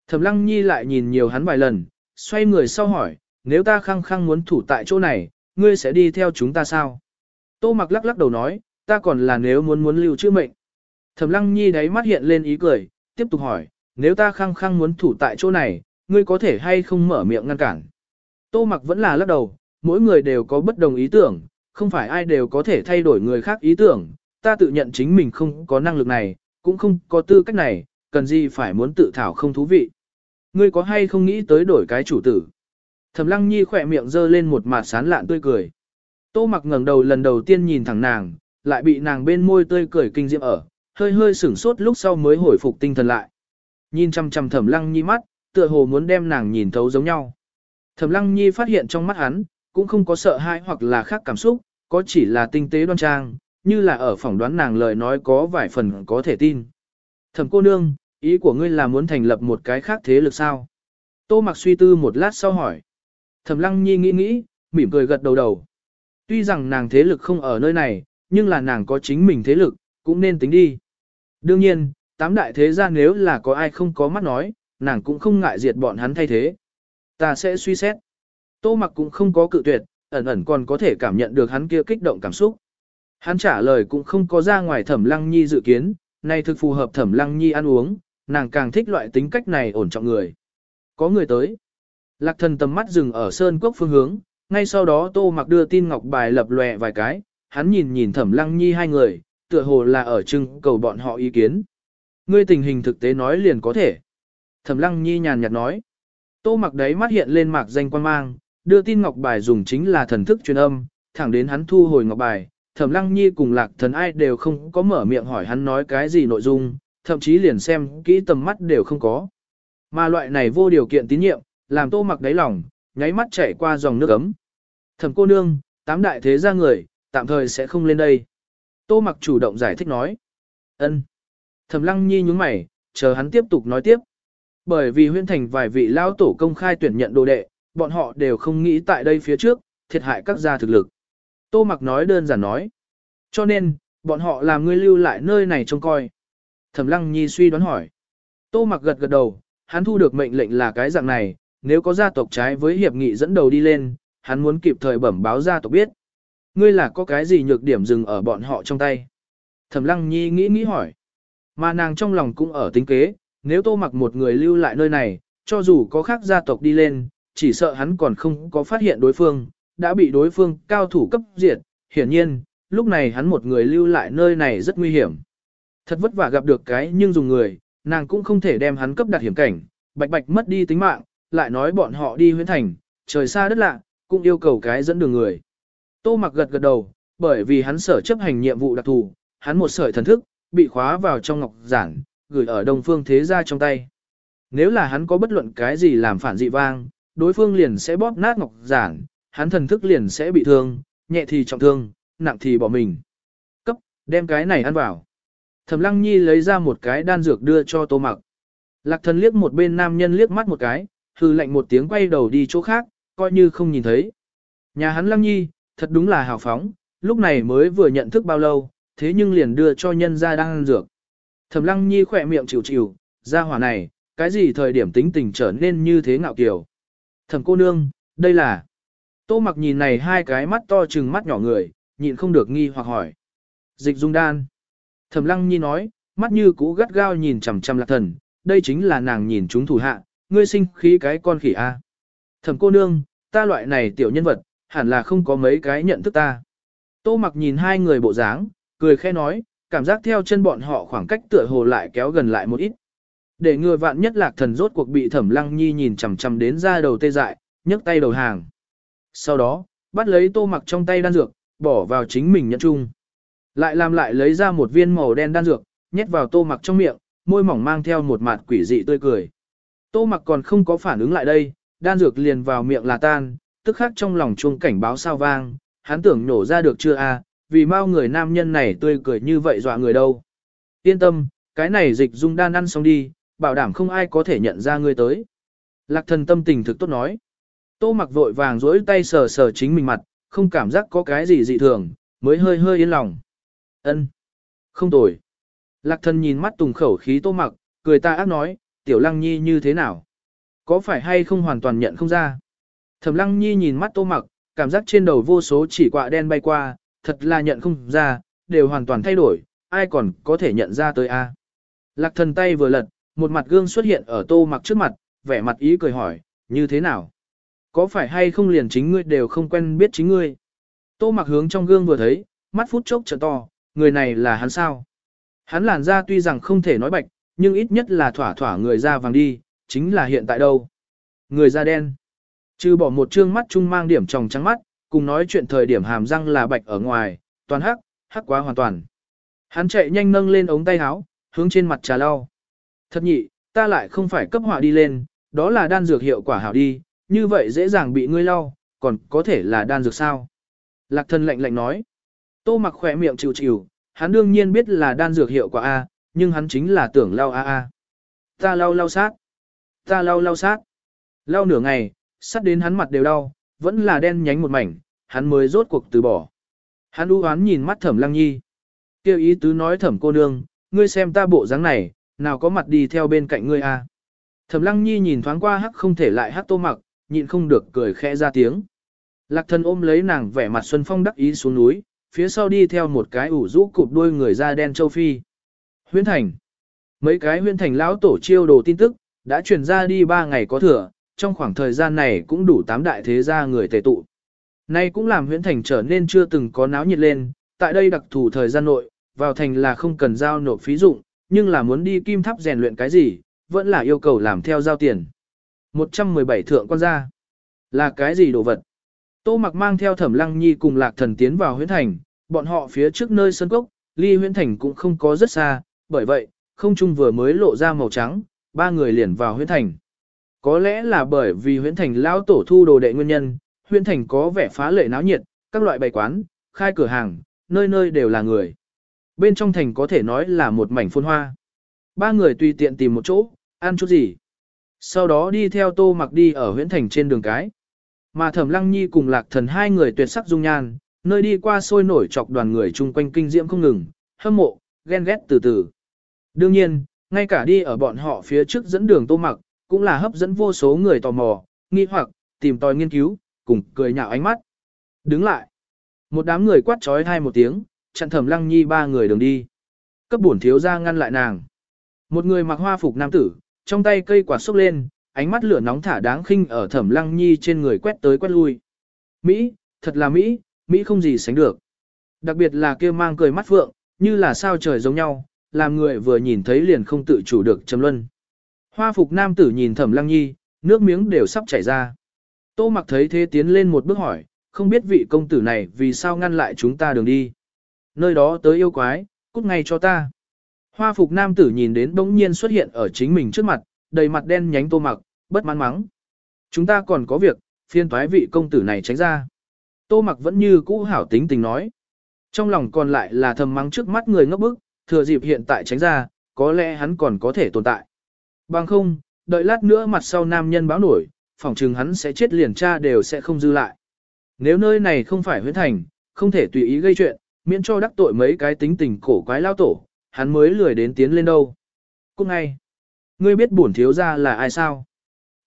Thẩm lăng nhi lại nhìn nhiều hắn vài lần, xoay người sau hỏi, nếu ta khăng khăng muốn thủ tại chỗ này, ngươi sẽ đi theo chúng ta sao? Tô mặc lắc lắc đầu nói, ta còn là nếu muốn muốn lưu chữ mệnh. Thẩm lăng nhi đáy mắt hiện lên ý cười, tiếp tục hỏi, nếu ta khăng khăng muốn thủ tại chỗ này, ngươi có thể hay không mở miệng ngăn cản? Tô mặc vẫn là lắc đầu, mỗi người đều có bất đồng ý tưởng, không phải ai đều có thể thay đổi người khác ý tưởng, ta tự nhận chính mình không có năng lực này, cũng không có tư cách này, cần gì phải muốn tự thảo không thú vị. Ngươi có hay không nghĩ tới đổi cái chủ tử? Thẩm Lăng Nhi khỏe miệng giơ lên một mặt sán lạn tươi cười. Tô Mặc ngẩng đầu lần đầu tiên nhìn thẳng nàng, lại bị nàng bên môi tươi cười kinh diễm ở, hơi hơi sửng sốt lúc sau mới hồi phục tinh thần lại. Nhìn chăm chăm Thẩm Lăng Nhi mắt, tựa hồ muốn đem nàng nhìn thấu giống nhau. Thẩm Lăng Nhi phát hiện trong mắt hắn, cũng không có sợ hãi hoặc là khác cảm xúc, có chỉ là tinh tế đoan trang, như là ở phỏng đoán nàng lời nói có vài phần có thể tin. Thẩm cô nương, ý của ngươi là muốn thành lập một cái khác thế lực sao? Tô mặc suy tư một lát sau hỏi. Thẩm lăng nhi nghĩ nghĩ, mỉm cười gật đầu đầu. Tuy rằng nàng thế lực không ở nơi này, nhưng là nàng có chính mình thế lực, cũng nên tính đi. Đương nhiên, tám đại thế gia nếu là có ai không có mắt nói, nàng cũng không ngại diệt bọn hắn thay thế. Ta sẽ suy xét. Tô mặc cũng không có cự tuyệt, ẩn ẩn còn có thể cảm nhận được hắn kia kích động cảm xúc. Hắn trả lời cũng không có ra ngoài thẩm lăng nhi dự kiến, này thực phù hợp thẩm lăng nhi ăn uống, nàng càng thích loại tính cách này ổn trọng người. Có người tới. Lạc thần tầm mắt dừng ở sơn quốc phương hướng, ngay sau đó tô mặc đưa tin ngọc bài lập lòe vài cái, hắn nhìn nhìn thẩm lăng nhi hai người, tựa hồ là ở trưng cầu bọn họ ý kiến. Ngươi tình hình thực tế nói liền có thể. Thẩm lăng nhi nhàn nhạt nói. Tô mặc đấy mắt hiện lên mạc danh quan mang, đưa tin ngọc bài dùng chính là thần thức truyền âm, thẳng đến hắn thu hồi ngọc bài. Thẩm lăng nhi cùng lạc thần ai đều không có mở miệng hỏi hắn nói cái gì nội dung, thậm chí liền xem kỹ tầm mắt đều không có. Mà loại này vô điều kiện tín nhiệm, làm tô mặc đáy lòng, nháy mắt chảy qua dòng nước ấm. Thẩm cô nương, tám đại thế gia người, tạm thời sẽ không lên đây. Tô mặc chủ động giải thích nói. ân. Thẩm lăng nhi nhúng mày, chờ hắn tiếp tục nói tiếp. Bởi vì huyên thành vài vị lao tổ công khai tuyển nhận đồ đệ, bọn họ đều không nghĩ tại đây phía trước, thiệt hại các gia thực lực. Tô mặc nói đơn giản nói. Cho nên, bọn họ làm ngươi lưu lại nơi này trông coi. Thẩm lăng nhi suy đoán hỏi. Tô mặc gật gật đầu, hắn thu được mệnh lệnh là cái dạng này, nếu có gia tộc trái với hiệp nghị dẫn đầu đi lên, hắn muốn kịp thời bẩm báo gia tộc biết. Ngươi là có cái gì nhược điểm dừng ở bọn họ trong tay? Thẩm lăng nhi nghĩ nghĩ hỏi. Mà nàng trong lòng cũng ở tính kế, nếu tô mặc một người lưu lại nơi này, cho dù có khác gia tộc đi lên, chỉ sợ hắn còn không có phát hiện đối phương, đã bị đối phương cao thủ cấp diệt. Hiển nhiên, lúc này hắn một người lưu lại nơi này rất nguy hiểm. Thật vất vả gặp được cái nhưng dùng người, nàng cũng không thể đem hắn cấp đặt hiểm cảnh, bạch bạch mất đi tính mạng, lại nói bọn họ đi huyến thành, trời xa đất lạ, cũng yêu cầu cái dẫn đường người. Tô mặc gật gật đầu, bởi vì hắn sở chấp hành nhiệm vụ đặc thù, hắn một sợi thần thức, bị khóa vào trong ngọc giản, gửi ở đông phương thế gia trong tay. Nếu là hắn có bất luận cái gì làm phản dị vang, đối phương liền sẽ bóp nát ngọc giản, hắn thần thức liền sẽ bị thương, nhẹ thì trọng thương, nặng thì bỏ mình. Cấp, đem cái này ăn vào. Thẩm Lăng Nhi lấy ra một cái đan dược đưa cho Tô Mặc. Lạc thần liếc một bên nam nhân liếc mắt một cái, hư lệnh một tiếng quay đầu đi chỗ khác, coi như không nhìn thấy. Nhà hắn Lăng Nhi, thật đúng là hào phóng, lúc này mới vừa nhận thức bao lâu, thế nhưng liền đưa cho nhân ra ăn dược. Thẩm Lăng Nhi khỏe miệng chịu chịu, ra hỏa này, cái gì thời điểm tính tình trở nên như thế ngạo kiều. Thẩm cô nương, đây là... Tô mặc nhìn này hai cái mắt to chừng mắt nhỏ người, nhịn không được nghi hoặc hỏi. Dịch dung đan. Thẩm lăng nhi nói, mắt như cũ gắt gao nhìn chằm chằm lạc thần, đây chính là nàng nhìn chúng thủ hạ, ngươi sinh khí cái con khỉ A. Thẩm cô nương, ta loại này tiểu nhân vật, hẳn là không có mấy cái nhận thức ta. Tô mặc nhìn hai người bộ dáng, cười khẽ nói, cảm giác theo chân bọn họ khoảng cách tựa hồ lại kéo gần lại một ít. Để ngừa vạn nhất lạc thần rốt cuộc bị thẩm lăng nhi nhìn chằm chằm đến ra đầu tê dại, nhấc tay đầu hàng. Sau đó, bắt lấy tô mặc trong tay đan dược, bỏ vào chính mình nhận chung. Lại làm lại lấy ra một viên màu đen đan dược, nhét vào tô mặc trong miệng, môi mỏng mang theo một mặt quỷ dị tươi cười. Tô mặc còn không có phản ứng lại đây, đan dược liền vào miệng là tan, tức khắc trong lòng chuông cảnh báo sao vang, hắn tưởng nổ ra được chưa a? vì mau người nam nhân này tươi cười như vậy dọa người đâu. Yên tâm, cái này dịch dung đan ăn xong đi, bảo đảm không ai có thể nhận ra ngươi tới. Lạc thần tâm tình thực tốt nói. Tô mặc vội vàng rỗi tay sờ sờ chính mình mặt, không cảm giác có cái gì dị thường, mới hơi hơi yên lòng. ân Không tồi. Lạc thần nhìn mắt tùng khẩu khí tô mặc, cười ta ác nói, tiểu lăng nhi như thế nào? Có phải hay không hoàn toàn nhận không ra? Thẩm lăng nhi nhìn mắt tô mặc, cảm giác trên đầu vô số chỉ quạ đen bay qua, thật là nhận không ra, đều hoàn toàn thay đổi, ai còn có thể nhận ra tới a? Lạc thần tay vừa lật, một mặt gương xuất hiện ở tô mặc trước mặt, vẻ mặt ý cười hỏi, như thế nào? Có phải hay không liền chính ngươi đều không quen biết chính ngươi? Tô mặc hướng trong gương vừa thấy, mắt phút chốc trợ to, người này là hắn sao? Hắn làn da tuy rằng không thể nói bạch, nhưng ít nhất là thỏa thỏa người da vàng đi, chính là hiện tại đâu? Người da đen. Trừ bỏ một trương mắt chung mang điểm tròng trắng mắt, cùng nói chuyện thời điểm hàm răng là bạch ở ngoài, toàn hắc, hắc quá hoàn toàn. Hắn chạy nhanh nâng lên ống tay áo, hướng trên mặt trà lau. Thật nhị, ta lại không phải cấp họa đi lên, đó là đan dược hiệu quả hảo đi, như vậy dễ dàng bị ngươi lau, còn có thể là đan dược sao. Lạc thân lạnh lạnh nói. Tô mặc khỏe miệng chịu chịu, hắn đương nhiên biết là đan dược hiệu quả A, nhưng hắn chính là tưởng lau A A. Ta lau lau sát. Ta lau lau sát. Lau nửa ngày, sắt đến hắn mặt đều đau, vẫn là đen nhánh một mảnh, hắn mới rốt cuộc từ bỏ. Hắn u hoán nhìn mắt thẩm lăng nhi. Kêu ý tứ nói thẩm cô nương, ngươi xem ta bộ dáng này, nào có mặt đi theo bên cạnh ngươi a? Thẩm lăng nhi nhìn thoáng qua hắc không thể lại hắc tô mặc, nhịn không được cười khẽ ra tiếng. Lạc thần ôm lấy nàng vẻ mặt xuân phong đắc ý xuống núi, phía sau đi theo một cái ủ rũ cụp đuôi người da đen châu Phi. Huyên thành. Mấy cái huyên thành lão tổ chiêu đồ tin tức, đã truyền ra đi ba ngày có thừa, trong khoảng thời gian này cũng đủ tám đại thế gia người tề tụ. Nay cũng làm huyện thành trở nên chưa từng có náo nhiệt lên, tại đây đặc thù thời gian nội, vào thành là không cần giao nộp phí dụng, nhưng là muốn đi kim tháp rèn luyện cái gì, vẫn là yêu cầu làm theo giao tiền. 117 thượng quan gia. Là cái gì đồ vật? Tô mặc mang theo thẩm lăng nhi cùng lạc thần tiến vào huyện thành, bọn họ phía trước nơi sân cốc, ly huyện thành cũng không có rất xa, bởi vậy, không trung vừa mới lộ ra màu trắng, ba người liền vào huyện thành. Có lẽ là bởi vì huyễn thành lao tổ thu đồ đệ nguyên nhân, huyễn thành có vẻ phá lệ náo nhiệt, các loại bày quán, khai cửa hàng, nơi nơi đều là người. Bên trong thành có thể nói là một mảnh phôn hoa. Ba người tùy tiện tìm một chỗ, ăn chút gì. Sau đó đi theo tô mặc đi ở huyễn thành trên đường cái. Mà thẩm lăng nhi cùng lạc thần hai người tuyệt sắc dung nhan, nơi đi qua sôi nổi chọc đoàn người chung quanh kinh diễm không ngừng, hâm mộ, ghen ghét từ từ. Đương nhiên, ngay cả đi ở bọn họ phía trước dẫn đường tô mặc, cũng là hấp dẫn vô số người tò mò, nghi hoặc, tìm tòi nghiên cứu, cùng cười nhạo ánh mắt. Đứng lại. Một đám người quát trói hai một tiếng, chặn thẩm lăng nhi ba người đường đi. Cấp bổn thiếu ra ngăn lại nàng. Một người mặc hoa phục nam tử, trong tay cây quạt xúc lên, ánh mắt lửa nóng thả đáng khinh ở thẩm lăng nhi trên người quét tới quét lui. Mỹ, thật là Mỹ, Mỹ không gì sánh được. Đặc biệt là kia mang cười mắt phượng, như là sao trời giống nhau, làm người vừa nhìn thấy liền không tự chủ được trầm luân. Hoa phục nam tử nhìn thẩm lăng nhi, nước miếng đều sắp chảy ra. Tô mặc thấy thế tiến lên một bước hỏi, không biết vị công tử này vì sao ngăn lại chúng ta đường đi. Nơi đó tới yêu quái, cút ngay cho ta. Hoa phục nam tử nhìn đến bỗng nhiên xuất hiện ở chính mình trước mặt, đầy mặt đen nhánh tô mặc, bất mãn mắng. Chúng ta còn có việc, phiên thoái vị công tử này tránh ra. Tô mặc vẫn như cũ hảo tính tình nói. Trong lòng còn lại là thầm mắng trước mắt người ngốc bức, thừa dịp hiện tại tránh ra, có lẽ hắn còn có thể tồn tại. Bằng không, đợi lát nữa mặt sau nam nhân báo nổi, phỏng chừng hắn sẽ chết liền cha đều sẽ không dư lại. Nếu nơi này không phải huyến thành, không thể tùy ý gây chuyện, miễn cho đắc tội mấy cái tính tình cổ quái lao tổ, hắn mới lười đến tiến lên đâu. Cũng ngay, ngươi biết bổn thiếu gia là ai sao?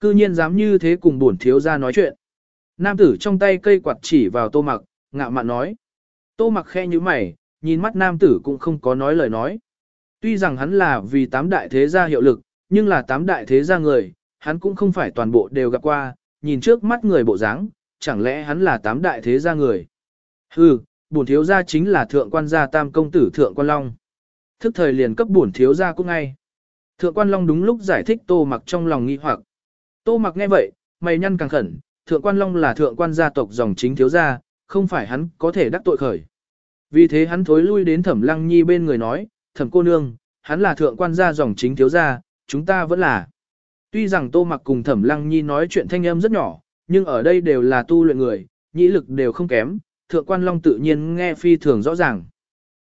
Cư nhiên dám như thế cùng bổn thiếu gia nói chuyện. Nam tử trong tay cây quạt chỉ vào tô mặc, ngạo mạn nói. Tô mặc khe như mày, nhìn mắt nam tử cũng không có nói lời nói. Tuy rằng hắn là vì tám đại thế gia hiệu lực, nhưng là tám đại thế gia người, hắn cũng không phải toàn bộ đều gặp qua, nhìn trước mắt người bộ dáng, chẳng lẽ hắn là tám đại thế gia người. Hừ, bổn thiếu gia chính là thượng quan gia tam công tử thượng quan long. Thức thời liền cấp bổn thiếu gia cũng ngay. Thượng quan long đúng lúc giải thích tô mặc trong lòng nghi hoặc. Tô mặc nghe vậy, mày nhăn càng khẩn, thượng quan long là thượng quan gia tộc dòng chính thiếu gia, không phải hắn có thể đắc tội khởi. Vì thế hắn thối lui đến thẩm lăng nhi bên người nói, thẩm cô nương, hắn là thượng quan gia dòng chính thiếu gia, chúng ta vẫn là. Tuy rằng tô mặc cùng thẩm lăng nhi nói chuyện thanh âm rất nhỏ, nhưng ở đây đều là tu luyện người, nhĩ lực đều không kém, thượng quan long tự nhiên nghe phi thường rõ ràng.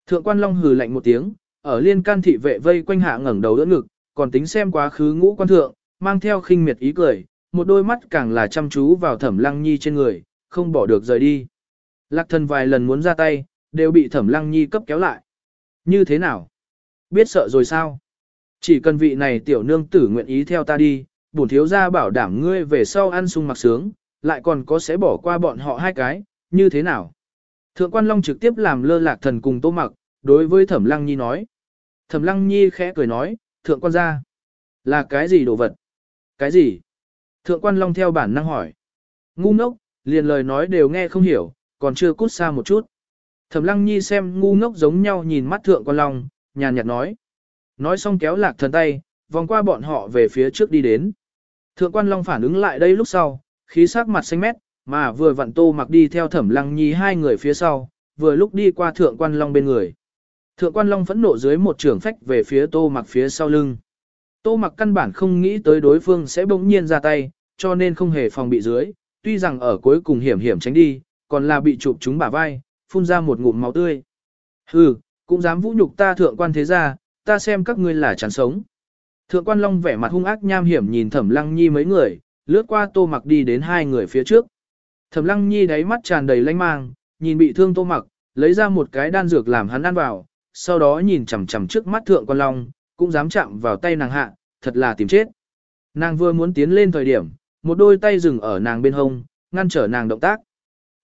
Thượng quan long hừ lạnh một tiếng, ở liên can thị vệ vây quanh hạ ngẩng đầu đỡ ngực, còn tính xem quá khứ ngũ quan thượng, mang theo khinh miệt ý cười, một đôi mắt càng là chăm chú vào thẩm lăng nhi trên người, không bỏ được rời đi. Lạc thần vài lần muốn ra tay, đều bị thẩm lăng nhi cấp kéo lại. Như thế nào? Biết sợ rồi sao? Chỉ cần vị này tiểu nương tử nguyện ý theo ta đi, bổn thiếu gia bảo đảm ngươi về sau ăn sung mặc sướng, lại còn có sẽ bỏ qua bọn họ hai cái, như thế nào? Thượng quan Long trực tiếp làm lơ lạc thần cùng tô mặc, đối với thẩm lăng nhi nói. Thẩm lăng nhi khẽ cười nói, thượng quan gia, là cái gì đồ vật? Cái gì? Thượng quan Long theo bản năng hỏi. Ngu ngốc, liền lời nói đều nghe không hiểu, còn chưa cút xa một chút. Thẩm lăng nhi xem ngu ngốc giống nhau nhìn mắt thượng quan Long, nhàn nhạt nói. Nói xong kéo lạc thần tay, vòng qua bọn họ về phía trước đi đến. Thượng quan Long phản ứng lại đây lúc sau, khí sắc mặt xanh mét, mà vừa vặn tô mặc đi theo thẩm lăng nhi hai người phía sau, vừa lúc đi qua thượng quan Long bên người. Thượng quan Long phẫn nộ dưới một trường phách về phía tô mặc phía sau lưng. Tô mặc căn bản không nghĩ tới đối phương sẽ bỗng nhiên ra tay, cho nên không hề phòng bị dưới, tuy rằng ở cuối cùng hiểm hiểm tránh đi, còn là bị chụp chúng bả vai, phun ra một ngụm máu tươi. Hừ, cũng dám vũ nhục ta thượng quan thế gia, ta xem các ngươi là chán sống. Thượng quan Long vẻ mặt hung ác nham hiểm nhìn Thẩm Lăng Nhi mấy người, lướt qua Tô Mặc đi đến hai người phía trước. Thẩm Lăng Nhi đáy mắt tràn đầy lanh mang, nhìn bị thương Tô Mặc, lấy ra một cái đan dược làm hắn ăn vào, sau đó nhìn chằm chằm trước mắt Thượng quan Long, cũng dám chạm vào tay nàng hạ, thật là tìm chết. Nàng vừa muốn tiến lên thời điểm, một đôi tay dừng ở nàng bên hông, ngăn trở nàng động tác.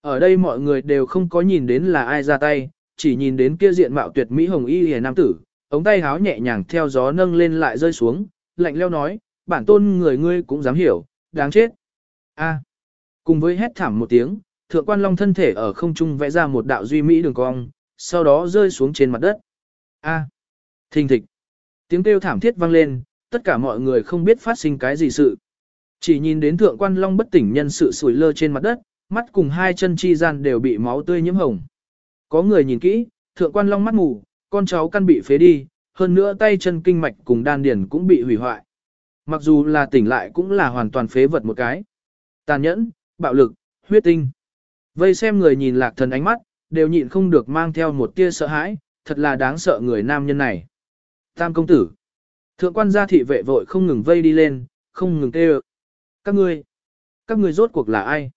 Ở đây mọi người đều không có nhìn đến là ai ra tay, chỉ nhìn đến kia diện mạo tuyệt mỹ hồng y hề nam tử, ống tay háo nhẹ nhàng theo gió nâng lên lại rơi xuống, lạnh leo nói, bản tôn người ngươi cũng dám hiểu, đáng chết. A. Cùng với hét thảm một tiếng, thượng quan long thân thể ở không trung vẽ ra một đạo duy mỹ đường cong, sau đó rơi xuống trên mặt đất. A. Thình thịch. Tiếng kêu thảm thiết vang lên, tất cả mọi người không biết phát sinh cái gì sự. Chỉ nhìn đến thượng quan long bất tỉnh nhân sự sủi lơ trên mặt đất, mắt cùng hai chân chi gian đều bị máu tươi nhiễm hồng. Có người nhìn kỹ, thượng quan long mắt mù, con cháu căn bị phế đi, hơn nữa tay chân kinh mạch cùng đan điền cũng bị hủy hoại. Mặc dù là tỉnh lại cũng là hoàn toàn phế vật một cái. Tàn nhẫn, bạo lực, huyết tinh. Vây xem người nhìn lạc thần ánh mắt, đều nhịn không được mang theo một tia sợ hãi, thật là đáng sợ người nam nhân này. Tam công tử. Thượng quan gia thị vệ vội không ngừng vây đi lên, không ngừng kêu. Các ngươi, các ngươi rốt cuộc là ai?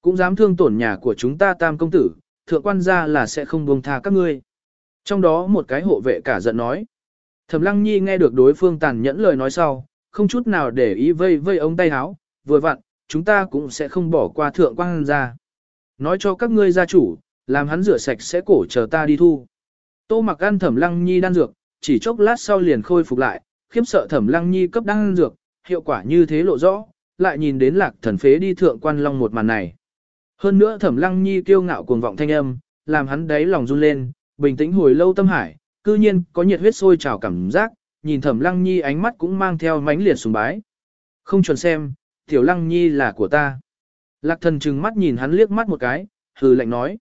Cũng dám thương tổn nhà của chúng ta tam công tử, thượng quan gia là sẽ không buông tha các ngươi. Trong đó một cái hộ vệ cả giận nói. Thẩm lăng nhi nghe được đối phương tàn nhẫn lời nói sau, không chút nào để ý vây vây ống tay áo, vừa vặn, chúng ta cũng sẽ không bỏ qua thượng quan ra Nói cho các ngươi gia chủ, làm hắn rửa sạch sẽ cổ chờ ta đi thu. Tô mặc ăn thẩm lăng nhi đan dược, chỉ chốc lát sau liền khôi phục lại, khiếp sợ thẩm lăng nhi cấp đan dược, hiệu quả như thế lộ rõ, lại nhìn đến lạc thần phế đi thượng quan long một màn này. Hơn nữa thẩm lăng nhi kiêu ngạo cuồng vọng thanh âm, làm hắn đáy lòng run lên, bình tĩnh hồi lâu tâm hải, cư nhiên có nhiệt huyết sôi trào cảm giác, nhìn thẩm lăng nhi ánh mắt cũng mang theo mãnh liệt sùng bái. Không chuẩn xem, tiểu lăng nhi là của ta. Lạc thần trừng mắt nhìn hắn liếc mắt một cái, hừ lạnh nói.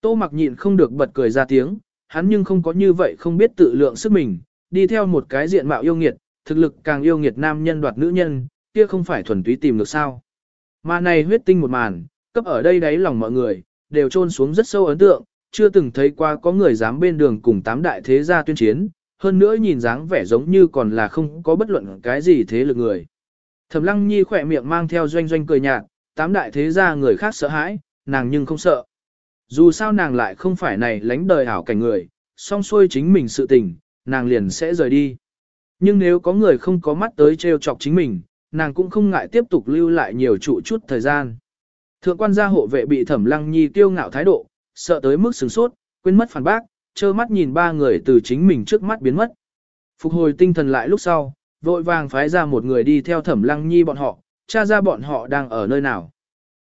Tô mặc nhịn không được bật cười ra tiếng, hắn nhưng không có như vậy không biết tự lượng sức mình, đi theo một cái diện mạo yêu nghiệt, thực lực càng yêu nghiệt nam nhân đoạt nữ nhân, kia không phải thuần túy tìm được sao. Mà này huyết tinh một màn, cấp ở đây đáy lòng mọi người, đều trôn xuống rất sâu ấn tượng, chưa từng thấy qua có người dám bên đường cùng tám đại thế gia tuyên chiến, hơn nữa nhìn dáng vẻ giống như còn là không có bất luận cái gì thế lực người. Thẩm Lăng Nhi khỏe miệng mang theo doanh doanh cười nhạt, tám đại thế gia người khác sợ hãi, nàng nhưng không sợ. Dù sao nàng lại không phải này lánh đời ảo cảnh người, song xuôi chính mình sự tình, nàng liền sẽ rời đi. Nhưng nếu có người không có mắt tới trêu chọc chính mình, nàng cũng không ngại tiếp tục lưu lại nhiều trụ chút thời gian. Thượng quan gia hộ vệ bị Thẩm Lăng Nhi tiêu ngạo thái độ, sợ tới mức sửng sốt, quên mất phản bác, trơ mắt nhìn ba người từ chính mình trước mắt biến mất. Phục hồi tinh thần lại lúc sau, vội vàng phái ra một người đi theo Thẩm Lăng Nhi bọn họ, tra ra bọn họ đang ở nơi nào.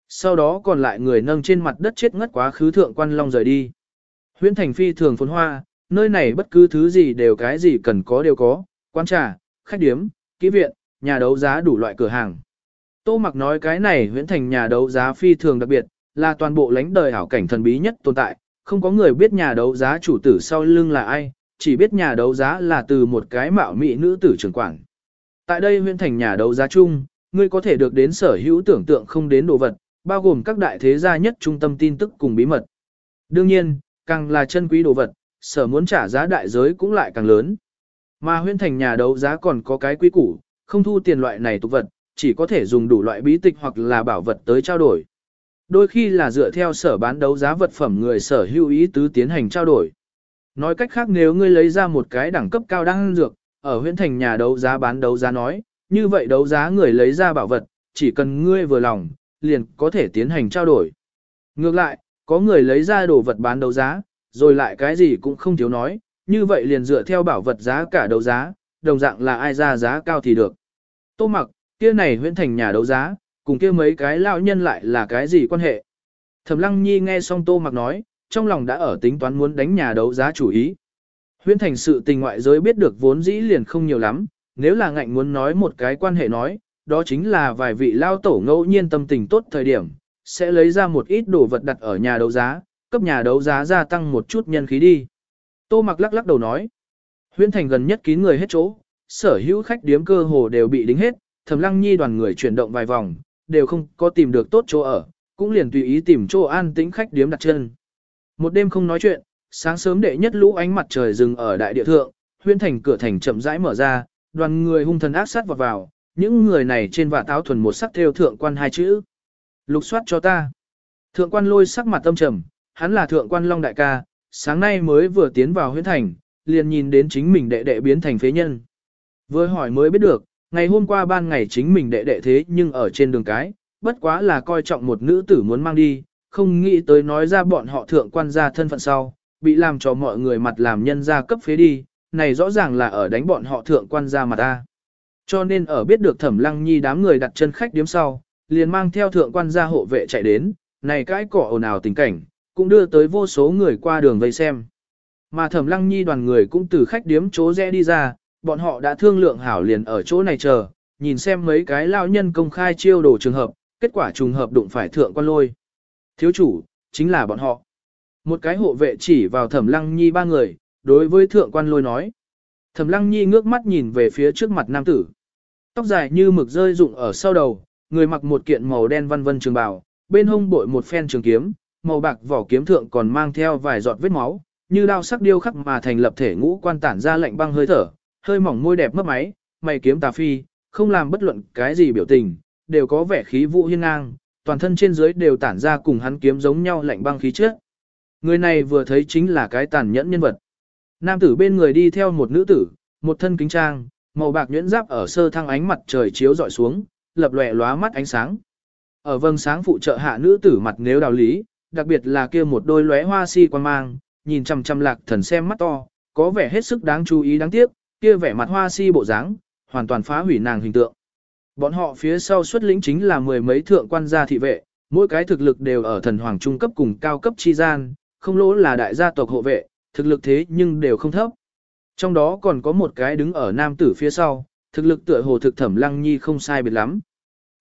Sau đó còn lại người nâng trên mặt đất chết ngất quá khứ thượng quan long rời đi. Huyễn thành phi thường phồn hoa, nơi này bất cứ thứ gì đều cái gì cần có đều có, quán trà, khách điếm, kỹ viện, nhà đấu giá đủ loại cửa hàng. Tô Mặc nói cái này huyễn thành nhà đấu giá phi thường đặc biệt, là toàn bộ lãnh đời hảo cảnh thần bí nhất tồn tại, không có người biết nhà đấu giá chủ tử sau lưng là ai, chỉ biết nhà đấu giá là từ một cái mạo mỹ nữ tử trưởng quản. Tại đây huyện thành nhà đấu giá chung, ngươi có thể được đến sở hữu tưởng tượng không đến đồ vật, bao gồm các đại thế gia nhất trung tâm tin tức cùng bí mật. Đương nhiên, càng là chân quý đồ vật, sở muốn trả giá đại giới cũng lại càng lớn. Mà huyện thành nhà đấu giá còn có cái quý củ, không thu tiền loại này tục vật, chỉ có thể dùng đủ loại bí tịch hoặc là bảo vật tới trao đổi. Đôi khi là dựa theo sở bán đấu giá vật phẩm người sở hữu ý tứ tiến hành trao đổi. Nói cách khác nếu ngươi lấy ra một cái đẳng cấp cao đang dược, ở huyện thành nhà đấu giá bán đấu giá nói, như vậy đấu giá người lấy ra bảo vật, chỉ cần ngươi vừa lòng, liền có thể tiến hành trao đổi. Ngược lại, có người lấy ra đồ vật bán đấu giá, rồi lại cái gì cũng không thiếu nói, như vậy liền dựa theo bảo vật giá cả đấu giá, đồng dạng là ai ra giá cao thì được. Tô mặc, kia này huyện thành nhà đấu giá, cùng kia mấy cái lão nhân lại là cái gì quan hệ. Thẩm lăng nhi nghe xong tô mặc nói, trong lòng đã ở tính toán muốn đánh nhà đấu giá chủ ý. Huyễn thành sự tình ngoại giới biết được vốn dĩ liền không nhiều lắm, nếu là ngạnh muốn nói một cái quan hệ nói, đó chính là vài vị lao tổ ngẫu nhiên tâm tình tốt thời điểm, sẽ lấy ra một ít đồ vật đặt ở nhà đấu giá, cấp nhà đấu giá gia tăng một chút nhân khí đi. Tô mặc lắc lắc đầu nói, huyễn thành gần nhất kín người hết chỗ, sở hữu khách điếm cơ hồ đều bị đính hết, thẩm lăng nhi đoàn người chuyển động vài vòng, đều không có tìm được tốt chỗ ở, cũng liền tùy ý tìm chỗ an tĩnh khách điếm đặt chân. Một đêm không nói chuyện, sáng sớm đệ nhất lũ ánh mặt trời dừng ở đại địa thượng, huyên thành cửa thành chậm rãi mở ra, đoàn người hung thần ác sát vọt vào, những người này trên vạt áo thuần một sắc theo thượng quan hai chữ. Lục soát cho ta. Thượng quan lôi sắc mặt tâm trầm, hắn là thượng quan long đại ca, sáng nay mới vừa tiến vào huyên thành, liền nhìn đến chính mình đệ đệ biến thành phế nhân. Vừa hỏi mới biết được, ngày hôm qua ban ngày chính mình đệ đệ thế nhưng ở trên đường cái, bất quá là coi trọng một nữ tử muốn mang đi, không nghĩ tới nói ra bọn họ thượng quan gia thân phận sau, bị làm cho mọi người mặt làm nhân gia cấp phế đi, này rõ ràng là ở đánh bọn họ thượng quan gia mặt ta. Cho nên ở biết được thẩm lăng nhi đám người đặt chân khách điếm sau, liền mang theo thượng quan gia hộ vệ chạy đến, này cái cỏ ồn ào tình cảnh, cũng đưa tới vô số người qua đường vây xem. Mà thẩm lăng nhi đoàn người cũng từ khách điếm chỗ rẽ đi ra, bọn họ đã thương lượng hảo liền ở chỗ này chờ, nhìn xem mấy cái lao nhân công khai chiêu đồ trường hợp, kết quả trùng hợp đụng phải thượng quan lôi. Thiếu chủ, chính là bọn họ. Một cái hộ vệ chỉ vào thẩm lăng nhi ba người, đối với thượng quan lôi nói. Thẩm lăng nhi ngước mắt nhìn về phía trước mặt nam tử. Tóc dài như mực rơi rụng ở sau đầu, người mặc một kiện màu đen văn vân trường bào, bên hông bội một phen trường kiếm, màu bạc vỏ kiếm thượng còn mang theo vài giọt vết máu, như đao sắc điêu khắc mà thành lập thể ngũ quan tản ra lạnh băng hơi thở, hơi mỏng môi đẹp mấp máy, mày kiếm tà phi, không làm bất luận cái gì biểu tình, đều có vẻ khí vũ hiên ngang, toàn thân trên dưới đều tản ra cùng hắn kiếm giống nhau lạnh băng khí trước. Người này vừa thấy chính là cái tàn nhẫn nhân vật. Nam tử bên người đi theo một nữ tử, một thân kính trang, màu bạc nhuyễn giáp ở sơ thăng ánh mặt trời chiếu dọi xuống, lập lòe lóa mắt ánh sáng. Ở vầng sáng phụ trợ hạ nữ tử mặt nếu đào lý, đặc biệt là kia một đôi lóe hoa si quan mang, nhìn chăm chăm lạc thần xem mắt to, có vẻ hết sức đáng chú ý đáng tiếc, kia vẻ mặt hoa si bộ dáng, hoàn toàn phá hủy nàng hình tượng. Bọn họ phía sau xuất lĩnh chính là mười mấy thượng quan gia thị vệ, mỗi cái thực lực đều ở thần hoàng trung cấp cùng cao cấp chi gian, không lỗ là đại gia tộc hộ vệ, thực lực thế nhưng đều không thấp. Trong đó còn có một cái đứng ở nam tử phía sau, thực lực tựa hồ thực thẩm lăng nhi không sai biệt lắm.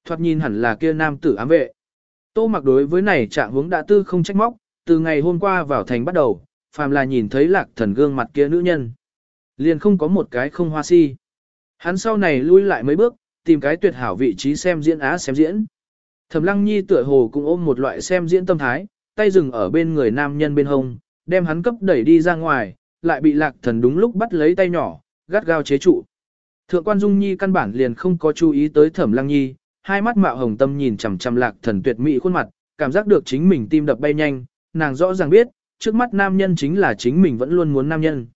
Thoạt nhìn hẳn là kia nam tử ám vệ. Tô mặc đối với này trạng hướng đã tư không trách móc, từ ngày hôm qua vào thành bắt đầu, phàm là nhìn thấy lạc thần gương mặt kia nữ nhân. Liền không có một cái không hoa si. Hắn sau này lui lại mấy bước, tìm cái tuyệt hảo vị trí xem diễn á xem diễn. Thẩm Lăng Nhi tựa hồ cũng ôm một loại xem diễn tâm thái, tay dừng ở bên người nam nhân bên hông, đem hắn cấp đẩy đi ra ngoài, lại bị lạc thần đúng lúc bắt lấy tay nhỏ, gắt gao chế trụ. Thượng quan Dung Nhi căn bản liền không có chú ý tới Thẩm Lăng Nhi, hai mắt mạo hồng tâm nhìn chằm chằm lạc thần tuyệt mỹ khuôn mặt, cảm giác được chính mình tim đập bay nhanh, nàng rõ ràng biết, trước mắt nam nhân chính là chính mình vẫn luôn muốn nam nhân.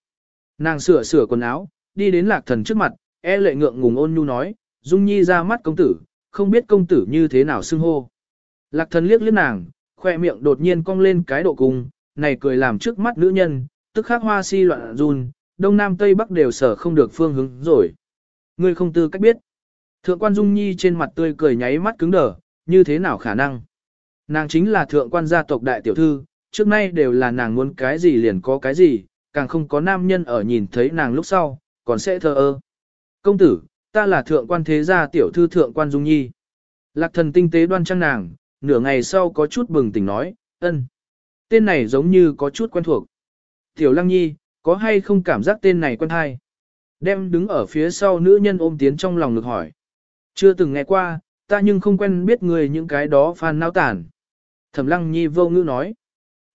Nàng sửa sửa quần áo, đi đến lạc thần trước mặt, e lệ ngượng ngùng ôn nhu nói, Dung Nhi ra mắt công tử, không biết công tử như thế nào xưng hô. Lạc thần liếc liếc nàng, khoe miệng đột nhiên cong lên cái độ cùng này cười làm trước mắt nữ nhân, tức khắc hoa si loạn run, đông nam tây bắc đều sở không được phương hướng rồi. Ngươi không tư cách biết. Thượng quan Dung Nhi trên mặt tươi cười nháy mắt cứng đờ, như thế nào khả năng. Nàng chính là thượng quan gia tộc đại tiểu thư, trước nay đều là nàng muốn cái gì liền có cái gì, càng không có nam nhân ở nhìn thấy nàng lúc sau, còn sẽ thờ ơ. Công tử, ta là thượng quan thế gia tiểu thư thượng quan Dung Nhi. Lạc thần tinh tế đoan trang nàng, nửa ngày sau có chút bừng tỉnh nói, ân. Tên này giống như có chút quen thuộc. Tiểu Lăng Nhi, có hay không cảm giác tên này quen hay? Đem đứng ở phía sau nữ nhân ôm tiến trong lòng ngực hỏi. Chưa từng nghe qua, ta nhưng không quen biết người những cái đó phan nao tản. Thẩm Lăng Nhi vô ngữ nói.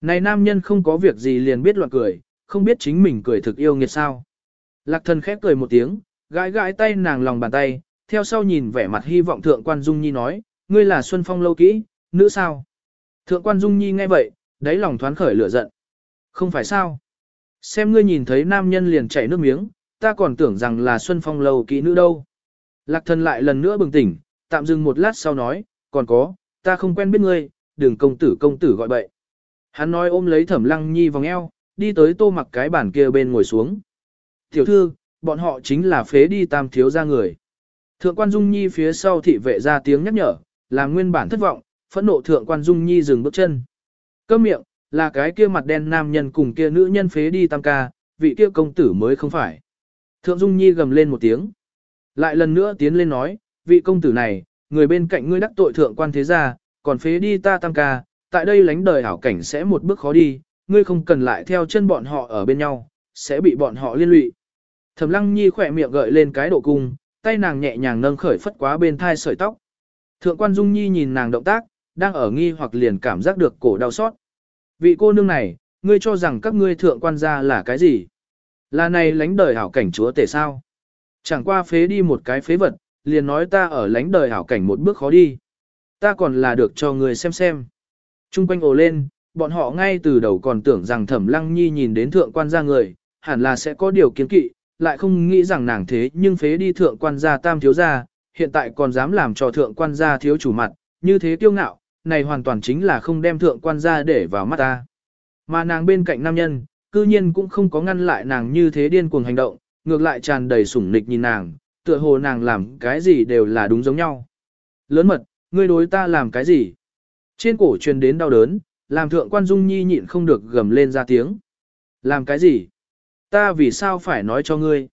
Này nam nhân không có việc gì liền biết loạn cười, không biết chính mình cười thực yêu nghiệt sao. Lạc thần khép cười một tiếng, gãi gãi tay nàng lòng bàn tay, theo sau nhìn vẻ mặt hy vọng thượng quan Dung Nhi nói, ngươi là Xuân Phong lâu kỹ, nữ sao? Thượng quan Dung Nhi nghe vậy, đáy lòng thoáng khởi lửa giận. Không phải sao? Xem ngươi nhìn thấy nam nhân liền chảy nước miếng, ta còn tưởng rằng là Xuân Phong lâu kỹ nữ đâu. Lạc thần lại lần nữa bừng tỉnh, tạm dừng một lát sau nói, còn có, ta không quen biết ngươi, đừng công tử công tử gọi bậy. Hắn nói ôm lấy thẩm lăng nhi vòng eo, đi tới tô mặc cái bàn kia bên ngồi xuống. Tiểu thư, bọn họ chính là phế đi tam thiếu ra người. Thượng quan Dung Nhi phía sau thị vệ ra tiếng nhắc nhở, là nguyên bản thất vọng, phẫn nộ thượng quan Dung Nhi dừng bước chân. cơ miệng, là cái kia mặt đen nam nhân cùng kia nữ nhân phế đi tam ca, vị kia công tử mới không phải. Thượng Dung Nhi gầm lên một tiếng. Lại lần nữa tiến lên nói, vị công tử này, người bên cạnh ngươi đắc tội thượng quan thế gia, còn phế đi ta tam ca, tại đây lánh đời hảo cảnh sẽ một bước khó đi, ngươi không cần lại theo chân bọn họ ở bên nhau, sẽ bị bọn họ liên lụy. Thẩm Lăng Nhi khỏe miệng gợi lên cái độ cung, tay nàng nhẹ nhàng nâng khởi phất quá bên thai sợi tóc. Thượng quan Dung Nhi nhìn nàng động tác, đang ở nghi hoặc liền cảm giác được cổ đau xót. Vị cô nương này, ngươi cho rằng các ngươi thượng quan gia là cái gì? Là này lánh đời hảo cảnh chúa tể sao? Chẳng qua phế đi một cái phế vật, liền nói ta ở lánh đời hảo cảnh một bước khó đi. Ta còn là được cho người xem xem. Trung quanh ồ lên, bọn họ ngay từ đầu còn tưởng rằng thẩm lăng nhi nhìn đến thượng quan gia người, hẳn là sẽ có điều kiến kỵ, lại không nghĩ rằng nàng thế nhưng phế đi thượng quan gia tam thiếu gia, hiện tại còn dám làm cho thượng quan gia thiếu chủ mặt, như thế kiêu ngạo, này hoàn toàn chính là không đem thượng quan gia để vào mắt ta. Mà nàng bên cạnh nam nhân, cư nhiên cũng không có ngăn lại nàng như thế điên cuồng hành động, ngược lại tràn đầy sủng nịch nhìn nàng, tựa hồ nàng làm cái gì đều là đúng giống nhau. Lớn mật, ngươi đối ta làm cái gì? Trên cổ truyền đến đau đớn, làm thượng quan dung nhi nhịn không được gầm lên ra tiếng. Làm cái gì? Ta vì sao phải nói cho ngươi?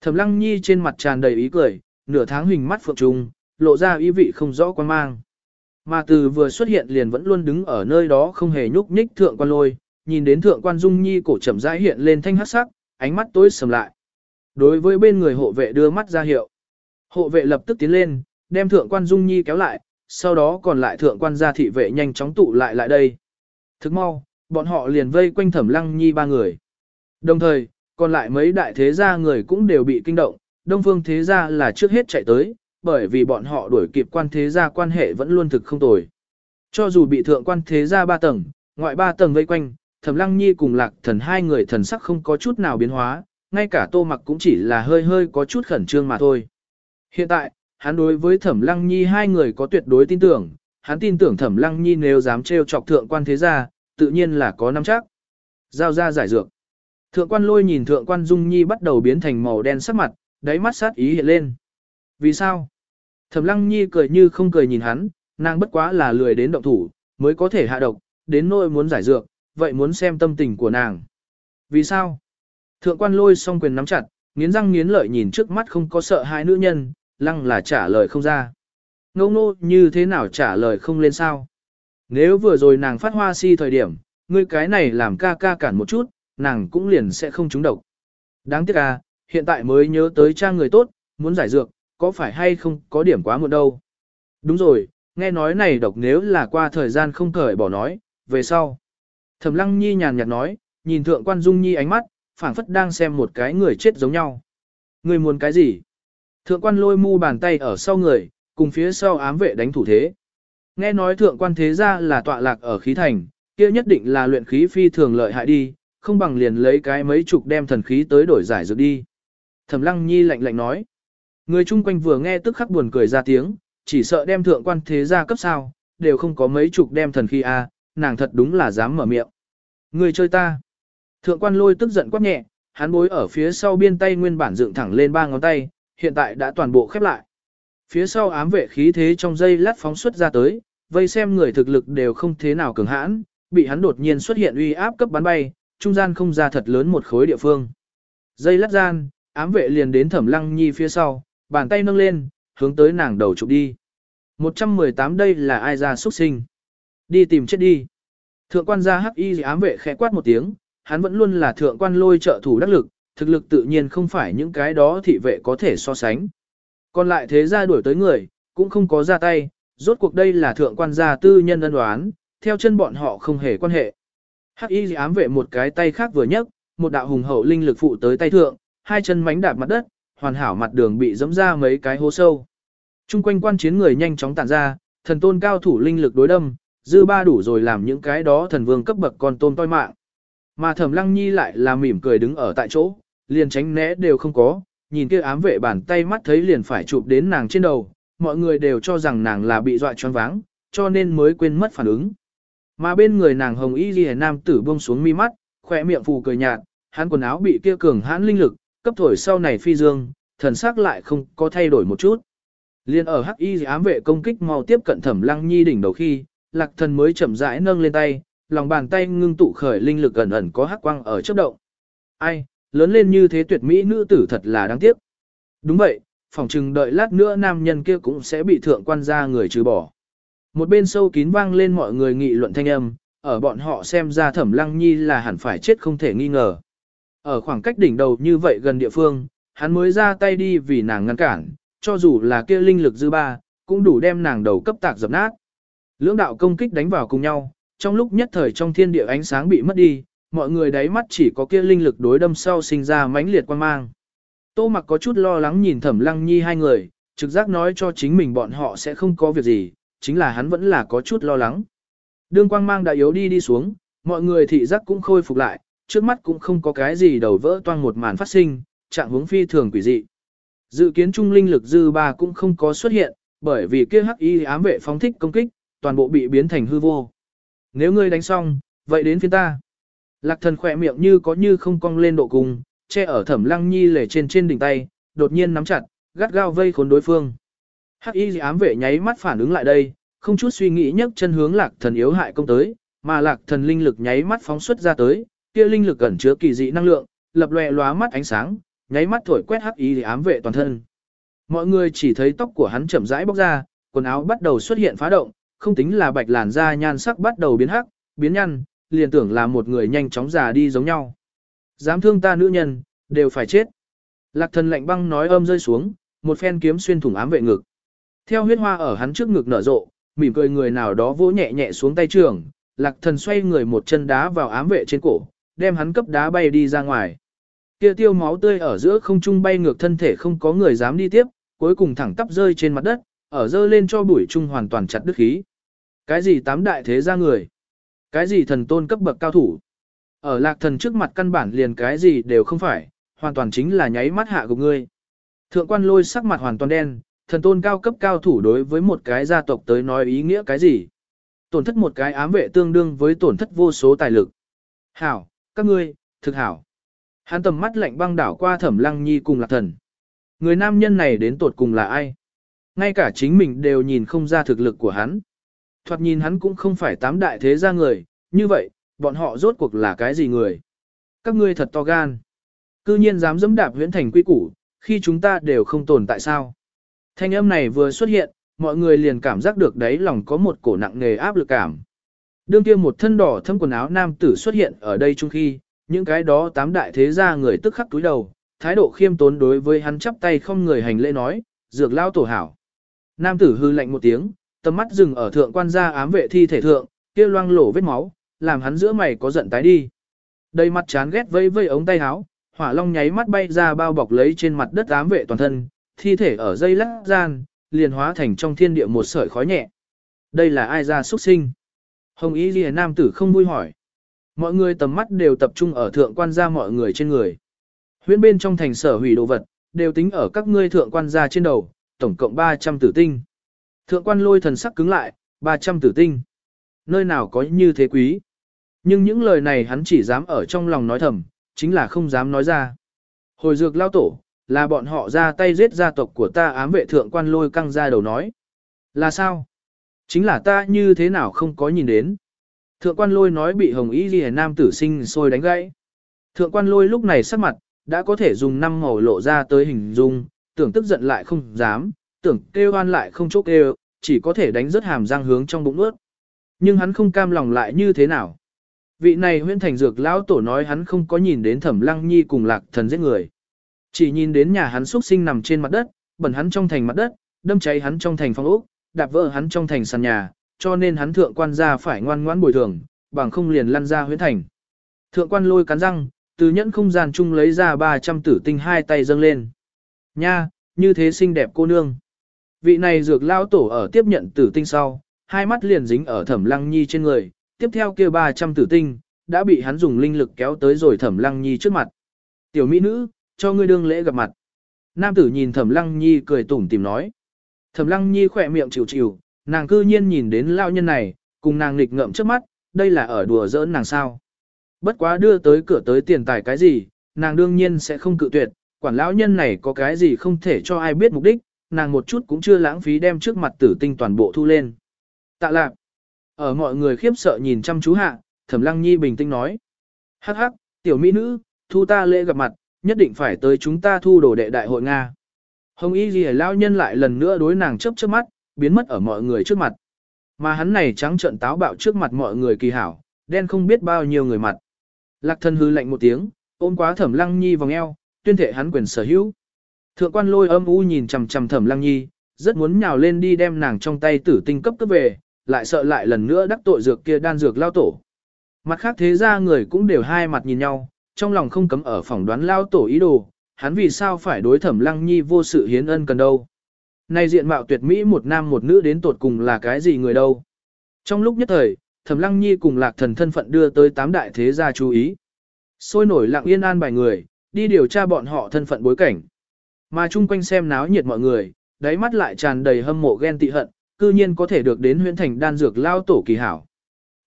Thẩm lăng nhi trên mặt tràn đầy ý cười, nửa tháng hình mắt phượng trùng, lộ ra ý vị không rõ quan mang. Mà từ vừa xuất hiện liền vẫn luôn đứng ở nơi đó không hề nhúc nhích thượng quan lôi, nhìn đến thượng quan dung nhi cổ chậm rãi hiện lên thanh hắc sắc, ánh mắt tối sầm lại. Đối với bên người hộ vệ đưa mắt ra hiệu. Hộ vệ lập tức tiến lên, đem thượng quan dung nhi kéo lại, sau đó còn lại thượng quan gia thị vệ nhanh chóng tụ lại lại đây. Thức mau, bọn họ liền vây quanh thẩm lăng nhi ba người. Đồng thời, còn lại mấy đại thế gia người cũng đều bị kinh động, đông phương thế gia là trước hết chạy tới, bởi vì bọn họ đuổi kịp quan thế gia quan hệ vẫn luôn thực không tồi. Cho dù bị thượng quan thế gia ba tầng, ngoại ba tầng vây quanh, thẩm lăng nhi cùng lạc thần hai người thần sắc không có chút nào biến hóa, ngay cả tô mặc cũng chỉ là hơi hơi có chút khẩn trương mà thôi. Hiện tại, hắn đối với thẩm lăng nhi hai người có tuyệt đối tin tưởng, hắn tin tưởng thẩm lăng nhi nếu dám trêu chọc thượng quan thế gia, tự nhiên là có nắm chắc. Giao ra giải dược. Thượng quan lôi nhìn thượng quan dung nhi bắt đầu biến thành màu đen sắc mặt, đáy mắt sát ý hiện lên. Vì sao? Thẩm lăng nhi cười như không cười nhìn hắn, nàng bất quá là lười đến động thủ, mới có thể hạ độc, đến nỗi muốn giải dược, vậy muốn xem tâm tình của nàng. Vì sao? Thượng quan lôi song quyền nắm chặt, nghiến răng nghiến lợi nhìn trước mắt không có sợ hai nữ nhân, lăng là trả lời không ra. Ngô ngô như thế nào trả lời không lên sao? Nếu vừa rồi nàng phát hoa si thời điểm, ngươi cái này làm ca ca cản một chút, nàng cũng liền sẽ không trúng độc. Đáng tiếc à, hiện tại mới nhớ tới trang người tốt, muốn giải dược, có phải hay không có điểm quá muộn đâu. Đúng rồi, nghe nói này độc nếu là qua thời gian không cởi bỏ nói, về sau. Thẩm lăng nhi nhàn nhạt nói, nhìn thượng quan dung nhi ánh mắt, phảng phất đang xem một cái người chết giống nhau. Người muốn cái gì? Thượng quan lôi mu bàn tay ở sau người, cùng phía sau ám vệ đánh thủ thế. Nghe nói thượng quan thế gia là tọa lạc ở khí thành, kia nhất định là luyện khí phi thường lợi hại đi, không bằng liền lấy cái mấy chục đem thần khí tới đổi giải dược đi. Thẩm lăng nhi lạnh lạnh nói. Người chung quanh vừa nghe tức khắc buồn cười ra tiếng, chỉ sợ đem thượng quan thế gia cấp sao, đều không có mấy chục đem thần khí a, nàng thật đúng là dám mở miệng. Người chơi ta. Thượng quan lôi tức giận quát nhẹ, hắn bối ở phía sau biên tay nguyên bản dựng thẳng lên ba ngón tay, hiện tại đã toàn bộ khép lại. Phía sau ám vệ khí thế trong dây lát phóng xuất ra tới, vây xem người thực lực đều không thế nào cường hãn, bị hắn đột nhiên xuất hiện uy áp cấp bắn bay, trung gian không ra thật lớn một khối địa phương. Dây lát gian, ám vệ liền đến thẩm lăng nhi phía sau, bàn tay nâng lên, hướng tới nàng đầu chụp đi. 118 đây là ai ra xuất sinh. Đi tìm chết đi. Thượng quan gia hắc y ám vệ khẽ quát một tiếng, hắn vẫn luôn là thượng quan lôi trợ thủ đắc lực, thực lực tự nhiên không phải những cái đó thị vệ có thể so sánh. Còn lại thế gia đuổi tới người, cũng không có ra tay, rốt cuộc đây là thượng quan gia tư nhân ân đoán, theo chân bọn họ không hề quan hệ. Hắc y ám vệ một cái tay khác vừa nhấc, một đạo hùng hậu linh lực phụ tới tay thượng, hai chân mánh đạp mặt đất, hoàn hảo mặt đường bị dẫm ra mấy cái hố sâu. Trung quanh quan chiến người nhanh chóng tản ra, thần tôn cao thủ linh lực đối đâm, dư ba đủ rồi làm những cái đó thần vương cấp bậc con tôm toi mạng. Mà thẩm lăng nhi lại là mỉm cười đứng ở tại chỗ, liền tránh né đều không có, nhìn kia ám vệ bàn tay mắt thấy liền phải chụp đến nàng trên đầu, mọi người đều cho rằng nàng là bị dọa choáng váng, cho nên mới quên mất phản ứng. Mà bên người nàng hồng y ghi nam tử buông xuống mi mắt, khỏe miệng phù cười nhạt, hắn quần áo bị kia cường hãn linh lực, cấp thổi sau này phi dương, thần sắc lại không có thay đổi một chút. Liên ở hắc y ám vệ công kích mau tiếp cận thẩm lăng nhi đỉnh đầu khi, lạc thần mới chậm rãi nâng lên tay, lòng bàn tay ngưng tụ khởi linh lực ẩn ẩn có hắc quang ở chớp động. Ai, lớn lên như thế tuyệt mỹ nữ tử thật là đáng tiếc. Đúng vậy, phòng chừng đợi lát nữa nam nhân kia cũng sẽ bị thượng quan gia người trừ bỏ. Một bên sâu kín vang lên mọi người nghị luận thanh âm, ở bọn họ xem ra thẩm lăng nhi là hẳn phải chết không thể nghi ngờ. Ở khoảng cách đỉnh đầu như vậy gần địa phương, hắn mới ra tay đi vì nàng ngăn cản, cho dù là kia linh lực dư ba, cũng đủ đem nàng đầu cấp tạc dập nát. Lưỡng đạo công kích đánh vào cùng nhau, trong lúc nhất thời trong thiên địa ánh sáng bị mất đi, mọi người đáy mắt chỉ có kia linh lực đối đâm sau sinh ra mãnh liệt quan mang. Tô mặc có chút lo lắng nhìn thẩm lăng nhi hai người, trực giác nói cho chính mình bọn họ sẽ không có việc gì, chính là hắn vẫn là có chút lo lắng. Đương quang mang đã yếu đi đi xuống, mọi người thị giác cũng khôi phục lại, trước mắt cũng không có cái gì đầu vỡ toang một màn phát sinh, trạng hướng phi thường quỷ dị. Dự kiến trung linh lực dư ba cũng không có xuất hiện, bởi vì kia hắc y ám vệ phóng thích công kích, toàn bộ bị biến thành hư vô. Nếu ngươi đánh xong, vậy đến phiên ta. Lạc thần khỏe miệng như có như không cong lên độ cùng, che ở thẩm lăng nhi lề trên trên đỉnh tay, đột nhiên nắm chặt, gắt gao vây khốn đối phương. Hắc y ám vệ nháy mắt phản ứng lại đây, không chút suy nghĩ nhấc chân hướng lạc thần yếu hại công tới, mà lạc thần linh lực nháy mắt phóng xuất ra tới, kia linh lực ẩn chứa kỳ dị năng lượng, lập lòe lóa mắt ánh sáng, nháy mắt thổi quét hắc y ám vệ toàn thân. Mọi người chỉ thấy tóc của hắn chậm rãi bóc ra, quần áo bắt đầu xuất hiện phá động, không tính là bạch làn da nhan sắc bắt đầu biến hắc, biến nhăn, liền tưởng là một người nhanh chóng già đi giống nhau. Dám thương ta nữ nhân, đều phải chết. Lạc thần lạnh băng nói âm rơi xuống, một phen kiếm xuyên thủng ám vệ ngực. Theo huyết hoa ở hắn trước ngực nở rộ, mỉm cười người nào đó vỗ nhẹ nhẹ xuống tay trường, lạc thần xoay người một chân đá vào ám vệ trên cổ, đem hắn cấp đá bay đi ra ngoài. Kia tiêu máu tươi ở giữa không trung bay ngược thân thể không có người dám đi tiếp, cuối cùng thẳng tắp rơi trên mặt đất, ở rơi lên cho bụi trung hoàn toàn chặt đứt khí. Cái gì tám đại thế ra người? Cái gì thần tôn cấp bậc cao thủ? Ở lạc thần trước mặt căn bản liền cái gì đều không phải, hoàn toàn chính là nháy mắt hạ gục ngươi. Thượng quan lôi sắc mặt hoàn toàn đen, thần tôn cao cấp cao thủ đối với một cái gia tộc tới nói ý nghĩa cái gì? Tổn thất một cái ám vệ tương đương với tổn thất vô số tài lực. Hảo, các ngươi, thực hảo. Hắn tầm mắt lạnh băng đảo qua thẩm lăng nhi cùng lạc thần. Người nam nhân này đến tột cùng là ai? Ngay cả chính mình đều nhìn không ra thực lực của hắn. Thoạt nhìn hắn cũng không phải tám đại thế gia người, như vậy, bọn họ rốt cuộc là cái gì người? Các ngươi thật to gan. Cư nhiên dám dẫm đạp huyễn thành quy củ, khi chúng ta đều không tồn tại sao? Thanh âm này vừa xuất hiện, mọi người liền cảm giác được đấy lòng có một cổ nặng nề áp lực cảm. Đương kia một thân đỏ thâm quần áo nam tử xuất hiện ở đây chung khi, những cái đó tám đại thế gia người tức khắc túi đầu, thái độ khiêm tốn đối với hắn chắp tay không người hành lễ nói, dược lao tổ hảo. Nam tử hư lạnh một tiếng, tầm mắt dừng ở thượng quan gia ám vệ thi thể thượng, kia loang lổ vết máu, làm hắn giữa mày có giận tái đi. Đầy mặt chán ghét vây vây ống tay áo, hỏa long nháy mắt bay ra bao bọc lấy trên mặt đất ám vệ toàn thân, thi thể ở dây lắc gian, liền hóa thành trong thiên địa một sợi khói nhẹ. Đây là ai ra xuất sinh? Hồng Y Liễu nam tử không vui hỏi. Mọi người tầm mắt đều tập trung ở thượng quan gia mọi người trên người. Huyễn bên trong thành sở hủy đồ vật, đều tính ở các ngươi thượng quan gia trên đầu, tổng cộng 300 tử tinh. Thượng quan lôi thần sắc cứng lại, 300 tử tinh. Nơi nào có như thế quý. Nhưng những lời này hắn chỉ dám ở trong lòng nói thầm, chính là không dám nói ra. Hồi dược lao tổ, là bọn họ ra tay giết gia tộc của ta ám vệ thượng quan lôi căng ra đầu nói. Là sao? Chính là ta như thế nào không có nhìn đến. Thượng quan lôi nói bị hồng y ghi nam tử sinh sôi đánh gãy. Thượng quan lôi lúc này sắc mặt, đã có thể dùng năm màu lộ ra tới hình dung, tưởng tức giận lại không dám, tưởng kêu oan lại không chốc kêu, chỉ có thể đánh rất hàm răng hướng trong bụng nuốt. Nhưng hắn không cam lòng lại như thế nào. Vị này huyễn thành dược lão tổ nói hắn không có nhìn đến thẩm lăng nhi cùng lạc thần giết người. Chỉ nhìn đến nhà hắn xuất sinh nằm trên mặt đất, bẩn hắn trong thành mặt đất, đâm cháy hắn trong thành phong ốc, đạp vỡ hắn trong thành sàn nhà, cho nên hắn thượng quan gia phải ngoan ngoãn bồi thường, bằng không liền lăn ra huyễn thành. Thượng quan lôi cắn răng, từ nhẫn không gian chung lấy ra 300 tử tinh hai tay dâng lên. Nha, như thế xinh đẹp cô nương. Vị này dược lao tổ ở tiếp nhận tử tinh sau, hai mắt liền dính ở thẩm lăng nhi trên người, tiếp theo kia 300 tử tinh, đã bị hắn dùng linh lực kéo tới rồi thẩm lăng nhi trước mặt. Tiểu mỹ nữ, cho ngươi đương lễ gặp mặt. Nam tử nhìn thẩm lăng nhi cười tủm tìm nói. Thẩm lăng nhi khỏe miệng chịu chịu, nàng cư nhiên nhìn đến lao nhân này, cùng nàng nghịch ngợm trước mắt, đây là ở đùa giỡn nàng sao. Bất quá đưa tới cửa tới tiền tài cái gì, nàng đương nhiên sẽ không cự tuyệt, quản lão nhân này có cái gì không thể cho ai biết mục đích, nàng một chút cũng chưa lãng phí đem trước mặt tử tinh toàn bộ thu lên. Tạ lạc. Ở mọi người khiếp sợ nhìn chăm chú hạ, Thẩm Lăng Nhi bình tĩnh nói. Hắc hắc, tiểu mỹ nữ, thu ta lễ gặp mặt, nhất định phải tới chúng ta thu đồ đệ đại hội Nga. Hồng Y Ghi lão nhân lại lần nữa đối nàng chớp chớp mắt, biến mất ở mọi người trước mặt. Mà hắn này trắng trợn táo bạo trước mặt mọi người kỳ hảo, đen không biết bao nhiêu người mặt. Lạc thân hư lạnh một tiếng, ôm quá Thẩm Lăng Nhi vòng eo, tuyên thể hắn quyền sở hữu. Thượng quan lôi âm u nhìn chằm chằm Thẩm Lăng Nhi, rất muốn nhào lên đi đem nàng trong tay tử tinh cấp cấp về, lại sợ lại lần nữa đắc tội dược kia đan dược lao tổ. Mặt khác thế ra người cũng đều hai mặt nhìn nhau, trong lòng không cấm ở phỏng đoán lao tổ ý đồ, hắn vì sao phải đối thẩm lăng nhi vô sự hiến ân cần đâu. Này diện mạo tuyệt mỹ một nam một nữ đến tột cùng là cái gì người đâu. Trong lúc nhất thời, thẩm lăng nhi cùng lạc thần thân phận đưa tới tám đại thế gia chú ý. Sôi nổi lặng yên an bài người, đi điều tra bọn họ thân phận bối cảnh. Mà chung quanh xem náo nhiệt mọi người, đáy mắt lại tràn đầy hâm mộ ghen tị hận, cư nhiên có thể được đến huyện thành đan dược lao tổ kỳ hảo.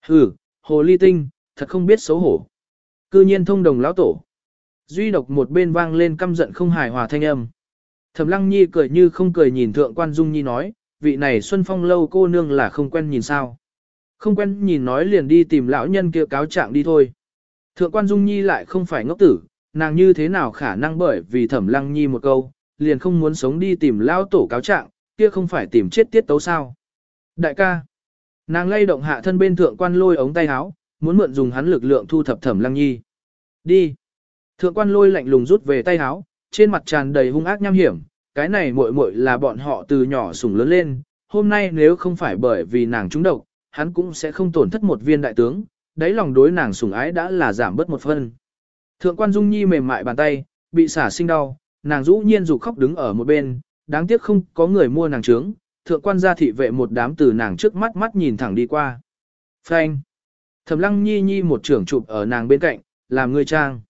Hừ, hồ ly tinh, thật không biết xấu hổ. Cư nhiên thông đồng lão tổ. Duy độc một bên vang lên căm giận không hài hòa thanh âm. Thẩm lăng nhi cười như không cười nhìn thượng quan dung nhi nói, vị này xuân phong lâu cô nương là không quen nhìn sao. Không quen nhìn nói liền đi tìm lão nhân kia cáo trạng đi thôi. Thượng quan dung nhi lại không phải ngốc tử, nàng như thế nào khả năng bởi vì thẩm lăng nhi một câu, liền không muốn sống đi tìm lão tổ cáo trạng, kia không phải tìm chết tiết tấu sao. Đại ca, nàng lay động hạ thân bên thượng quan lôi ống tay áo, muốn mượn dùng hắn lực lượng thu thập thẩm lăng nhi. Đi. Thượng quan lôi lạnh lùng rút về tay áo, trên mặt tràn đầy hung ác nham hiểm, cái này muội muội là bọn họ từ nhỏ sủng lớn lên, hôm nay nếu không phải bởi vì nàng trúng độc, hắn cũng sẽ không tổn thất một viên đại tướng, đáy lòng đối nàng sủng ái đã là giảm bớt một phần. Thượng quan Dung Nhi mềm mại bàn tay, bị xả sinh đau, nàng rũ nhiên rụt khóc đứng ở một bên, đáng tiếc không có người mua nàng trướng, thượng quan gia thị vệ một đám từ nàng trước mắt mắt nhìn thẳng đi qua. Phanh. Thẩm lăng nhi nhi một trưởng chụp ở nàng bên cạnh, làm người trang.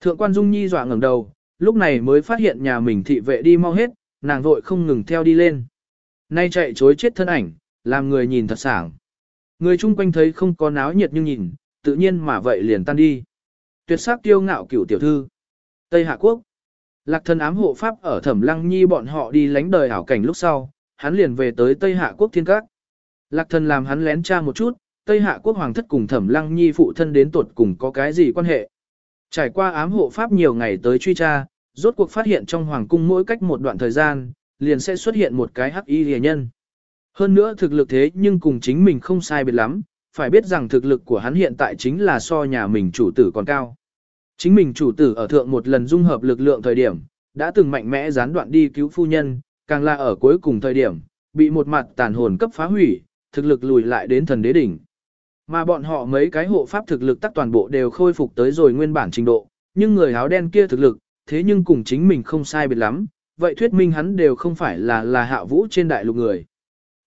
Thượng quan dung nhi dọa ngẩng đầu, lúc này mới phát hiện nhà mình thị vệ đi mau hết, nàng vội không ngừng theo đi lên. Nay chạy chối chết thân ảnh, làm người nhìn thật sảng. Người chung quanh thấy không có náo nhiệt nhưng nhìn, tự nhiên mà vậy liền tan đi. Tuyệt sắc tiêu ngạo cửu tiểu thư. Tây Hạ Quốc. Lạc thần ám hộ pháp ở thẩm lăng nhi bọn họ đi lánh đời hảo cảnh lúc sau, hắn liền về tới Tây Hạ Quốc thiên các. Lạc thần làm hắn lén tra một chút, Tây Hạ Quốc hoàng thất cùng thẩm lăng nhi phụ thân đến tuột cùng có cái gì quan hệ. Trải qua ám hộ pháp nhiều ngày tới truy tra, rốt cuộc phát hiện trong hoàng cung mỗi cách một đoạn thời gian, liền sẽ xuất hiện một cái hắc y rìa nhân. Hơn nữa thực lực thế nhưng cùng chính mình không sai biệt lắm, phải biết rằng thực lực của hắn hiện tại chính là so nhà mình chủ tử còn cao. Chính mình chủ tử ở thượng một lần dung hợp lực lượng thời điểm, đã từng mạnh mẽ gián đoạn đi cứu phu nhân, càng là ở cuối cùng thời điểm, bị một mặt tàn hồn cấp phá hủy, thực lực lùi lại đến thần đế đỉnh. Mà bọn họ mấy cái hộ pháp thực lực tắc toàn bộ đều khôi phục tới rồi nguyên bản trình độ, nhưng người áo đen kia thực lực, thế nhưng cùng chính mình không sai biệt lắm, vậy thuyết minh hắn đều không phải là là hạ vũ trên đại lục người.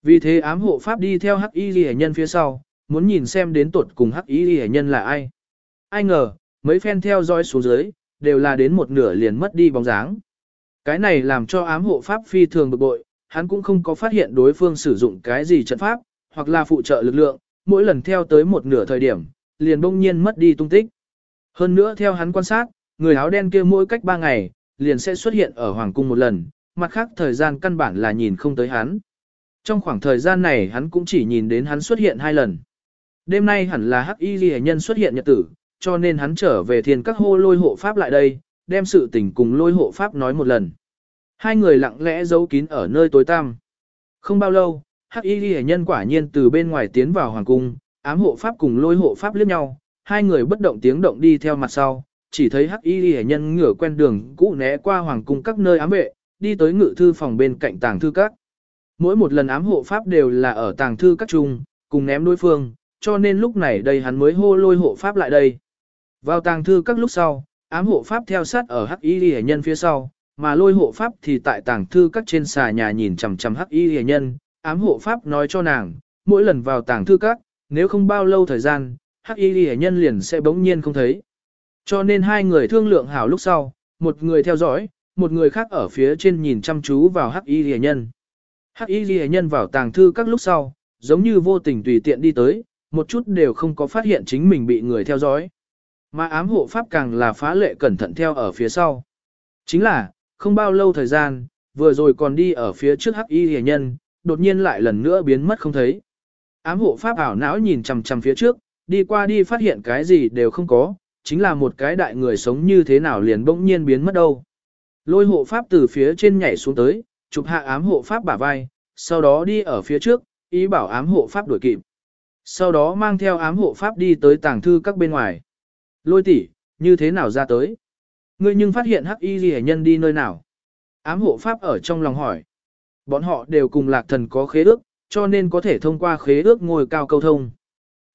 Vì thế ám hộ pháp đi theo hắc y ghi nhân phía sau, muốn nhìn xem đến tuột cùng hắc y ghi nhân là ai. Ai ngờ, mấy phen theo dõi xuống dưới, đều là đến một nửa liền mất đi bóng dáng. Cái này làm cho ám hộ pháp phi thường bực bội, hắn cũng không có phát hiện đối phương sử dụng cái gì trận pháp, hoặc là phụ trợ lực lượng, mỗi lần theo tới một nửa thời điểm, liền bỗng nhiên mất đi tung tích. Hơn nữa theo hắn quan sát, người áo đen kia mỗi cách ba ngày, liền sẽ xuất hiện ở hoàng cung một lần, mặt khác thời gian căn bản là nhìn không tới hắn. Trong khoảng thời gian này hắn cũng chỉ nhìn đến hắn xuất hiện hai lần. Đêm nay hẳn là hắc y ghi nhân xuất hiện nhật tử, cho nên hắn trở về thiên các hô lôi hộ pháp lại đây, đem sự tình cùng lôi hộ pháp nói một lần. Hai người lặng lẽ giấu kín ở nơi tối tăm. Không bao lâu, hắc y ghi nhân quả nhiên từ bên ngoài tiến vào hoàng cung, ám hộ pháp cùng lôi hộ pháp liếc nhau, hai người bất động tiếng động đi theo mặt sau, chỉ thấy hắc y ghi nhân ngửa quen đường cũ né qua hoàng cung các nơi ám vệ, đi tới ngự thư phòng bên cạnh tàng thư các. Mỗi một lần ám hộ pháp đều là ở tàng thư các chung, cùng ném đối phương, cho nên lúc này đây hắn mới hô lôi hộ pháp lại đây. Vào tàng thư các lúc sau, ám hộ pháp theo sát ở hắc y ghi nhân phía sau, mà lôi hộ pháp thì tại tàng thư các trên xà nhà nhìn chằm chằm hắc y ghi nhân, ám hộ pháp nói cho nàng, mỗi lần vào tàng thư các, nếu không bao lâu thời gian, hắc y ghi nhân liền sẽ bỗng nhiên không thấy. Cho nên hai người thương lượng hảo lúc sau, một người theo dõi, một người khác ở phía trên nhìn chăm chú vào hắc y ghi nhân. Hắc y ghi nhân vào tàng thư các lúc sau, giống như vô tình tùy tiện đi tới, một chút đều không có phát hiện chính mình bị người theo dõi. Mà ám hộ pháp càng là phá lệ cẩn thận theo ở phía sau. Chính là, không bao lâu thời gian, vừa rồi còn đi ở phía trước hắc y hề nhân, đột nhiên lại lần nữa biến mất không thấy. Ám hộ pháp ảo não nhìn chằm chằm phía trước, đi qua đi phát hiện cái gì đều không có, chính là một cái đại người sống như thế nào liền bỗng nhiên biến mất đâu. Lôi hộ pháp từ phía trên nhảy xuống tới, chụp hạ ám hộ pháp bả vai, sau đó đi ở phía trước, ý bảo ám hộ pháp đuổi kịp. Sau đó mang theo ám hộ pháp đi tới tàng thư các bên ngoài. Lôi tỷ, như thế nào ra tới? Ngươi nhưng phát hiện hắc y ghi nhân đi nơi nào? Ám hộ pháp ở trong lòng hỏi. Bọn họ đều cùng lạc thần có khế ước, cho nên có thể thông qua khế ước ngồi cao câu thông.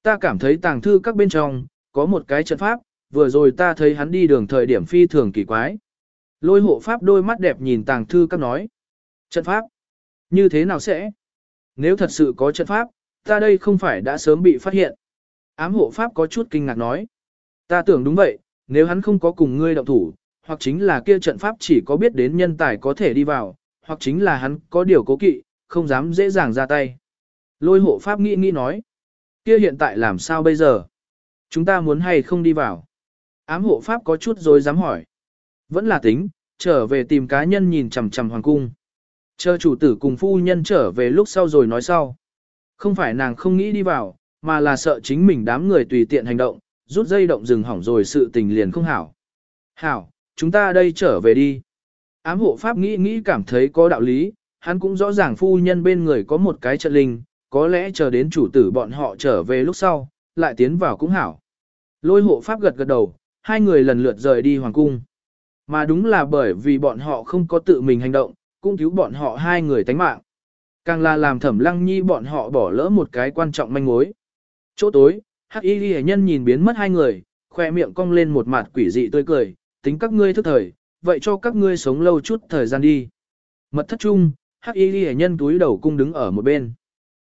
Ta cảm thấy tàng thư các bên trong, có một cái trận pháp, vừa rồi ta thấy hắn đi đường thời điểm phi thường kỳ quái. Lôi hộ pháp đôi mắt đẹp nhìn tàng thư các nói. Trận pháp? Như thế nào sẽ? Nếu thật sự có trận pháp, ta đây không phải đã sớm bị phát hiện. Ám hộ pháp có chút kinh ngạc nói. Ta tưởng đúng vậy, nếu hắn không có cùng ngươi động thủ, hoặc chính là kia trận pháp chỉ có biết đến nhân tài có thể đi vào, hoặc chính là hắn có điều cố kỵ, không dám dễ dàng ra tay. Lôi hộ pháp nghĩ nghĩ nói. Kia hiện tại làm sao bây giờ? Chúng ta muốn hay không đi vào? Ám hộ pháp có chút rồi dám hỏi. Vẫn là tính, trở về tìm cá nhân nhìn chằm chằm hoàng cung. Chờ chủ tử cùng phu nhân trở về lúc sau rồi nói sau. Không phải nàng không nghĩ đi vào, mà là sợ chính mình đám người tùy tiện hành động, rút dây động rừng hỏng rồi sự tình liền không hảo. Hảo, chúng ta đây trở về đi. Ám hộ pháp nghĩ nghĩ cảm thấy có đạo lý, hắn cũng rõ ràng phu nhân bên người có một cái trận linh, có lẽ chờ đến chủ tử bọn họ trở về lúc sau, lại tiến vào cũng hảo. Lôi hộ pháp gật gật đầu, hai người lần lượt rời đi hoàng cung. Mà đúng là bởi vì bọn họ không có tự mình hành động, cũng cứu bọn họ hai người tánh mạng. Càng là làm thẩm lăng nhi bọn họ bỏ lỡ một cái quan trọng manh mối. Chỗ tối, hắc y ghi nhân nhìn biến mất hai người, khoe miệng cong lên một mặt quỷ dị tươi cười, tính các ngươi thức thời, vậy cho các ngươi sống lâu chút thời gian đi. Mật thất trung, hắc y ghi nhân túi đầu cung đứng ở một bên.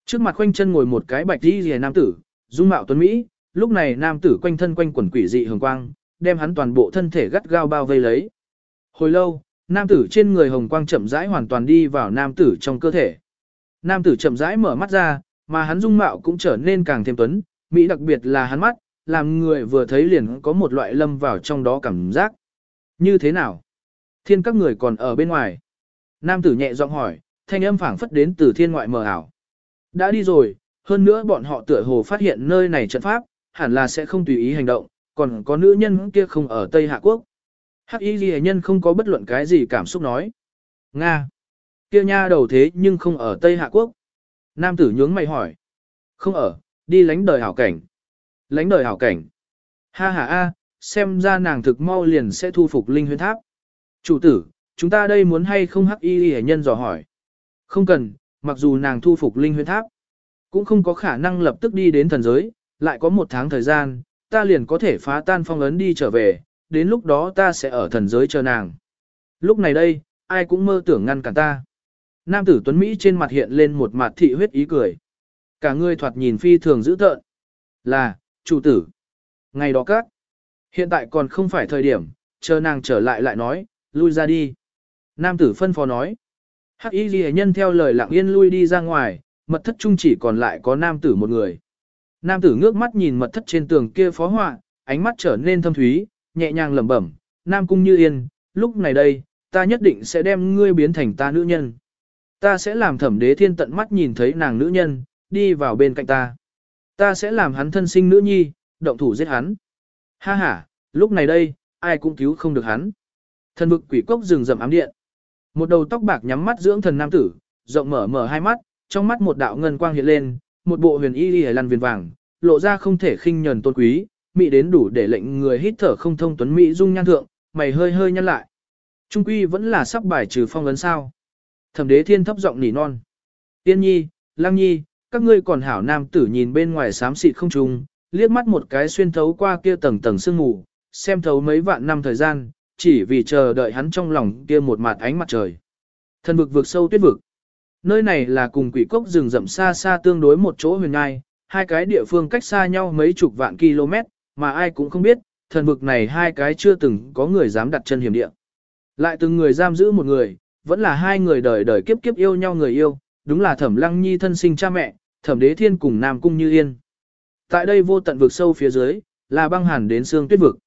Trước mặt khoanh chân ngồi một cái bạch y ghi nam tử, dung mạo tuấn Mỹ, lúc này nam tử quanh thân quanh quần quỷ dị hường quang, đem hắn toàn bộ thân thể gắt gao bao vây lấy. Hồi lâu, nam tử trên người hồng quang chậm rãi hoàn toàn đi vào nam tử trong cơ thể. Nam tử chậm rãi mở mắt ra, mà hắn dung mạo cũng trở nên càng thêm tuấn, mỹ đặc biệt là hắn mắt, làm người vừa thấy liền có một loại lâm vào trong đó cảm giác. Như thế nào? Thiên các người còn ở bên ngoài. Nam tử nhẹ giọng hỏi, thanh âm phảng phất đến từ thiên ngoại mờ ảo. Đã đi rồi, hơn nữa bọn họ tựa hồ phát hiện nơi này trận pháp, hẳn là sẽ không tùy ý hành động, còn có nữ nhân kia không ở Tây Hạ Quốc. Hắc y ghi nhân không có bất luận cái gì cảm xúc nói. Nga. Kia nha đầu thế nhưng không ở Tây Hạ Quốc. Nam tử nhướng mày hỏi. Không ở, đi lánh đời hảo cảnh. Lánh đời hảo cảnh. Ha ha a, xem ra nàng thực mau liền sẽ thu phục linh huyên tháp. Chủ tử, chúng ta đây muốn hay không hắc y y nhân dò hỏi. Không cần, mặc dù nàng thu phục linh huyên tháp, cũng không có khả năng lập tức đi đến thần giới, lại có một tháng thời gian, ta liền có thể phá tan phong ấn đi trở về, đến lúc đó ta sẽ ở thần giới chờ nàng. Lúc này đây, ai cũng mơ tưởng ngăn cản ta. Nam tử Tuấn Mỹ trên mặt hiện lên một mặt thị huyết ý cười. Cả người thoạt nhìn phi thường dữ tợn. Là, chủ tử. Ngày đó các. Hiện tại còn không phải thời điểm, chờ nàng trở lại lại nói, lui ra đi. Nam tử phân phó nói. Hắc y ghi nhân theo lời lặng yên lui đi ra ngoài, mật thất trung chỉ còn lại có nam tử một người. Nam tử ngước mắt nhìn mật thất trên tường kia phó họa, ánh mắt trở nên thâm thúy, nhẹ nhàng lẩm bẩm, Nam cung như yên, lúc này đây, ta nhất định sẽ đem ngươi biến thành ta nữ nhân. Ta sẽ làm thẩm đế thiên tận mắt nhìn thấy nàng nữ nhân, đi vào bên cạnh ta. Ta sẽ làm hắn thân sinh nữ nhi, động thủ giết hắn. Ha ha, lúc này đây, ai cũng cứu không được hắn. Thần vực quỷ cốc rừng rậm ám điện. Một đầu tóc bạc nhắm mắt dưỡng thần nam tử, rộng mở mở hai mắt, trong mắt một đạo ngân quang hiện lên, một bộ huyền y y lăn viền vàng, lộ ra không thể khinh nhờn tôn quý, mỹ đến đủ để lệnh người hít thở không thông tuấn mỹ dung nhan thượng, mày hơi hơi nhăn lại. Trung quy vẫn là sắp bài trừ phong ấn sao. Thẩm đế thiên thấp giọng nỉ non. Tiên nhi, lăng nhi, các ngươi còn hảo nam tử nhìn bên ngoài xám xịt không trùng, liếc mắt một cái xuyên thấu qua kia tầng tầng sương mù, xem thấu mấy vạn năm thời gian, chỉ vì chờ đợi hắn trong lòng kia một mặt ánh mặt trời. Thần vực vượt sâu tuyết vực. Nơi này là cùng quỷ cốc rừng rậm xa xa tương đối một chỗ huyền ngai, hai cái địa phương cách xa nhau mấy chục vạn km, mà ai cũng không biết, thần vực này hai cái chưa từng có người dám đặt chân hiểm địa. Lại từng người giam giữ một người, vẫn là hai người đời đời kiếp kiếp yêu nhau người yêu, đúng là thẩm lăng nhi thân sinh cha mẹ, thẩm đế thiên cùng nam cung như yên. Tại đây vô tận vực sâu phía dưới, là băng hàn đến xương tuyết vực.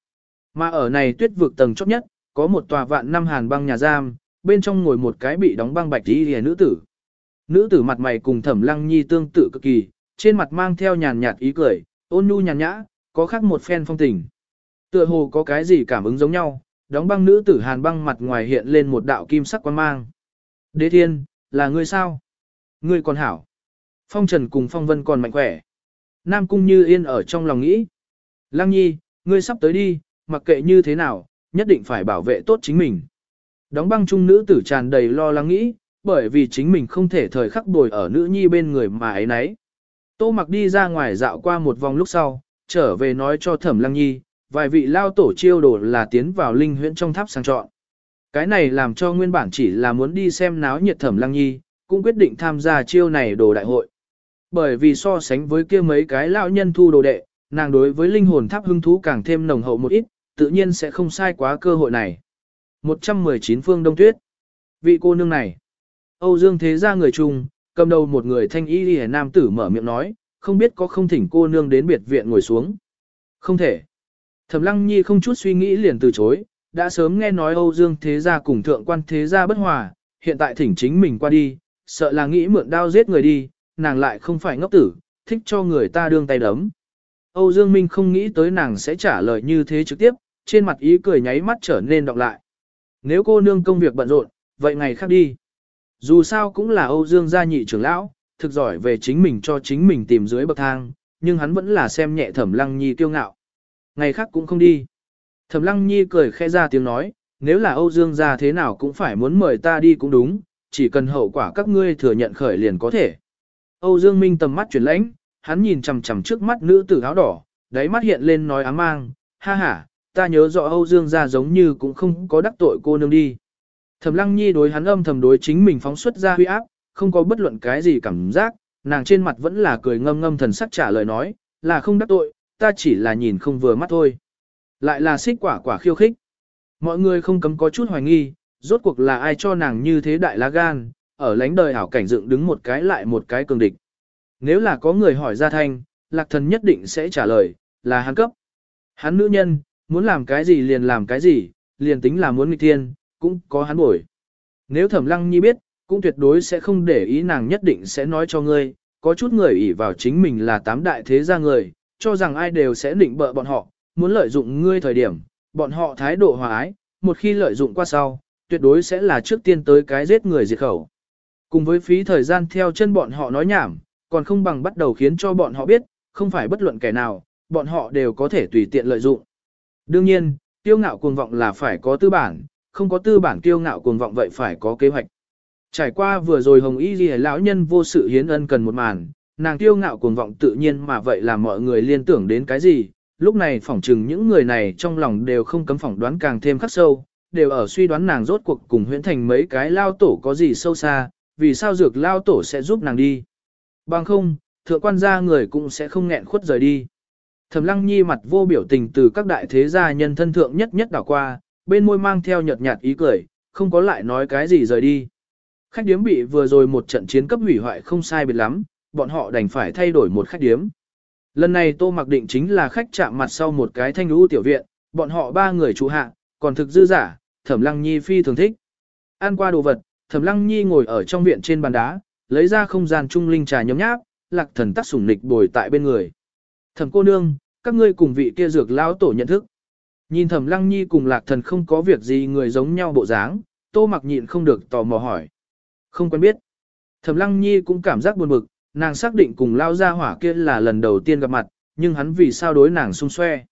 Mà ở này tuyết vực tầng chót nhất, có một tòa vạn năm hàn băng nhà giam, bên trong ngồi một cái bị đóng băng bạch y hề nữ tử. Nữ tử mặt mày cùng thẩm lăng nhi tương tự cực kỳ, trên mặt mang theo nhàn nhạt ý cười, ôn nhu nhàn nhã, có khác một phen phong tình. Tựa hồ có cái gì cảm ứng giống nhau, đóng băng nữ tử hàn băng mặt ngoài hiện lên một đạo kim sắc quan mang. Đế thiên, là ngươi sao? Ngươi còn hảo. Phong trần cùng phong vân còn mạnh khỏe. Nam cung như yên ở trong lòng nghĩ. Lăng nhi, ngươi sắp tới đi, mặc kệ như thế nào, nhất định phải bảo vệ tốt chính mình. Đóng băng trung nữ tử tràn đầy lo lắng nghĩ, bởi vì chính mình không thể thời khắc bồi ở nữ nhi bên người mà ấy nấy. Tô mặc đi ra ngoài dạo qua một vòng lúc sau, trở về nói cho thẩm lăng nhi, vài vị lao tổ chiêu đồ là tiến vào linh huyễn trong tháp sang chọn. Cái này làm cho nguyên bản chỉ là muốn đi xem náo nhiệt thẩm lăng nhi, cũng quyết định tham gia chiêu này đồ đại hội. Bởi vì so sánh với kia mấy cái lão nhân thu đồ đệ, nàng đối với linh hồn tháp hưng thú càng thêm nồng hậu một ít, tự nhiên sẽ không sai quá cơ hội này. 119 phương đông tuyết. Vị cô nương này. Âu Dương thế gia người chung, cầm đầu một người thanh y hề nam tử mở miệng nói, không biết có không thỉnh cô nương đến biệt viện ngồi xuống. Không thể. Thẩm Lăng Nhi không chút suy nghĩ liền từ chối, đã sớm nghe nói Âu Dương thế gia cùng thượng quan thế gia bất hòa, hiện tại thỉnh chính mình qua đi, sợ là nghĩ mượn đao giết người đi, nàng lại không phải ngốc tử, thích cho người ta đương tay đấm. Âu Dương Minh không nghĩ tới nàng sẽ trả lời như thế trực tiếp, trên mặt ý cười nháy mắt trở nên đọc lại. Nếu cô nương công việc bận rộn, vậy ngày khác đi. Dù sao cũng là Âu Dương gia nhị trưởng lão, thực giỏi về chính mình cho chính mình tìm dưới bậc thang, nhưng hắn vẫn là xem nhẹ Thẩm Lăng Nhi kiêu ngạo. Ngày khác cũng không đi. Thẩm Lăng Nhi cười khẽ ra tiếng nói, nếu là Âu Dương gia thế nào cũng phải muốn mời ta đi cũng đúng, chỉ cần hậu quả các ngươi thừa nhận khởi liền có thể. Âu Dương Minh tầm mắt chuyển lãnh, hắn nhìn chằm chằm trước mắt nữ tử áo đỏ, đáy mắt hiện lên nói ám mang, ha ha, ta nhớ rõ Âu Dương gia giống như cũng không có đắc tội cô nương đi. Thẩm Lăng Nhi đối hắn âm thầm đối chính mình phóng xuất ra huy áp, không có bất luận cái gì cảm giác, nàng trên mặt vẫn là cười ngâm ngâm thần sắc trả lời nói, là không đắc tội, ta chỉ là nhìn không vừa mắt thôi. Lại là xích quả quả khiêu khích. Mọi người không cấm có chút hoài nghi, rốt cuộc là ai cho nàng như thế đại lá gan, ở lánh đời ảo cảnh dựng đứng một cái lại một cái cường địch. Nếu là có người hỏi ra thanh, lạc thần nhất định sẽ trả lời, là hắn cấp. Hắn nữ nhân, muốn làm cái gì liền làm cái gì, liền tính là muốn nghịch thiên, cũng có hắn bổi. Nếu thẩm lăng nhi biết, cũng tuyệt đối sẽ không để ý nàng nhất định sẽ nói cho ngươi, có chút người ỷ vào chính mình là tám đại thế gia người, cho rằng ai đều sẽ định bợ bọn họ, muốn lợi dụng ngươi thời điểm, bọn họ thái độ hòa ái, một khi lợi dụng qua sau, tuyệt đối sẽ là trước tiên tới cái giết người diệt khẩu. Cùng với phí thời gian theo chân bọn họ nói nhảm, còn không bằng bắt đầu khiến cho bọn họ biết, không phải bất luận kẻ nào, bọn họ đều có thể tùy tiện lợi dụng. Đương nhiên, tiêu ngạo cuồng vọng là phải có tư bản, không có tư bản tiêu ngạo cuồng vọng vậy phải có kế hoạch. Trải qua vừa rồi Hồng Y Ghi lão nhân vô sự hiến ân cần một màn, nàng tiêu ngạo cuồng vọng tự nhiên mà vậy là mọi người liên tưởng đến cái gì, lúc này phỏng chừng những người này trong lòng đều không cấm phỏng đoán càng thêm khắc sâu, đều ở suy đoán nàng rốt cuộc cùng huyễn thành mấy cái lao tổ có gì sâu xa, vì sao dược lao tổ sẽ giúp nàng đi. Bằng không, thượng quan gia người cũng sẽ không nghẹn khuất rời đi. Thẩm lăng nhi mặt vô biểu tình từ các đại thế gia nhân thân thượng nhất nhất đảo qua, bên môi mang theo nhợt nhạt ý cười, không có lại nói cái gì rời đi. Khách điếm bị vừa rồi một trận chiến cấp hủy hoại không sai biệt lắm, bọn họ đành phải thay đổi một khách điếm. Lần này Tô Mặc Định chính là khách chạm mặt sau một cái thanh lũ tiểu viện, bọn họ ba người trụ hạ, còn thực dư giả, Thẩm Lăng Nhi phi thường thích. Ăn qua đồ vật, Thẩm Lăng Nhi ngồi ở trong viện trên bàn đá, lấy ra không gian trung linh trà nhấm nháp, Lạc Thần tác sủng nịch bồi tại bên người. Thẩm cô nương, các ngươi cùng vị kia dược lão tổ nhận thức. Nhìn Thẩm Lăng Nhi cùng Lạc Thần không có việc gì người giống nhau bộ dáng, Tô Mặc nhịn không được tò mò hỏi. Không quen biết. Thẩm Lăng Nhi cũng cảm giác buồn bực, nàng xác định cùng lao ra hỏa kia là lần đầu tiên gặp mặt, nhưng hắn vì sao đối nàng xung xoe.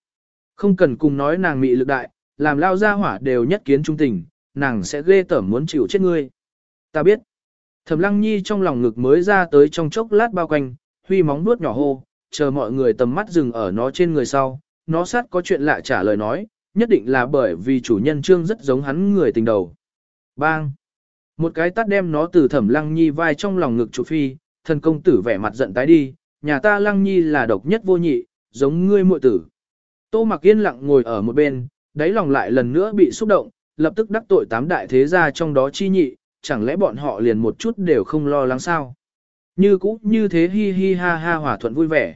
Không cần cùng nói nàng mị lực đại, làm lao ra hỏa đều nhất kiến trung tình, nàng sẽ ghê tởm muốn chịu chết ngươi. Ta biết. Thẩm Lăng Nhi trong lòng ngực mới ra tới trong chốc lát bao quanh, huy móng nuốt nhỏ hô, chờ mọi người tầm mắt dừng ở nó trên người sau, nó sát có chuyện lạ trả lời nói, nhất định là bởi vì chủ nhân trương rất giống hắn người tình đầu. Bang! Một cái tắt đem nó từ thẩm lăng nhi vai trong lòng ngực chủ phi, thần công tử vẻ mặt giận tái đi, nhà ta lăng nhi là độc nhất vô nhị, giống ngươi muội tử. Tô mặc yên lặng ngồi ở một bên, đáy lòng lại lần nữa bị xúc động, lập tức đắc tội tám đại thế gia trong đó chi nhị, chẳng lẽ bọn họ liền một chút đều không lo lắng sao? Như cũ như thế hi hi ha ha hòa thuận vui vẻ.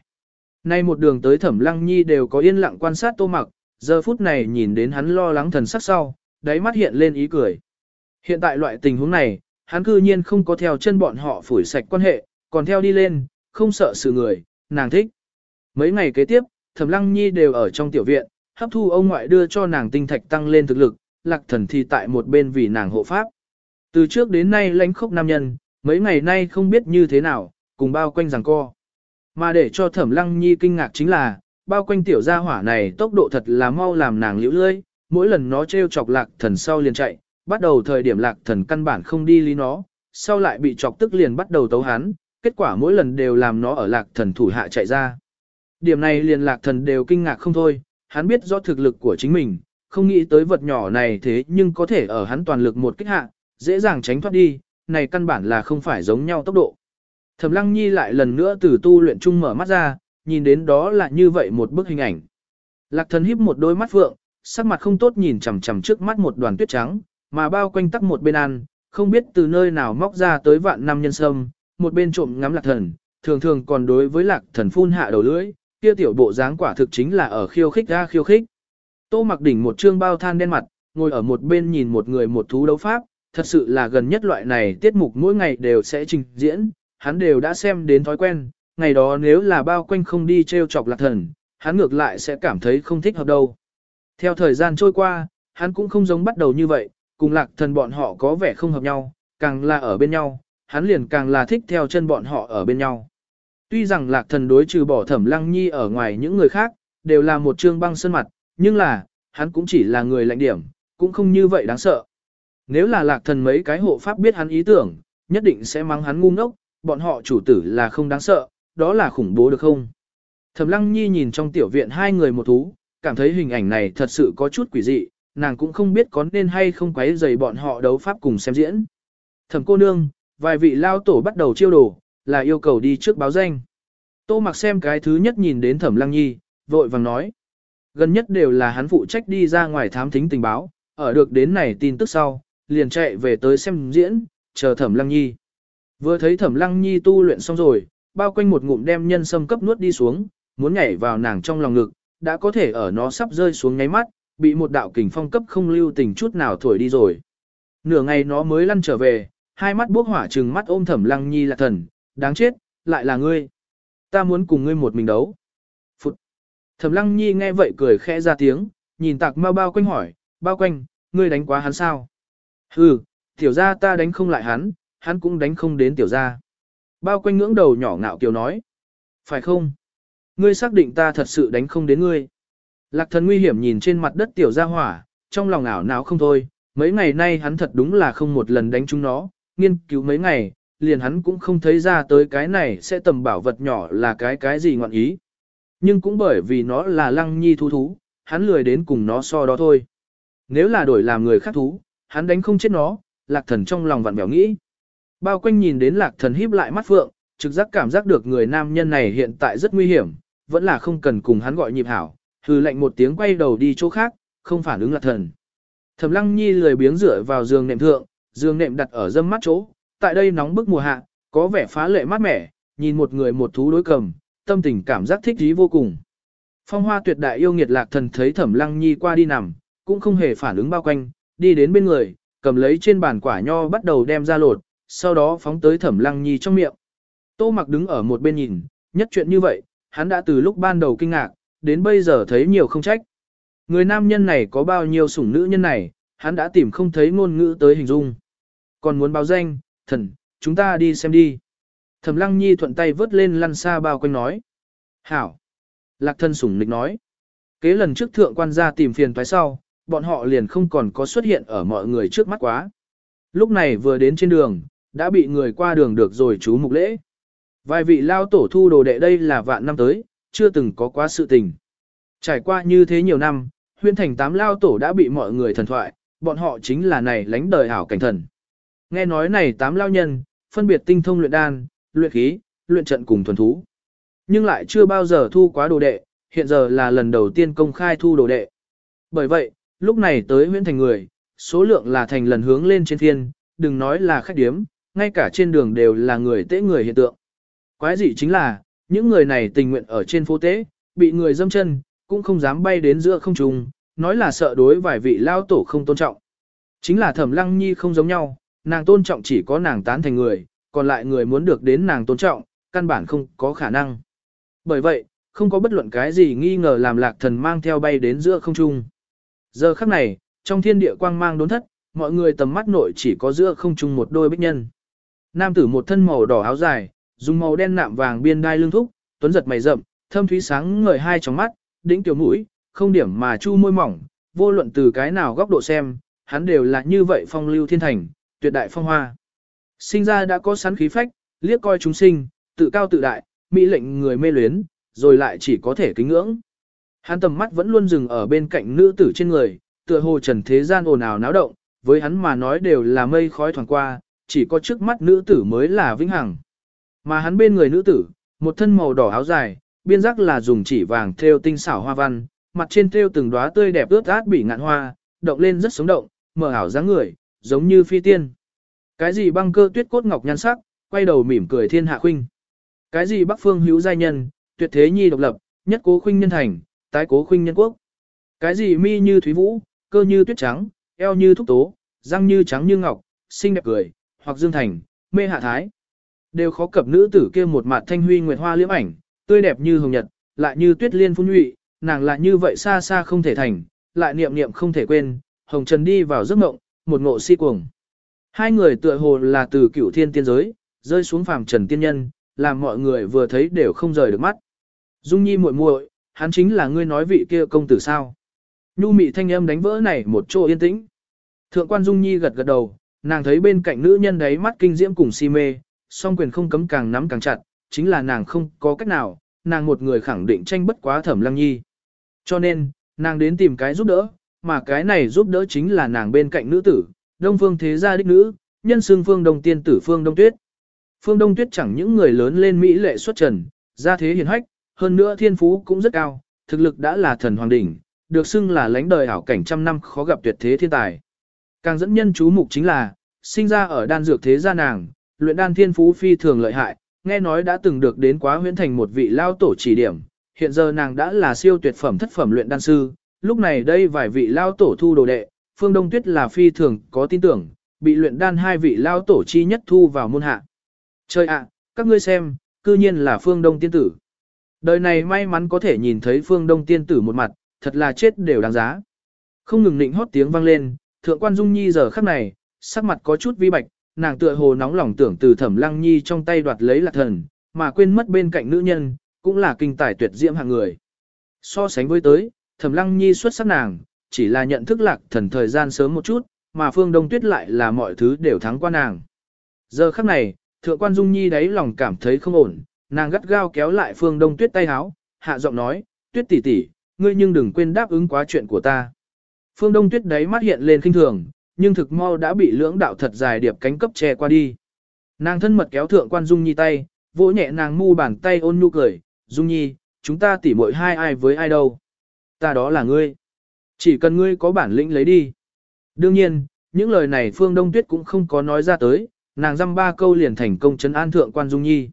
Nay một đường tới thẩm lăng nhi đều có yên lặng quan sát tô mặc, giờ phút này nhìn đến hắn lo lắng thần sắc sau, đáy mắt hiện lên ý cười. Hiện tại loại tình huống này, hắn cư nhiên không có theo chân bọn họ phủi sạch quan hệ, còn theo đi lên, không sợ sự người, nàng thích. Mấy ngày kế tiếp, thẩm lăng nhi đều ở trong tiểu viện, hấp thu ông ngoại đưa cho nàng tinh thạch tăng lên thực lực, lạc thần thì tại một bên vì nàng hộ pháp. Từ trước đến nay lãnh khốc nam nhân, mấy ngày nay không biết như thế nào, cùng bao quanh rằng co. Mà để cho thẩm lăng nhi kinh ngạc chính là, bao quanh tiểu gia hỏa này tốc độ thật là mau làm nàng liễu lơi, mỗi lần nó trêu chọc lạc thần sau liền chạy, bắt đầu thời điểm lạc thần căn bản không đi lý nó, sau lại bị chọc tức liền bắt đầu tấu hắn, kết quả mỗi lần đều làm nó ở lạc thần thủ hạ chạy ra. Điểm này liền lạc thần đều kinh ngạc không thôi, hắn biết rõ thực lực của chính mình, không nghĩ tới vật nhỏ này thế nhưng có thể ở hắn toàn lực một kích hạ, dễ dàng tránh thoát đi, này căn bản là không phải giống nhau tốc độ. Thẩm Lăng Nhi lại lần nữa từ tu luyện chung mở mắt ra, nhìn đến đó là như vậy một bức hình ảnh. Lạc thần híp một đôi mắt vượng, sắc mặt không tốt nhìn chằm chằm trước mắt một đoàn tuyết trắng, mà bao quanh tắc một bên ăn, không biết từ nơi nào móc ra tới vạn năm nhân sâm, một bên trộm ngắm lạc thần, thường thường còn đối với lạc thần phun hạ đầu lưỡi, kia tiểu bộ dáng quả thực chính là ở khiêu khích ra khiêu khích. Tô mặc đỉnh một trương bao than đen mặt, ngồi ở một bên nhìn một người một thú đấu pháp, thật sự là gần nhất loại này tiết mục mỗi ngày đều sẽ trình diễn, hắn đều đã xem đến thói quen, ngày đó nếu là bao quanh không đi treo chọc lạc thần, hắn ngược lại sẽ cảm thấy không thích hợp đâu. Theo thời gian trôi qua, hắn cũng không giống bắt đầu như vậy, cùng lạc thần bọn họ có vẻ không hợp nhau, càng là ở bên nhau, hắn liền càng là thích theo chân bọn họ ở bên nhau. Tuy rằng lạc thần đối trừ bỏ thẩm lăng nhi ở ngoài những người khác, đều là một trương băng sơn mặt, nhưng là, hắn cũng chỉ là người lạnh điểm, cũng không như vậy đáng sợ. Nếu là lạc thần mấy cái hộ pháp biết hắn ý tưởng, nhất định sẽ mắng hắn ngu ngốc, bọn họ chủ tử là không đáng sợ, đó là khủng bố được không? Thẩm Lăng Nhi nhìn trong tiểu viện hai người một thú, cảm thấy hình ảnh này thật sự có chút quỷ dị, nàng cũng không biết có nên hay không quấy rầy bọn họ đấu pháp cùng xem diễn. Thẩm cô nương, vài vị lao tổ bắt đầu chiêu đồ, là yêu cầu đi trước báo danh. Tô mặc xem cái thứ nhất nhìn đến Thẩm Lăng Nhi, vội vàng nói. Gần nhất đều là hắn phụ trách đi ra ngoài thám thính tình báo, ở được đến này tin tức sau, liền chạy về tới xem diễn, chờ Thẩm Lăng Nhi. Vừa thấy Thẩm Lăng Nhi tu luyện xong rồi, bao quanh một ngụm đem nhân sâm cấp nuốt đi xuống, muốn nhảy vào nàng trong lòng ngực, đã có thể ở nó sắp rơi xuống nháy mắt, bị một đạo kình phong cấp không lưu tình chút nào thổi đi rồi. Nửa ngày nó mới lăn trở về, hai mắt bốc hỏa trừng mắt ôm Thẩm Lăng Nhi là thần, đáng chết, lại là ngươi. Ta muốn cùng ngươi một mình đấu. Phụt. Thẩm Lăng Nhi nghe vậy cười khẽ ra tiếng, nhìn tạc mau bao quanh hỏi, bao quanh, ngươi đánh quá hắn sao? Hừ, tiểu gia ta đánh không lại hắn, hắn cũng đánh không đến tiểu gia. Bao quanh ngưỡng đầu nhỏ ngạo kiều nói. Phải không? Ngươi xác định ta thật sự đánh không đến ngươi. Lạc thần nguy hiểm nhìn trên mặt đất tiểu gia hỏa, trong lòng ảo não không thôi. Mấy ngày nay hắn thật đúng là không một lần đánh chúng nó, nghiên cứu mấy ngày, liền hắn cũng không thấy ra tới cái này sẽ tầm bảo vật nhỏ là cái cái gì ngọn ý. Nhưng cũng bởi vì nó là lăng nhi thú thú, hắn lười đến cùng nó so đó thôi. Nếu là đổi làm người khác thú, hắn đánh không chết nó, lạc thần trong lòng vặn vẹo nghĩ. Bao quanh nhìn đến lạc thần híp lại mắt phượng, trực giác cảm giác được người nam nhân này hiện tại rất nguy hiểm, vẫn là không cần cùng hắn gọi nhịp hảo, hư lệnh một tiếng quay đầu đi chỗ khác, không phản ứng lạc thần. Thẩm lăng nhi lười biếng rửa vào giường nệm thượng, giường nệm đặt ở dâm mắt chỗ, tại đây nóng bức mùa hạ, có vẻ phá lệ mát mẻ, nhìn một người một thú đối cầm, tâm tình cảm giác thích thú vô cùng. Phong hoa tuyệt đại yêu nghiệt lạc thần thấy thẩm lăng nhi qua đi nằm, cũng không hề phản ứng bao quanh, đi đến bên người, cầm lấy trên bàn quả nho bắt đầu đem ra lột, sau đó phóng tới thẩm lăng nhi trong miệng. Tô mặc đứng ở một bên nhìn, nhất chuyện như vậy, hắn đã từ lúc ban đầu kinh ngạc, đến bây giờ thấy nhiều không trách. Người nam nhân này có bao nhiêu sủng nữ nhân này, hắn đã tìm không thấy ngôn ngữ tới hình dung. Còn muốn báo danh, thần, chúng ta đi xem đi. Thẩm lăng nhi thuận tay vớt lên lăn xa bao quanh nói. Hảo. Lạc thân sủng nịch nói. Kế lần trước thượng quan gia tìm phiền toái sau, bọn họ liền không còn có xuất hiện ở mọi người trước mắt quá. Lúc này vừa đến trên đường, đã bị người qua đường được rồi chú mục lễ. Vài vị lao tổ thu đồ đệ đây là vạn năm tới, chưa từng có quá sự tình. Trải qua như thế nhiều năm, huyên thành tám lao tổ đã bị mọi người thần thoại, bọn họ chính là này lánh đời hảo cảnh thần. Nghe nói này tám lao nhân, phân biệt tinh thông luyện đan, luyện khí, luyện trận cùng thuần thú. Nhưng lại chưa bao giờ thu quá đồ đệ, hiện giờ là lần đầu tiên công khai thu đồ đệ. Bởi vậy, lúc này tới huyện thành người, số lượng là thành lần hướng lên trên thiên, đừng nói là khách điếm, ngay cả trên đường đều là người tế người hiện tượng. Quái dị chính là, những người này tình nguyện ở trên phố tế, bị người dâm chân, cũng không dám bay đến giữa không trung, nói là sợ đối vài vị lao tổ không tôn trọng. Chính là thẩm lăng nhi không giống nhau, nàng tôn trọng chỉ có nàng tán thành người, còn lại người muốn được đến nàng tôn trọng, căn bản không có khả năng. Bởi vậy, không có bất luận cái gì nghi ngờ làm lạc thần mang theo bay đến giữa không trung. Giờ khắc này, trong thiên địa quang mang đốn thất, mọi người tầm mắt nội chỉ có giữa không trung một đôi bích nhân. Nam tử một thân màu đỏ áo dài, dùng màu đen nạm vàng biên đai lưng thúc, tuấn giật mày rậm, thâm thúy sáng ngời hai trong mắt, đỉnh tiểu mũi, không điểm mà chu môi mỏng, vô luận từ cái nào góc độ xem, hắn đều là như vậy phong lưu thiên thành, tuyệt đại phong hoa. Sinh ra đã có sẵn khí phách, liếc coi chúng sinh, tự cao tự đại, mỹ lệnh người mê luyến, rồi lại chỉ có thể kính ngưỡng. Hắn tầm mắt vẫn luôn dừng ở bên cạnh nữ tử trên người, tựa hồ trần thế gian ồn ào náo động, với hắn mà nói đều là mây khói thoảng qua, chỉ có trước mắt nữ tử mới là vĩnh hằng. Mà hắn bên người nữ tử, một thân màu đỏ áo dài, biên giác là dùng chỉ vàng thêu tinh xảo hoa văn, mặt trên thêu từng đóa tươi đẹp ướt át bị ngạn hoa, động lên rất sống động, mở ảo dáng người, giống như phi tiên. Cái gì băng cơ tuyết cốt ngọc nhan sắc, quay đầu mỉm cười thiên hạ khuynh. Cái gì bắc phương hữu giai nhân, tuyệt thế nhi độc lập, nhất cố khuynh nhân thành, tái cố khuynh nhân quốc. Cái gì mi như thúy vũ, cơ như tuyết trắng, eo như thúc tố, răng như trắng như ngọc, xinh đẹp cười, hoặc dương thành, mê hạ thái. Đều khó cập nữ tử kia một mặt thanh huy nguyệt hoa liễm ảnh, tươi đẹp như hồng nhật, lại như tuyết liên phun nhụy, nàng lại như vậy xa xa không thể thành, lại niệm niệm không thể quên, hồng trần đi vào giấc mộng, một ngộ si cuồng. Hai người tựa hồ là từ cửu thiên tiên giới, rơi xuống phàm trần tiên nhân, làm mọi người vừa thấy đều không rời được mắt. Dung nhi muội muội, hắn chính là ngươi nói vị kia công tử sao. Nhu mị thanh âm đánh vỡ này một chỗ yên tĩnh. Thượng quan Dung nhi gật gật đầu, nàng thấy bên cạnh nữ nhân đấy mắt kinh diễm cùng si mê, song quyền không cấm càng nắm càng chặt, chính là nàng không có cách nào, nàng một người khẳng định tranh bất quá thẩm lăng nhi. Cho nên, nàng đến tìm cái giúp đỡ, mà cái này giúp đỡ chính là nàng bên cạnh nữ tử, đông phương thế gia đích nữ, nhân xương phương đông tiên tử phương đông tuyết. Phương đông tuyết chẳng những người lớn lên Mỹ lệ xuất trần, gia thế hiền hách, hơn nữa thiên phú cũng rất cao, thực lực đã là thần hoàng đỉnh, được xưng là lãnh đời ảo cảnh trăm năm khó gặp tuyệt thế thiên tài. Càng dẫn nhân chú mục chính là, sinh ra ở đan dược thế gia nàng, luyện đan thiên phú phi thường lợi hại, nghe nói đã từng được đến quá huyễn thành một vị lao tổ chỉ điểm, hiện giờ nàng đã là siêu tuyệt phẩm thất phẩm luyện đan sư, lúc này đây vài vị lao tổ thu đồ đệ, Phương Đông Tuyết là phi thường có tin tưởng, bị luyện đan hai vị lao tổ chi nhất thu vào môn hạ. Trời ạ, các ngươi xem, cư nhiên là Phương Đông tiên tử. Đời này may mắn có thể nhìn thấy Phương Đông tiên tử một mặt, thật là chết đều đáng giá. Không ngừng nịnh hót tiếng vang lên, thượng quan Dung Nhi giờ khắc này, sắc mặt có chút vi bạch, nàng tựa hồ nóng lòng tưởng từ Thẩm Lăng Nhi trong tay đoạt lấy lạc thần, mà quên mất bên cạnh nữ nhân, cũng là kinh tài tuyệt diễm hạng người. So sánh với tới, Thẩm Lăng Nhi xuất sắc nàng, chỉ là nhận thức lạc thần thời gian sớm một chút, mà Phương Đông Tuyết lại là mọi thứ đều thắng qua nàng. Giờ khắc này, Thượng quan Dung Nhi đáy lòng cảm thấy không ổn, nàng gắt gao kéo lại Phương Đông Tuyết tay háo, hạ giọng nói, Tuyết tỷ tỷ, ngươi nhưng đừng quên đáp ứng quá chuyện của ta. Phương Đông Tuyết đáy mắt hiện lên khinh thường, nhưng thực mau đã bị lưỡng đạo thật dài điệp cánh cấp che qua đi. Nàng thân mật kéo Thượng quan Dung Nhi tay, vỗ nhẹ nàng mu bàn tay ôn nhu cười, Dung Nhi, chúng ta tỉ muội hai ai với ai đâu. Ta đó là ngươi. Chỉ cần ngươi có bản lĩnh lấy đi. Đương nhiên, những lời này Phương Đông Tuyết cũng không có nói ra tới, nàng dăm ba câu liền thành công chấn an thượng quan dung nhi.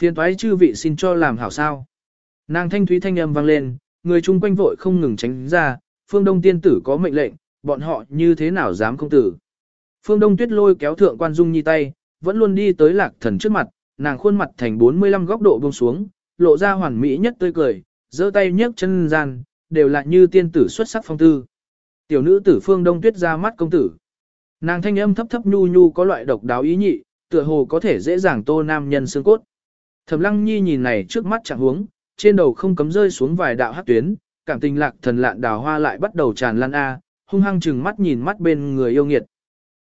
Phiên toái chư vị xin cho làm hảo sao. Nàng thanh thúy thanh âm vang lên, người chung quanh vội không ngừng tránh ra, phương đông tiên tử có mệnh lệnh, bọn họ như thế nào dám không tử. Phương đông tuyết lôi kéo thượng quan dung nhi tay, vẫn luôn đi tới lạc thần trước mặt, nàng khuôn mặt thành 45 góc độ buông xuống, lộ ra hoàn mỹ nhất tươi cười, giơ tay nhấc chân gian, đều là như tiên tử xuất sắc phong tư. Tiểu nữ tử phương đông tuyết ra mắt công tử. Nàng thanh âm thấp thấp nhu nhu có loại độc đáo ý nhị, tựa hồ có thể dễ dàng tô nam nhân xương cốt. Thẩm Lăng Nhi nhìn này trước mắt chẳng huống, trên đầu không cấm rơi xuống vài đạo hát tuyến, cảm tình lạc thần lạn đào hoa lại bắt đầu tràn lan a, hung hăng chừng mắt nhìn mắt bên người yêu nghiệt.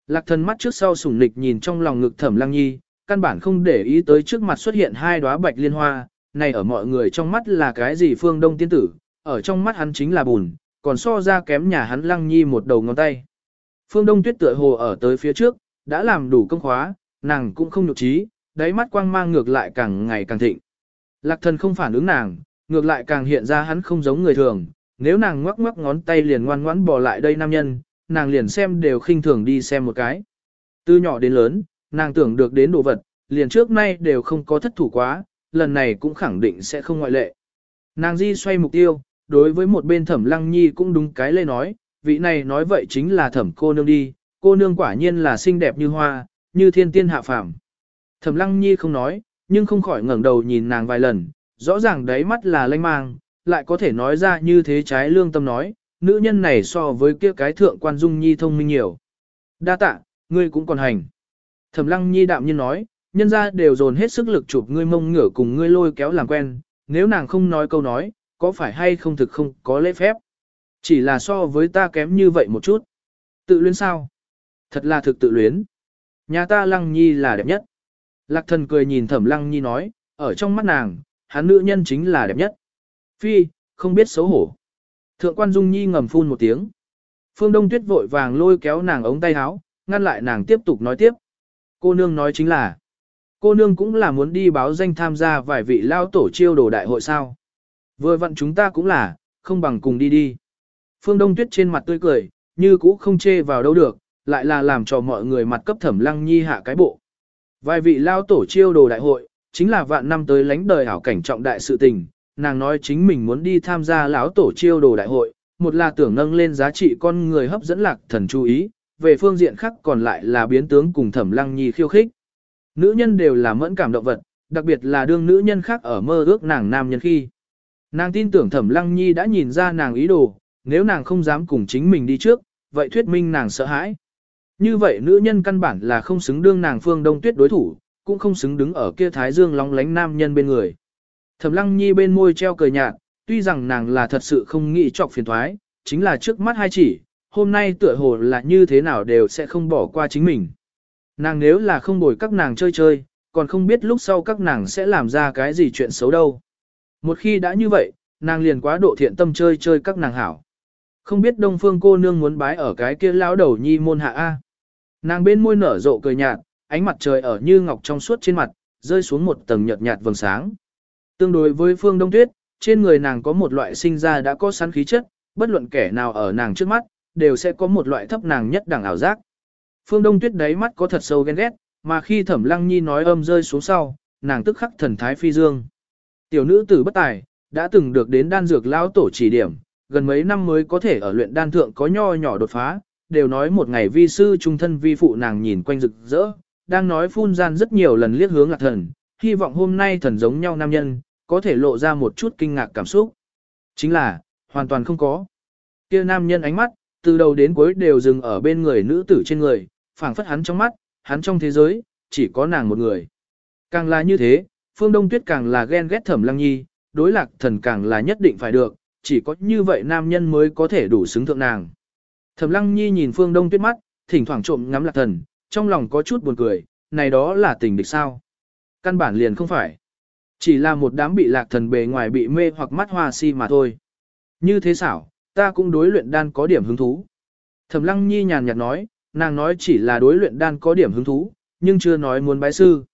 Lạc thần mắt trước sau sủng nịch nhìn trong lòng ngực Thẩm Lăng Nhi, căn bản không để ý tới trước mặt xuất hiện hai đóa bạch liên hoa, này ở mọi người trong mắt là cái gì phương đông tiên tử, ở trong mắt hắn chính là bùn, còn so ra kém nhà hắn Lăng Nhi một đầu ngón tay. Phương Đông Tuyết tựa hồ ở tới phía trước, đã làm đủ công khóa, nàng cũng không nhục trí, đáy mắt quang mang ngược lại càng ngày càng thịnh. Lạc thần không phản ứng nàng, ngược lại càng hiện ra hắn không giống người thường, nếu nàng ngoắc ngoắc ngón tay liền ngoan ngoãn bỏ lại đây nam nhân, nàng liền xem đều khinh thường đi xem một cái. Từ nhỏ đến lớn, nàng tưởng được đến đồ vật, liền trước nay đều không có thất thủ quá, lần này cũng khẳng định sẽ không ngoại lệ. Nàng di xoay mục tiêu, đối với một bên thẩm lăng nhi cũng đúng cái lê nói, vị này nói vậy chính là thẩm cô nương đi, cô nương quả nhiên là xinh đẹp như hoa, như thiên tiên hạ phàm. Thẩm lăng nhi không nói, nhưng không khỏi ngẩng đầu nhìn nàng vài lần, rõ ràng đáy mắt là lanh mang, lại có thể nói ra như thế trái lương tâm nói, nữ nhân này so với kia cái thượng quan dung nhi thông minh nhiều. Đa tạ, ngươi cũng còn hành. Thẩm lăng nhi đạm nhiên nói, nhân ra đều dồn hết sức lực chụp ngươi mông ngửa cùng ngươi lôi kéo làm quen, nếu nàng không nói câu nói, có phải hay không thực không có lễ phép. Chỉ là so với ta kém như vậy một chút. Tự luyến sao? Thật là thực tự luyến. Nhà ta lăng nhi là đẹp nhất. Lạc thần cười nhìn thẩm lăng nhi nói, ở trong mắt nàng, hắn nữ nhân chính là đẹp nhất. Phi, không biết xấu hổ. Thượng quan dung nhi ngầm phun một tiếng. Phương Đông Tuyết vội vàng lôi kéo nàng ống tay áo, ngăn lại nàng tiếp tục nói tiếp. Cô nương nói chính là, cô nương cũng là muốn đi báo danh tham gia vài vị lao tổ chiêu đồ đại hội sao. Vừa vặn chúng ta cũng là, không bằng cùng đi đi. Phương Đông Tuyết trên mặt tươi cười, như cũ không chê vào đâu được, lại là làm cho mọi người mặt cấp thẩm lăng nhi hạ cái bộ. Vài vị lao tổ chiêu đồ đại hội, chính là vạn năm tới lánh đời hảo cảnh trọng đại sự tình, nàng nói chính mình muốn đi tham gia lão tổ chiêu đồ đại hội, một là tưởng nâng lên giá trị con người hấp dẫn lạc thần chú ý, về phương diện khác còn lại là biến tướng cùng thẩm lăng nhi khiêu khích. Nữ nhân đều là mẫn cảm động vật, đặc biệt là đương nữ nhân khác ở mơ ước nàng nam nhân khi. Nàng tin tưởng thẩm lăng nhi đã nhìn ra nàng ý đồ, nếu nàng không dám cùng chính mình đi trước, vậy thuyết minh nàng sợ hãi. Như vậy nữ nhân căn bản là không xứng đương nàng phương đông tuyết đối thủ, cũng không xứng đứng ở kia thái dương long lánh nam nhân bên người. Thẩm lăng nhi bên môi treo cười nhạt, tuy rằng nàng là thật sự không nghĩ chọc phiền thoái, chính là trước mắt hai chỉ, hôm nay tựa hồ là như thế nào đều sẽ không bỏ qua chính mình. Nàng nếu là không bồi các nàng chơi chơi, còn không biết lúc sau các nàng sẽ làm ra cái gì chuyện xấu đâu. Một khi đã như vậy, nàng liền quá độ thiện tâm chơi chơi các nàng hảo. Không biết đông phương cô nương muốn bái ở cái kia lão đầu nhi môn hạ A. Nàng bên môi nở rộ cười nhạt, ánh mặt trời ở như ngọc trong suốt trên mặt, rơi xuống một tầng nhợt nhạt vầng sáng. Tương đối với phương đông tuyết, trên người nàng có một loại sinh ra đã có sẵn khí chất, bất luận kẻ nào ở nàng trước mắt, đều sẽ có một loại thấp nàng nhất đẳng ảo giác. Phương Đông Tuyết đáy mắt có thật sâu ghen ghét, mà khi Thẩm Lăng Nhi nói âm rơi xuống sau, nàng tức khắc thần thái phi dương. Tiểu nữ tử bất tài, đã từng được đến đan dược lão tổ chỉ điểm, gần mấy năm mới có thể ở luyện đan thượng có nho nhỏ đột phá, đều nói một ngày vi sư trung thân vi phụ nàng nhìn quanh rực rỡ, đang nói phun gian rất nhiều lần liếc hướng lạc thần, hy vọng hôm nay thần giống nhau nam nhân, có thể lộ ra một chút kinh ngạc cảm xúc. Chính là, hoàn toàn không có. Kia nam nhân ánh mắt, từ đầu đến cuối đều dừng ở bên người nữ tử trên người, phảng phất hắn trong mắt, hắn trong thế giới, chỉ có nàng một người. Càng là như thế, Phương Đông Tuyết càng là ghen ghét Thẩm Lăng Nhi, đối lạc thần càng là nhất định phải được, chỉ có như vậy nam nhân mới có thể đủ xứng thượng nàng. Thẩm Lăng Nhi nhìn Phương Đông Tuyết mắt, thỉnh thoảng trộm ngắm lạc thần, trong lòng có chút buồn cười, này đó là tình địch sao? Căn bản liền không phải. Chỉ là một đám bị lạc thần bề ngoài bị mê hoặc mắt hoa si mà thôi. Như thế xảo, ta cũng đối luyện đan có điểm hứng thú. Thẩm Lăng Nhi nhàn nhạt nói, nàng nói chỉ là đối luyện đan có điểm hứng thú, nhưng chưa nói muốn bái sư.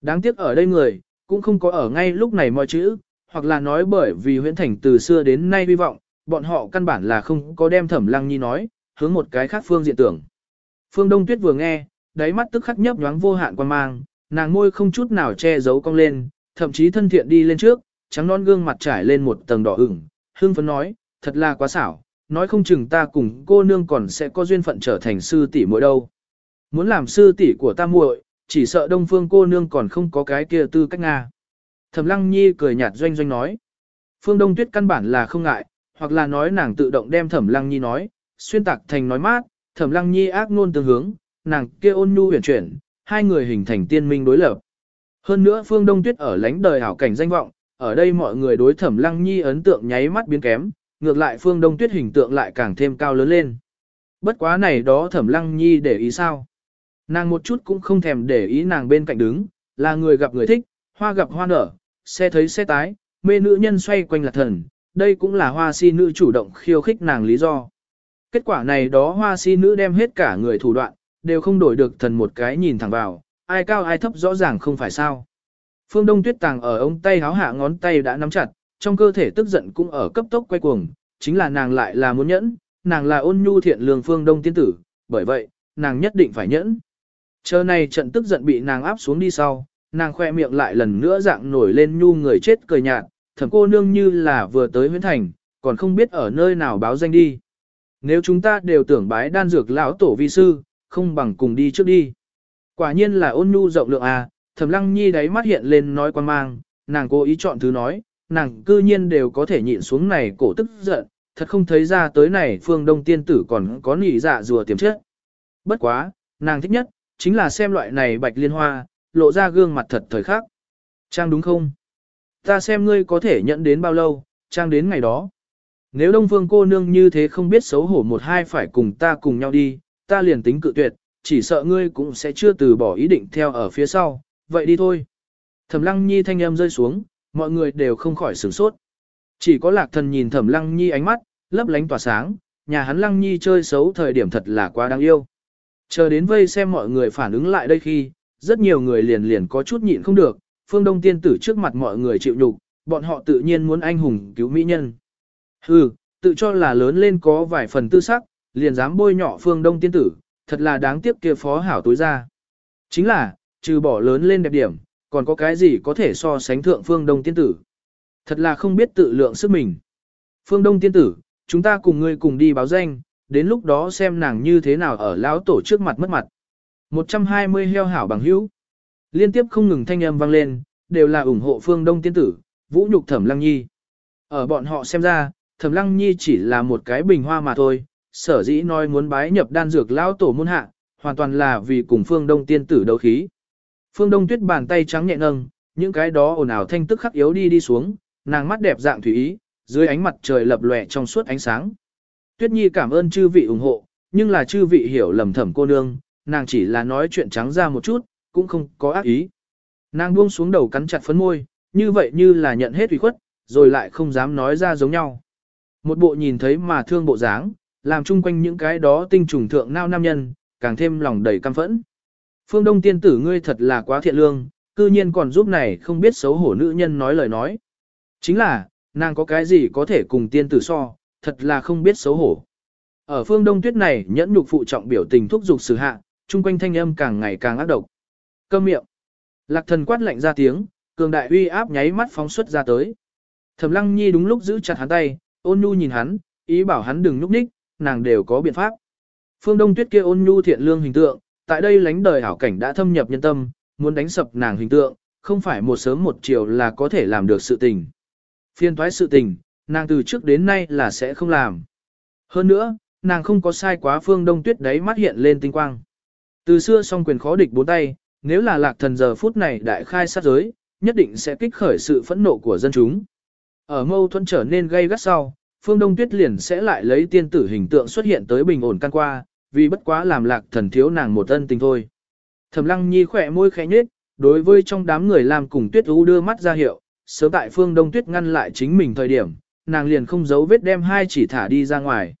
Đáng tiếc ở đây người, cũng không có ở ngay lúc này mọi chữ, hoặc là nói bởi vì huyễn thành từ xưa đến nay vi vọng, bọn họ căn bản là không có đem Thẩm Lăng Nhi nói, hướng một cái khác phương diện tưởng. Phương Đông Tuyết vừa nghe, đáy mắt tức khắc nhấp nhoáng vô hạn quan mang, nàng môi không chút nào che giấu cong lên, thậm chí thân thiện đi lên trước, trắng non gương mặt trải lên một tầng đỏ ửng, hương phấn nói, thật là quá xảo, nói không chừng ta cùng cô nương còn sẽ có duyên phận trở thành sư tỷ muội đâu. Muốn làm sư tỷ của ta muội, chỉ sợ đông phương cô nương còn không có cái kia tư cách Nga. Thẩm lăng nhi cười nhạt doanh doanh nói. Phương Đông Tuyết căn bản là không ngại, hoặc là nói nàng tự động đem Thẩm lăng nhi nói, xuyên tạc thành nói mát, Thẩm lăng nhi ác nôn tương hướng, nàng kia ôn nhu huyền chuyển, hai người hình thành tiên minh đối lập. Hơn nữa Phương Đông Tuyết ở lãnh đời hảo cảnh danh vọng, ở đây mọi người đối Thẩm Lăng Nhi ấn tượng nháy mắt biến kém, ngược lại Phương Đông Tuyết hình tượng lại càng thêm cao lớn lên. Bất quá này đó Thẩm Lăng Nhi để ý sao? Nàng một chút cũng không thèm để ý nàng bên cạnh đứng, là người gặp người thích, hoa gặp hoa nở, xe thấy xe tái, mê nữ nhân xoay quanh là thần, đây cũng là hoa si nữ chủ động khiêu khích nàng lý do. Kết quả này đó hoa si nữ đem hết cả người thủ đoạn, đều không đổi được thần một cái nhìn thẳng vào, ai cao ai thấp rõ ràng không phải sao. Phương Đông Tuyết tàng ở ông tay háo hạ ngón tay đã nắm chặt, trong cơ thể tức giận cũng ở cấp tốc quay cuồng, chính là nàng lại là muốn nhẫn, nàng là ôn nhu thiện lương Phương Đông tiên tử, bởi vậy, nàng nhất định phải nhẫn. Chờ này trận tức giận bị nàng áp xuống đi sau, nàng khoe miệng lại lần nữa dạng nổi lên nhu người chết cười nhạt, thẩm cô nương như là vừa tới huyến thành, còn không biết ở nơi nào báo danh đi. Nếu chúng ta đều tưởng bái đan dược lão tổ vi sư, không bằng cùng đi trước đi. Quả nhiên là ôn nhu rộng lượng à, thẩm lăng nhi đáy mắt hiện lên nói quan mang, nàng cố ý chọn thứ nói, nàng cư nhiên đều có thể nhịn xuống này cổ tức giận, thật không thấy ra tới này phương đông tiên tử còn có nỉ dạ rùa tiềm chất. Bất quá, nàng thích nhất, chính là xem loại này bạch liên hoa, lộ ra gương mặt thật thời khắc. Trang đúng không? Ta xem ngươi có thể nhận đến bao lâu, trang đến ngày đó. Nếu đông phương cô nương như thế không biết xấu hổ một hai phải cùng ta cùng nhau đi, ta liền tính cự tuyệt, chỉ sợ ngươi cũng sẽ chưa từ bỏ ý định theo ở phía sau, vậy đi thôi. Thẩm lăng nhi thanh âm rơi xuống, mọi người đều không khỏi sửng sốt. Chỉ có lạc thần nhìn thẩm lăng nhi ánh mắt, lấp lánh tỏa sáng, nhà hắn lăng nhi chơi xấu thời điểm thật là quá đáng yêu. Chờ đến vây xem mọi người phản ứng lại đây khi, rất nhiều người liền liền có chút nhịn không được, phương đông tiên tử trước mặt mọi người chịu nhục, bọn họ tự nhiên muốn anh hùng cứu mỹ nhân. Hừ, tự cho là lớn lên có vài phần tư sắc, liền dám bôi nhọ phương đông tiên tử, thật là đáng tiếc kia phó hảo tối ra. Chính là, trừ bỏ lớn lên đẹp điểm, còn có cái gì có thể so sánh thượng phương đông tiên tử. Thật là không biết tự lượng sức mình. Phương đông tiên tử, chúng ta cùng ngươi cùng đi báo danh, đến lúc đó xem nàng như thế nào ở lão tổ trước mặt mất mặt. 120 heo hảo bằng hữu. Liên tiếp không ngừng thanh âm vang lên, đều là ủng hộ phương đông tiên tử, vũ nhục thẩm lăng nhi. Ở bọn họ xem ra, thẩm lăng nhi chỉ là một cái bình hoa mà thôi, sở dĩ nói muốn bái nhập đan dược lão tổ môn hạ, hoàn toàn là vì cùng phương đông tiên tử đấu khí. Phương đông tuyết bàn tay trắng nhẹ nâng, những cái đó ồn ào thanh tức khắc yếu đi đi xuống, nàng mắt đẹp dạng thủy ý, dưới ánh mặt trời lập lòe trong suốt ánh sáng. Tuyết Nhi cảm ơn chư vị ủng hộ, nhưng là chư vị hiểu lầm thẩm cô nương, nàng chỉ là nói chuyện trắng ra một chút, cũng không có ác ý. Nàng buông xuống đầu cắn chặt phấn môi, như vậy như là nhận hết ủy khuất, rồi lại không dám nói ra giống nhau. Một bộ nhìn thấy mà thương bộ dáng, làm chung quanh những cái đó tinh trùng thượng nao nam nhân, càng thêm lòng đầy căm phẫn. Phương Đông tiên tử ngươi thật là quá thiện lương, cư nhiên còn giúp này không biết xấu hổ nữ nhân nói lời nói. Chính là, nàng có cái gì có thể cùng tiên tử so, thật là không biết xấu hổ. Ở phương đông tuyết này nhẫn nhục phụ trọng biểu tình thúc dục sự hạ, chung quanh thanh âm càng ngày càng ác độc. Câm miệng. Lạc thần quát lạnh ra tiếng, cường đại uy áp nháy mắt phóng xuất ra tới. Thẩm lăng nhi đúng lúc giữ chặt hắn tay, ôn nhu nhìn hắn, ý bảo hắn đừng núp ních, nàng đều có biện pháp. Phương đông tuyết kia ôn nhu thiện lương hình tượng, tại đây lánh đời hảo cảnh đã thâm nhập nhân tâm, muốn đánh sập nàng hình tượng, không phải một sớm một chiều là có thể làm được sự tình. Phiên thoái sự tình, nàng từ trước đến nay là sẽ không làm. Hơn nữa, nàng không có sai quá phương đông tuyết đấy mắt hiện lên tinh quang. Từ xưa song quyền khó địch bốn tay, nếu là lạc thần giờ phút này đại khai sát giới, nhất định sẽ kích khởi sự phẫn nộ của dân chúng. Ở mâu thuẫn trở nên gây gắt sau, phương đông tuyết liền sẽ lại lấy tiên tử hình tượng xuất hiện tới bình ổn căn qua, vì bất quá làm lạc thần thiếu nàng một ân tình thôi. Thẩm lăng nhi khỏe môi khẽ nhếch, đối với trong đám người làm cùng tuyết u đưa mắt ra hiệu, sớm tại phương đông tuyết ngăn lại chính mình thời điểm, nàng liền không giấu vết đem hai chỉ thả đi ra ngoài.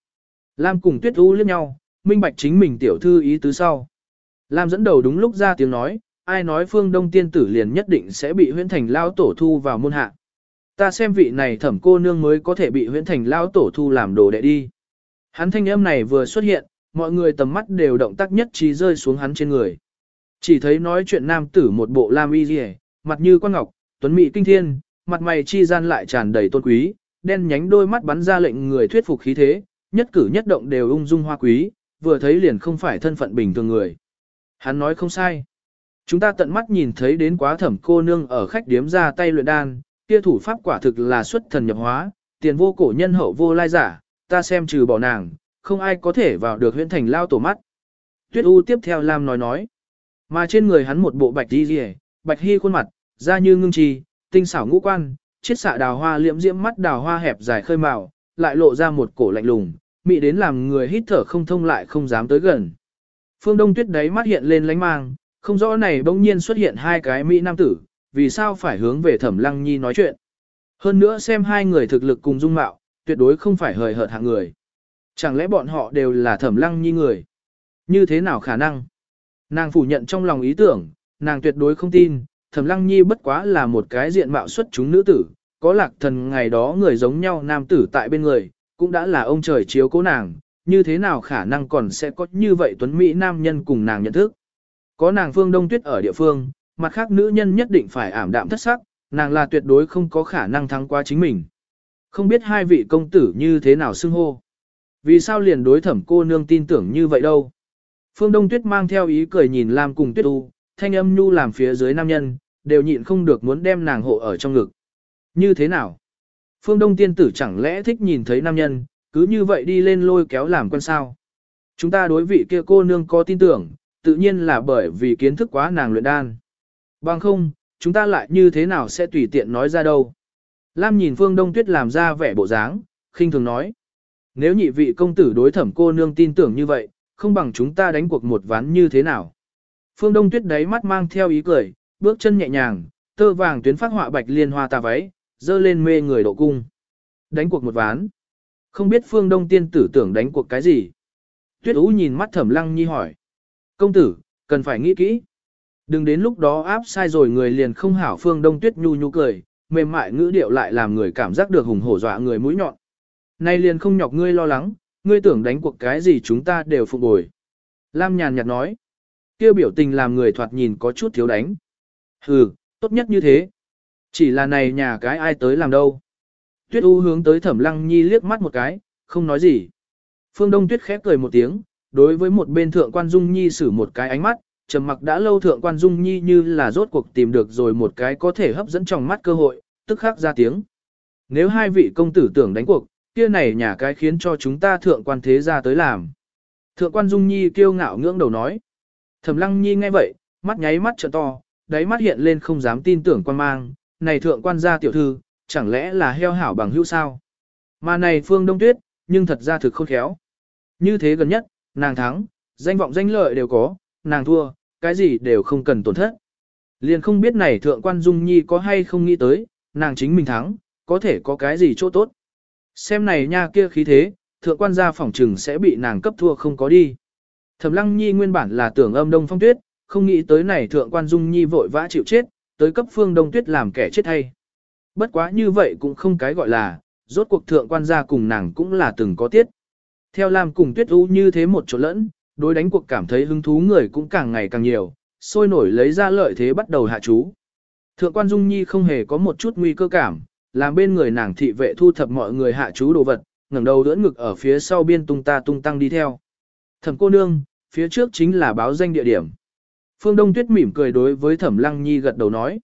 Lam cùng tuyết u liếc nhau, minh bạch chính mình tiểu thư ý tứ sau. Lam dẫn đầu đúng lúc ra tiếng nói, ai nói phương đông tiên tử liền nhất định sẽ bị huyễn thành lao tổ thu vào môn hạ. Ta xem vị này thẩm cô nương mới có thể bị huyễn thành lao tổ thu làm đồ đệ đi. Hắn thanh âm này vừa xuất hiện, mọi người tầm mắt đều động tác nhất trí rơi xuống hắn trên người. Chỉ thấy nói chuyện nam tử một bộ lam y rìa, mặt như quan ngọc, tuấn mỹ kinh thiên, mặt mày chi gian lại tràn đầy tôn quý, đen nhánh đôi mắt bắn ra lệnh người thuyết phục khí thế, nhất cử nhất động đều ung dung hoa quý, vừa thấy liền không phải thân phận bình thường người. Hắn nói không sai. Chúng ta tận mắt nhìn thấy đến quá thẩm cô nương ở khách điếm ra tay luyện đan, kia thủ pháp quả thực là xuất thần nhập hóa, tiền vô cổ nhân hậu vô lai giả, ta xem trừ bỏ nàng, không ai có thể vào được huyện thành lao tổ mắt. Tuyết U tiếp theo Lam nói nói. Mà trên người hắn một bộ bạch đi rìa, bạch hy khuôn mặt, da như ngưng trì, tinh xảo ngũ quan, chiết xạ đào hoa liễm diễm mắt đào hoa hẹp dài khơi màu, lại lộ ra một cổ lạnh lùng, mị đến làm người hít thở không thông lại không dám tới gần. Phương Đông Tuyết đấy mắt hiện lên lánh mang, không rõ này bỗng nhiên xuất hiện hai cái mỹ nam tử, vì sao phải hướng về Thẩm Lăng Nhi nói chuyện. Hơn nữa xem hai người thực lực cùng dung mạo, tuyệt đối không phải hời hợt hạng người. Chẳng lẽ bọn họ đều là Thẩm Lăng Nhi người? Như thế nào khả năng? Nàng phủ nhận trong lòng ý tưởng, nàng tuyệt đối không tin, Thẩm Lăng Nhi bất quá là một cái diện mạo xuất chúng nữ tử, có lạc thần ngày đó người giống nhau nam tử tại bên người, cũng đã là ông trời chiếu cố nàng, như thế nào khả năng còn sẽ có như vậy tuấn Mỹ nam nhân cùng nàng nhận thức. Có nàng phương đông tuyết ở địa phương, mặt khác nữ nhân nhất định phải ảm đạm thất sắc, nàng là tuyệt đối không có khả năng thắng qua chính mình. Không biết hai vị công tử như thế nào xưng hô. Vì sao liền đối thẩm cô nương tin tưởng như vậy đâu. Phương Đông Tuyết mang theo ý cười nhìn Lam cùng Tuyết U, thanh âm nhu làm phía dưới nam nhân, đều nhịn không được muốn đem nàng hộ ở trong ngực. Như thế nào? Phương Đông tiên tử chẳng lẽ thích nhìn thấy nam nhân, cứ như vậy đi lên lôi kéo làm quân sao? Chúng ta đối vị kia cô nương có tin tưởng, tự nhiên là bởi vì kiến thức quá nàng luyện đan. Bằng không, chúng ta lại như thế nào sẽ tùy tiện nói ra đâu? Lam nhìn Phương Đông Tuyết làm ra vẻ bộ dáng, khinh thường nói. Nếu nhị vị công tử đối thẩm cô nương tin tưởng như vậy, không bằng chúng ta đánh cuộc một ván như thế nào? Phương Đông Tuyết đáy mắt mang theo ý cười, bước chân nhẹ nhàng, tơ vàng tuyến phát họa bạch liên hoa tà váy, dơ lên mê người độ cung. Đánh cuộc một ván. Không biết phương đông tiên tử tưởng đánh cuộc cái gì. Tuyết ú nhìn mắt thẩm lăng nhi hỏi. Công tử, cần phải nghĩ kỹ. Đừng đến lúc đó áp sai rồi người liền không hảo phương đông tuyết nhu nhu cười, mềm mại ngữ điệu lại làm người cảm giác được hùng hổ dọa người mũi nhọn. Nay liền không nhọc ngươi lo lắng, ngươi tưởng đánh cuộc cái gì chúng ta đều phục bồi. Lam nhàn nhạt nói kia biểu tình làm người thoạt nhìn có chút thiếu đánh. Hừ, tốt nhất như thế. Chỉ là này nhà cái ai tới làm đâu. Tuyết U hướng tới Thẩm Lăng Nhi liếc mắt một cái, không nói gì. Phương Đông Tuyết khép cười một tiếng, đối với một bên Thượng Quan Dung Nhi sử một cái ánh mắt, trầm mặc đã lâu Thượng Quan Dung Nhi như là rốt cuộc tìm được rồi một cái có thể hấp dẫn trong mắt cơ hội, tức khắc ra tiếng. Nếu hai vị công tử tưởng đánh cuộc, kia này nhà cái khiến cho chúng ta Thượng Quan Thế gia tới làm. Thượng Quan Dung Nhi kiêu ngạo ngưỡng đầu nói. Thẩm Lăng Nhi nghe vậy, mắt nháy mắt trợn to, đáy mắt hiện lên không dám tin tưởng quan mang, này thượng quan gia tiểu thư, chẳng lẽ là heo hảo bằng hữu sao? Mà này Phương Đông Tuyết, nhưng thật ra thực khôn khéo. Như thế gần nhất, nàng thắng, danh vọng danh lợi đều có, nàng thua, cái gì đều không cần tổn thất. Liền không biết này thượng quan Dung Nhi có hay không nghĩ tới, nàng chính mình thắng, có thể có cái gì chỗ tốt. Xem này nha kia khí thế, thượng quan gia phỏng trừng sẽ bị nàng cấp thua không có đi. Thẩm Lăng Nhi nguyên bản là tưởng âm đông phong tuyết, không nghĩ tới này thượng quan Dung Nhi vội vã chịu chết, tới cấp phương đông tuyết làm kẻ chết hay. Bất quá như vậy cũng không cái gọi là, rốt cuộc thượng quan gia cùng nàng cũng là từng có tiết. Theo làm cùng tuyết u như thế một chỗ lẫn, đối đánh cuộc cảm thấy hứng thú người cũng càng ngày càng nhiều, sôi nổi lấy ra lợi thế bắt đầu hạ chú. Thượng quan Dung Nhi không hề có một chút nguy cơ cảm, làm bên người nàng thị vệ thu thập mọi người hạ chú đồ vật, ngẩng đầu đỡ ngực ở phía sau biên tung ta tung tăng đi theo. Thẩm cô nương, phía trước chính là báo danh địa điểm. Phương Đông Tuyết mỉm cười đối với Thẩm Lăng Nhi gật đầu nói.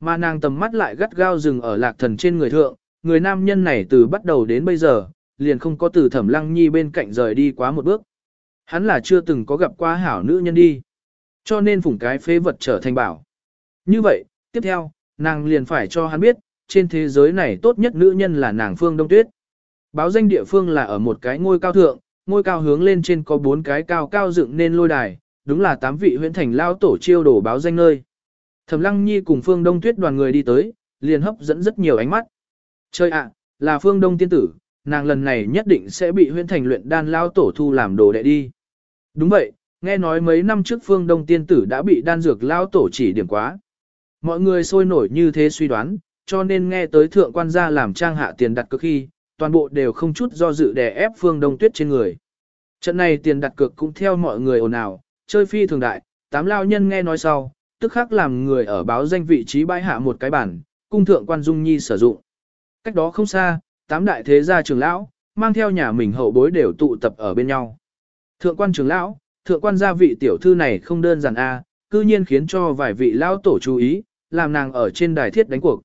Mà nàng tầm mắt lại gắt gao dừng ở lạc thần trên người thượng, người nam nhân này từ bắt đầu đến bây giờ, liền không có từ Thẩm Lăng Nhi bên cạnh rời đi quá một bước. Hắn là chưa từng có gặp qua hảo nữ nhân đi. Cho nên phủng cái phế vật trở thành bảo. Như vậy, tiếp theo, nàng liền phải cho hắn biết, trên thế giới này tốt nhất nữ nhân là nàng Phương Đông Tuyết. Báo danh địa phương là ở một cái ngôi cao thượng, ngôi cao hướng lên trên có bốn cái cao cao dựng nên lôi đài, đúng là tám vị huyện thành lao tổ chiêu đổ báo danh nơi. Thẩm Lăng Nhi cùng Phương Đông Tuyết đoàn người đi tới, liền hấp dẫn rất nhiều ánh mắt. Chơi ạ, là Phương Đông tiên tử, nàng lần này nhất định sẽ bị huyện thành luyện đan lao tổ thu làm đồ đệ đi. Đúng vậy, nghe nói mấy năm trước Phương Đông tiên tử đã bị đan dược lao tổ chỉ điểm quá. Mọi người sôi nổi như thế suy đoán, cho nên nghe tới thượng quan gia làm trang hạ tiền đặt cực khi, toàn bộ đều không chút do dự đè ép Phương Đông Tuyết trên người. Trận này tiền đặt cược cũng theo mọi người ồn ào, chơi phi thường đại, tám lao nhân nghe nói sau, tức khắc làm người ở báo danh vị trí bãi hạ một cái bản, cung thượng quan dung nhi sử dụng. Cách đó không xa, tám đại thế gia trưởng lão, mang theo nhà mình hậu bối đều tụ tập ở bên nhau. Thượng quan trưởng lão, thượng quan gia vị tiểu thư này không đơn giản a, cư nhiên khiến cho vài vị lão tổ chú ý, làm nàng ở trên đài thiết đánh cuộc.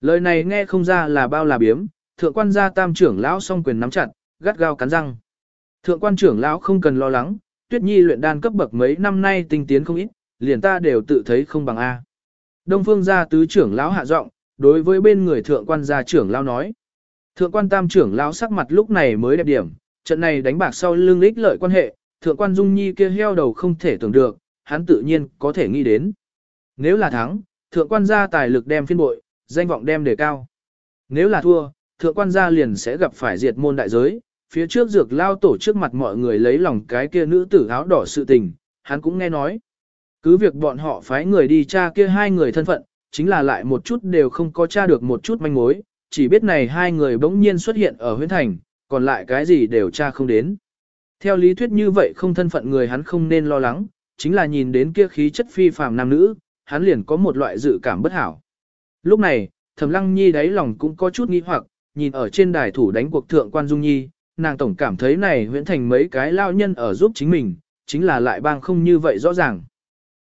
Lời này nghe không ra là bao là biếm, thượng quan gia tam trưởng lão song quyền nắm chặt, gắt gao cắn răng. Thượng quan trưởng lão không cần lo lắng, Tuyết Nhi luyện đan cấp bậc mấy năm nay tinh tiến không ít, liền ta đều tự thấy không bằng A. Đông phương gia tứ trưởng lão hạ giọng, đối với bên người thượng quan gia trưởng lão nói. Thượng quan tam trưởng lão sắc mặt lúc này mới đẹp điểm, trận này đánh bạc sau lưng ích lợi quan hệ, thượng quan dung nhi kia heo đầu không thể tưởng được, hắn tự nhiên có thể nghĩ đến. Nếu là thắng, thượng quan gia tài lực đem phiên bội, danh vọng đem đề cao. Nếu là thua, thượng quan gia liền sẽ gặp phải diệt môn đại giới, phía trước dược lao tổ trước mặt mọi người lấy lòng cái kia nữ tử áo đỏ sự tình, hắn cũng nghe nói. Cứ việc bọn họ phái người đi tra kia hai người thân phận, chính là lại một chút đều không có tra được một chút manh mối, chỉ biết này hai người bỗng nhiên xuất hiện ở huyện thành, còn lại cái gì đều tra không đến. Theo lý thuyết như vậy không thân phận người hắn không nên lo lắng, chính là nhìn đến kia khí chất phi phàm nam nữ, hắn liền có một loại dự cảm bất hảo. Lúc này, Thẩm Lăng Nhi đáy lòng cũng có chút nghi hoặc, nhìn ở trên đài thủ đánh cuộc thượng quan Dung Nhi, nàng tổng cảm thấy này huyễn thành mấy cái lao nhân ở giúp chính mình, chính là lại bang không như vậy rõ ràng.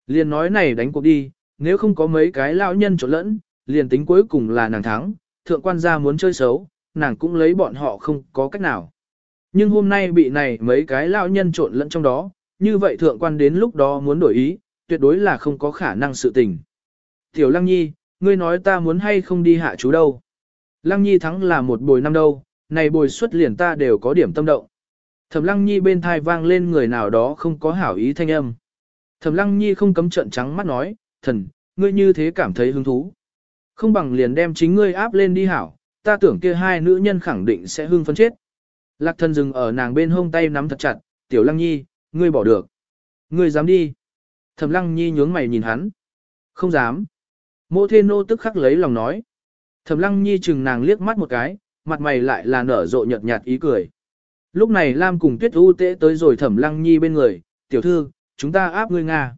Liền nói này đánh cuộc đi, nếu không có mấy cái lao nhân trộn lẫn, liền tính cuối cùng là nàng thắng, thượng quan gia muốn chơi xấu, nàng cũng lấy bọn họ không có cách nào. Nhưng hôm nay bị này mấy cái lao nhân trộn lẫn trong đó, như vậy thượng quan đến lúc đó muốn đổi ý, tuyệt đối là không có khả năng sự tình. Tiểu Lăng Nhi, ngươi nói ta muốn hay không đi hạ chú đâu. Lăng Nhi thắng là một bồi năm đâu, này bồi xuất liền ta đều có điểm tâm động. Thẩm Lăng Nhi bên thai vang lên người nào đó không có hảo ý thanh âm. Thẩm Lăng Nhi không cấm trợn trắng mắt nói, thần, ngươi như thế cảm thấy hứng thú. Không bằng liền đem chính ngươi áp lên đi hảo, ta tưởng kia hai nữ nhân khẳng định sẽ hưng phấn chết. Lạc thần dừng ở nàng bên hông tay nắm thật chặt, tiểu Lăng Nhi, ngươi bỏ được. Ngươi dám đi. Thẩm Lăng Nhi nhướng mày nhìn hắn. Không dám. Mộ Thiên Nô tức khắc lấy lòng nói. Thẩm Lăng Nhi chừng nàng liếc mắt một cái, mặt mày lại là nở rộ nhợt nhạt ý cười. Lúc này Lam cùng Tuyết U tế tới rồi Thẩm Lăng Nhi bên người, tiểu thư, chúng ta áp ngươi Nga.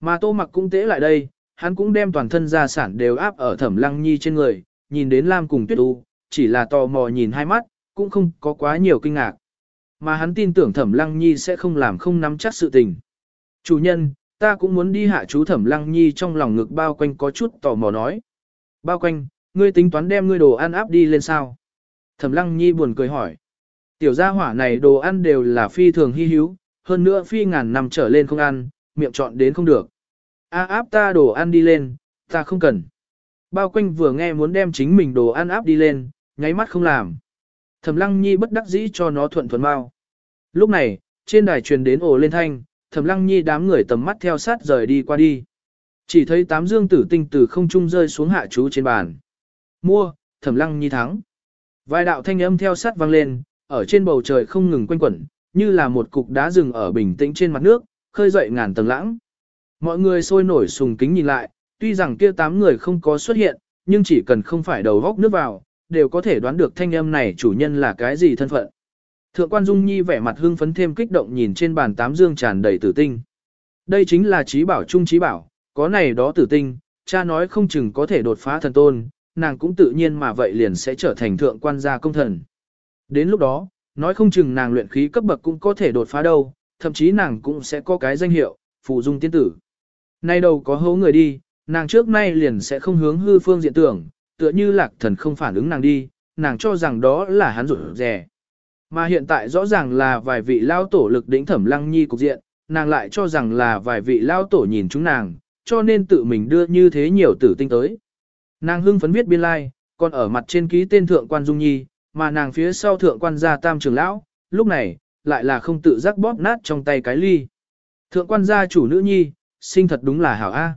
Mà Tô Mặc cũng tế lại đây, hắn cũng đem toàn thân gia sản đều áp ở Thẩm Lăng Nhi trên người, nhìn đến Lam cùng Tuyết U, chỉ là tò mò nhìn hai mắt, cũng không có quá nhiều kinh ngạc. Mà hắn tin tưởng Thẩm Lăng Nhi sẽ không làm không nắm chắc sự tình. Chủ nhân, ta cũng muốn đi hạ chú Thẩm Lăng Nhi trong lòng ngực bao quanh có chút tò mò nói. Bao quanh, ngươi tính toán đem ngươi đồ ăn áp đi lên sao? Thẩm Lăng Nhi buồn cười hỏi. Tiểu gia hỏa này đồ ăn đều là phi thường hy hữu, hơn nữa phi ngàn năm trở lên không ăn, miệng chọn đến không được. A áp ta đồ ăn đi lên, ta không cần. Bao quanh vừa nghe muốn đem chính mình đồ ăn áp đi lên, nháy mắt không làm. Thẩm Lăng Nhi bất đắc dĩ cho nó thuận thuận bao. Lúc này, trên đài truyền đến ồ lên thanh, Thẩm Lăng Nhi đám người tầm mắt theo sát rời đi qua đi. Chỉ thấy tám dương tử tinh từ không trung rơi xuống hạ chú trên bàn. Mua, Thẩm Lăng Nhi thắng. Vài đạo thanh âm theo sát vang lên, ở trên bầu trời không ngừng quanh quẩn, như là một cục đá rừng ở bình tĩnh trên mặt nước, khơi dậy ngàn tầng lãng. Mọi người sôi nổi sùng kính nhìn lại, tuy rằng kia tám người không có xuất hiện, nhưng chỉ cần không phải đầu góc nước vào, đều có thể đoán được thanh âm này chủ nhân là cái gì thân phận. Thượng quan Dung Nhi vẻ mặt hưng phấn thêm kích động nhìn trên bàn tám dương tràn đầy tử tinh. Đây chính là trí bảo trung trí bảo, có này đó tử tinh, cha nói không chừng có thể đột phá thần tôn, nàng cũng tự nhiên mà vậy liền sẽ trở thành thượng quan gia công thần. Đến lúc đó, nói không chừng nàng luyện khí cấp bậc cũng có thể đột phá đâu, thậm chí nàng cũng sẽ có cái danh hiệu, phụ dung tiên tử. Nay đâu có hố người đi, nàng trước nay liền sẽ không hướng hư phương diện tưởng, tựa như lạc thần không phản ứng nàng đi, nàng cho rằng đó là hắn rủi rẻ. Mà hiện tại rõ ràng là vài vị lao tổ lực đỉnh thẩm lăng nhi cục diện, nàng lại cho rằng là vài vị lao tổ nhìn chúng nàng, cho nên tự mình đưa như thế nhiều tử tinh tới. Nàng hưng phấn viết biên lai, like, còn ở mặt trên ký tên thượng quan dung nhi, mà nàng phía sau thượng quan gia tam trưởng lão, lúc này, lại là không tự giác bóp nát trong tay cái ly. Thượng quan gia chủ nữ nhi, sinh thật đúng là hảo A.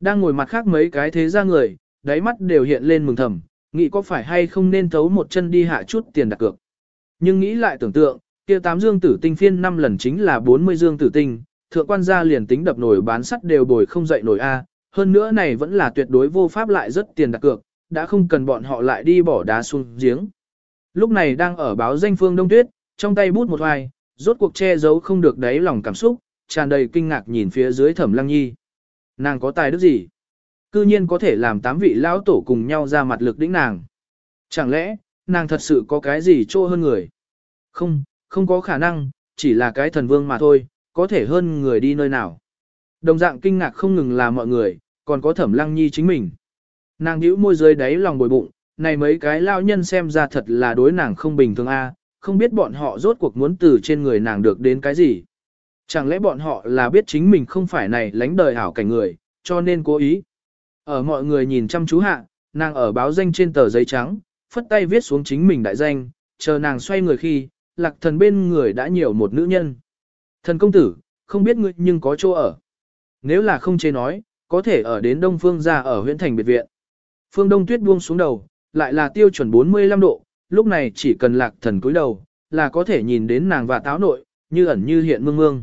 Đang ngồi mặt khác mấy cái thế ra người, đáy mắt đều hiện lên mừng thầm, nghĩ có phải hay không nên thấu một chân đi hạ chút tiền đặt cược. Nhưng nghĩ lại tưởng tượng, kia tám dương tử tinh phiên 5 lần chính là 40 dương tử tinh, thượng quan gia liền tính đập nổi bán sắt đều bồi không dậy nổi A, hơn nữa này vẫn là tuyệt đối vô pháp lại rất tiền đặt cược, đã không cần bọn họ lại đi bỏ đá xuống giếng. Lúc này đang ở báo danh phương Đông Tuyết, trong tay bút một hoài, rốt cuộc che giấu không được đáy lòng cảm xúc, tràn đầy kinh ngạc nhìn phía dưới thẩm lăng nhi. Nàng có tài đức gì? Cư nhiên có thể làm tám vị lão tổ cùng nhau ra mặt lực đĩnh nàng. Chẳng lẽ, nàng thật sự có cái gì trô hơn người? Không, không có khả năng, chỉ là cái thần vương mà thôi, có thể hơn người đi nơi nào. Đồng dạng kinh ngạc không ngừng là mọi người, còn có thẩm lăng nhi chính mình. Nàng nhíu môi dưới đáy lòng bồi bụng, này mấy cái lao nhân xem ra thật là đối nàng không bình thường a, à, không biết bọn họ rốt cuộc muốn từ trên người nàng được đến cái gì. Chẳng lẽ bọn họ là biết chính mình không phải này lánh đời hảo cảnh người, cho nên cố ý. Ở mọi người nhìn chăm chú hạ, nàng ở báo danh trên tờ giấy trắng, phất tay viết xuống chính mình đại danh, chờ nàng xoay người khi, lạc thần bên người đã nhiều một nữ nhân. Thần công tử, không biết ngươi nhưng có chỗ ở. Nếu là không chế nói, có thể ở đến Đông Phương ra ở huyện thành biệt viện. Phương Đông Tuyết buông xuống đầu, lại là tiêu chuẩn 45 độ, lúc này chỉ cần lạc thần cúi đầu, là có thể nhìn đến nàng và táo nội, như ẩn như hiện mương mương.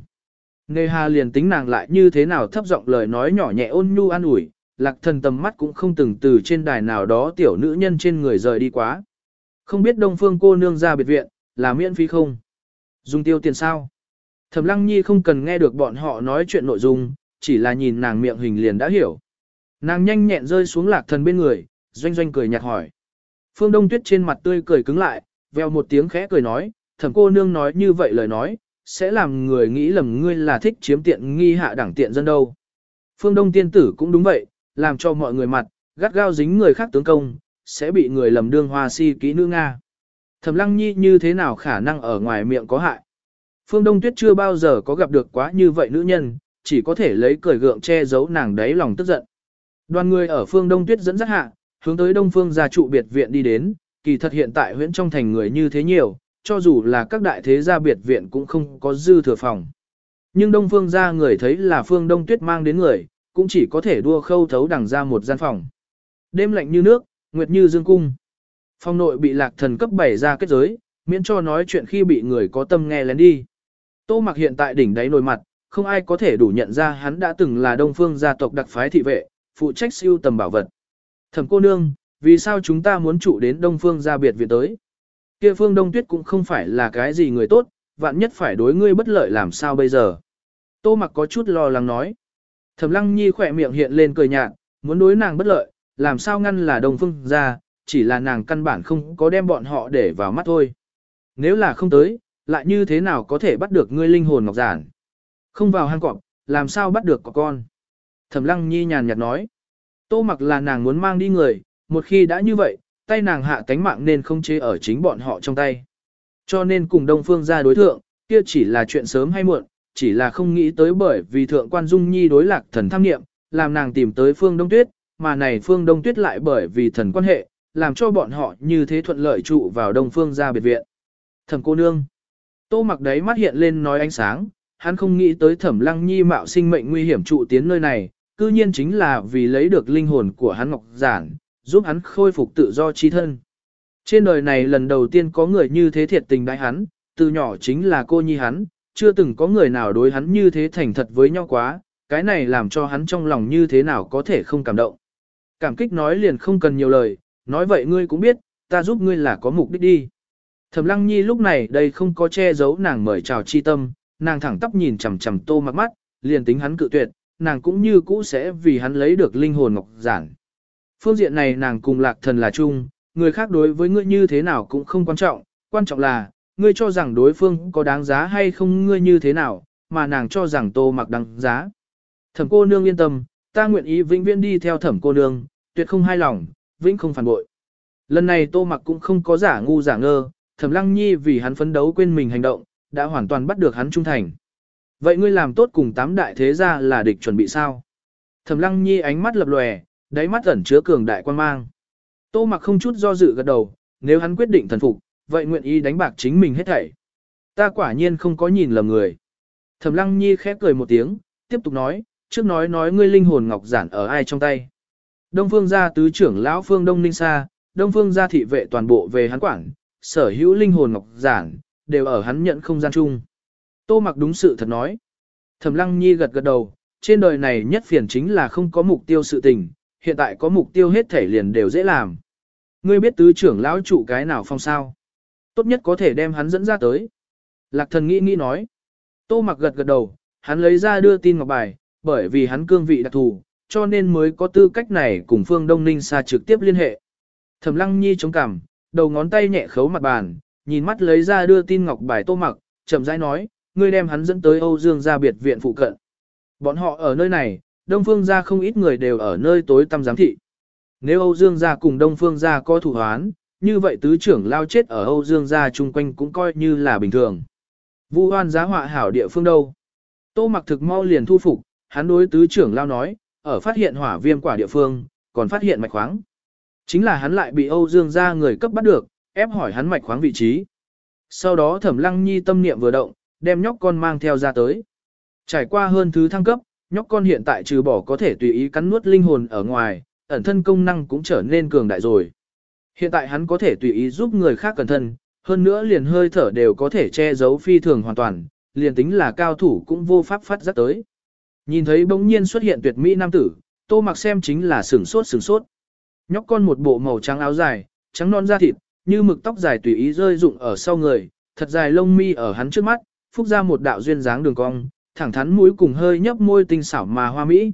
Nề hà liền tính nàng lại như thế nào thấp giọng lời nói nhỏ nhẹ ôn nhu an ủi, lạc thần tầm mắt cũng không từng từ trên đài nào đó tiểu nữ nhân trên người rời đi quá. Không biết đông phương cô nương ra biệt viện, là miễn phí không? Dùng tiêu tiền sao? Thẩm lăng nhi không cần nghe được bọn họ nói chuyện nội dung, chỉ là nhìn nàng miệng hình liền đã hiểu. Nàng nhanh nhẹn rơi xuống lạc thần bên người, doanh doanh cười nhạt hỏi. Phương Đông Tuyết trên mặt tươi cười cứng lại, veo một tiếng khẽ cười nói, thẩm cô nương nói như vậy lời nói, sẽ làm người nghĩ lầm ngươi là thích chiếm tiện nghi hạ đẳng tiện dân đâu. Phương Đông tiên tử cũng đúng vậy, làm cho mọi người mặt, gắt gao dính người khác tướng công, sẽ bị người lầm đương hoa si kỹ nữ Nga. Thẩm lăng nhi như thế nào khả năng ở ngoài miệng có hại. Phương Đông Tuyết chưa bao giờ có gặp được quá như vậy nữ nhân, chỉ có thể lấy cười gượng che giấu nàng đáy lòng tức giận. Đoàn người ở Phương Đông Tuyết dẫn dắt hạ, hướng tới Đông Phương gia trụ biệt viện đi đến, kỳ thật hiện tại huyện trong thành người như thế nhiều, cho dù là các đại thế gia biệt viện cũng không có dư thừa phòng. Nhưng Đông Phương gia người thấy là Phương Đông Tuyết mang đến người, cũng chỉ có thể đua khâu thấu đằng ra một gian phòng. Đêm lạnh như nước, nguyệt như dương cung. Phòng nội bị lạc thần cấp bảy ra kết giới, miễn cho nói chuyện khi bị người có tâm nghe lén đi. Tô mặc hiện tại đỉnh đáy nồi mặt, không ai có thể đủ nhận ra hắn đã từng là đông phương gia tộc đặc phái thị vệ, phụ trách siêu tầm bảo vật. Thẩm cô nương, vì sao chúng ta muốn trụ đến đông phương gia biệt viện tới? Kia phương đông tuyết cũng không phải là cái gì người tốt, vạn nhất phải đối ngươi bất lợi làm sao bây giờ? Tô mặc có chút lo lắng nói. Thẩm lăng nhi khỏe miệng hiện lên cười nhạt, muốn đối nàng bất lợi, làm sao ngăn là đông phương gia, chỉ là nàng căn bản không có đem bọn họ để vào mắt thôi. Nếu là không tới, lại như thế nào có thể bắt được ngươi linh hồn ngọc giản? Không vào hang cọp, làm sao bắt được có con? Thẩm lăng nhi nhàn nhạt nói. Tô mặc là nàng muốn mang đi người, một khi đã như vậy, tay nàng hạ tánh mạng nên không chế ở chính bọn họ trong tay. Cho nên cùng Đông Phương ra đối thượng, kia chỉ là chuyện sớm hay muộn, chỉ là không nghĩ tới bởi vì thượng quan Dung Nhi đối lạc thần tham nghiệm, làm nàng tìm tới Phương Đông Tuyết, mà này Phương Đông Tuyết lại bởi vì thần quan hệ, làm cho bọn họ như thế thuận lợi trụ vào Đông Phương ra biệt viện. Thẩm cô nương. Tô mặc đấy mắt hiện lên nói ánh sáng, hắn không nghĩ tới thẩm lăng nhi mạo sinh mệnh nguy hiểm trụ tiến nơi này, cư nhiên chính là vì lấy được linh hồn của hắn ngọc giản, giúp hắn khôi phục tự do chi thân. Trên đời này lần đầu tiên có người như thế thiệt tình đại hắn, từ nhỏ chính là cô nhi hắn, chưa từng có người nào đối hắn như thế thành thật với nhau quá, cái này làm cho hắn trong lòng như thế nào có thể không cảm động. Cảm kích nói liền không cần nhiều lời, nói vậy ngươi cũng biết, ta giúp ngươi là có mục đích đi. Thẩm Lăng Nhi lúc này đây không có che giấu nàng mời chào chi tâm, nàng thẳng tắp nhìn chằm chằm Tô Mặc mắt, liền tính hắn cự tuyệt, nàng cũng như cũ sẽ vì hắn lấy được linh hồn ngọc giản. Phương diện này nàng cùng Lạc Thần là chung, người khác đối với ngươi như thế nào cũng không quan trọng, quan trọng là ngươi cho rằng đối phương có đáng giá hay không ngươi như thế nào, mà nàng cho rằng Tô Mặc đáng giá. Thẩm cô nương yên tâm, ta nguyện ý vĩnh viễn đi theo thẩm cô nương, tuyệt không hai lòng, vĩnh không phản bội. Lần này Tô Mặc cũng không có giả ngu giả ngơ, Thẩm Lăng Nhi vì hắn phấn đấu quên mình hành động, đã hoàn toàn bắt được hắn trung thành. Vậy ngươi làm tốt cùng tám đại thế gia là địch chuẩn bị sao? Thẩm Lăng Nhi ánh mắt lập lòe, đáy mắt ẩn chứa cường đại quan mang. Tô Mặc không chút do dự gật đầu, nếu hắn quyết định thần phục, vậy nguyện ý đánh bạc chính mình hết thảy. Ta quả nhiên không có nhìn lầm người. Thẩm Lăng Nhi khép cười một tiếng, tiếp tục nói, trước nói nói ngươi linh hồn ngọc giản ở ai trong tay. Đông Phương gia tứ trưởng lão Phương Đông Ninh Sa, Đông Phương gia thị vệ toàn bộ về hắn quản, sở hữu linh hồn ngọc giản, đều ở hắn nhận không gian chung. Tô mặc đúng sự thật nói. Thẩm lăng nhi gật gật đầu, trên đời này nhất phiền chính là không có mục tiêu sự tình, hiện tại có mục tiêu hết thể liền đều dễ làm. Ngươi biết tứ trưởng lão trụ cái nào phong sao? Tốt nhất có thể đem hắn dẫn ra tới. Lạc thần nghĩ nghĩ nói. Tô mặc gật gật đầu, hắn lấy ra đưa tin ngọc bài, bởi vì hắn cương vị đặc thù, cho nên mới có tư cách này cùng Phương Đông Ninh xa trực tiếp liên hệ. Thẩm Lăng Nhi chống cằm, đầu ngón tay nhẹ khấu mặt bàn, nhìn mắt lấy ra đưa tin ngọc bài tô mặc, chậm rãi nói, ngươi đem hắn dẫn tới Âu Dương gia biệt viện phụ cận. Bọn họ ở nơi này, Đông Phương gia không ít người đều ở nơi tối tăm giám thị. Nếu Âu Dương gia cùng Đông Phương gia có thủ hoán, như vậy tứ trưởng lao chết ở Âu Dương gia chung quanh cũng coi như là bình thường. Vu hoan giá họa hảo địa phương đâu. Tô mặc thực mau liền thu phục, hắn đối tứ trưởng lao nói, ở phát hiện hỏa viêm quả địa phương, còn phát hiện mạch khoáng. Chính là hắn lại bị Âu Dương gia người cấp bắt được, ép hỏi hắn mạch khoáng vị trí. Sau đó thẩm lăng nhi tâm niệm vừa động, đem nhóc con mang theo ra tới. Trải qua hơn thứ thăng cấp, nhóc con hiện tại trừ bỏ có thể tùy ý cắn nuốt linh hồn ở ngoài, ẩn thân công năng cũng trở nên cường đại rồi. Hiện tại hắn có thể tùy ý giúp người khác cẩn thân, hơn nữa liền hơi thở đều có thể che giấu phi thường hoàn toàn, liền tính là cao thủ cũng vô pháp phát giác tới. Nhìn thấy bỗng nhiên xuất hiện tuyệt mỹ nam tử, tô mặc xem chính là sửng sốt sửng sốt. Nhóc con một bộ màu trắng áo dài, trắng non da thịt, như mực tóc dài tùy ý rơi rụng ở sau người, thật dài lông mi ở hắn trước mắt, phúc ra một đạo duyên dáng đường cong, thẳng thắn mũi cùng hơi nhấp môi tinh xảo mà hoa mỹ.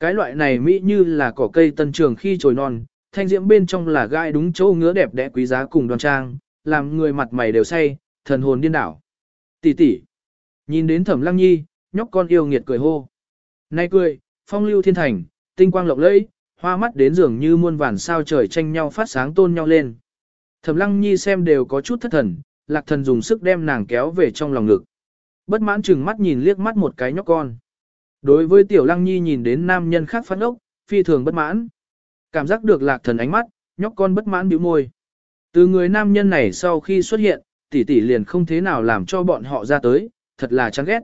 Cái loại này mỹ như là cỏ cây tân trường khi trồi non, thanh diễm bên trong là gai đúng chỗ ngứa đẹp đẽ quý giá cùng đoan trang, làm người mặt mày đều say, thần hồn điên đảo. Tỷ tỷ, nhìn đến Thẩm Lăng Nhi, nhóc con yêu nghiệt cười hô. Nay cười, phong lưu thiên thành, tinh quang lộng lẫy, hoa mắt đến dường như muôn vàn sao trời tranh nhau phát sáng tôn nhau lên. Thẩm Lăng Nhi xem đều có chút thất thần, Lạc Thần dùng sức đem nàng kéo về trong lòng ngực. Bất mãn chừng mắt nhìn liếc mắt một cái nhóc con. Đối với Tiểu Lăng Nhi nhìn đến nam nhân khác phát ốc, phi thường bất mãn. Cảm giác được Lạc Thần ánh mắt, nhóc con bất mãn bĩu môi. Từ người nam nhân này sau khi xuất hiện, tỷ tỷ liền không thế nào làm cho bọn họ ra tới, thật là chán ghét.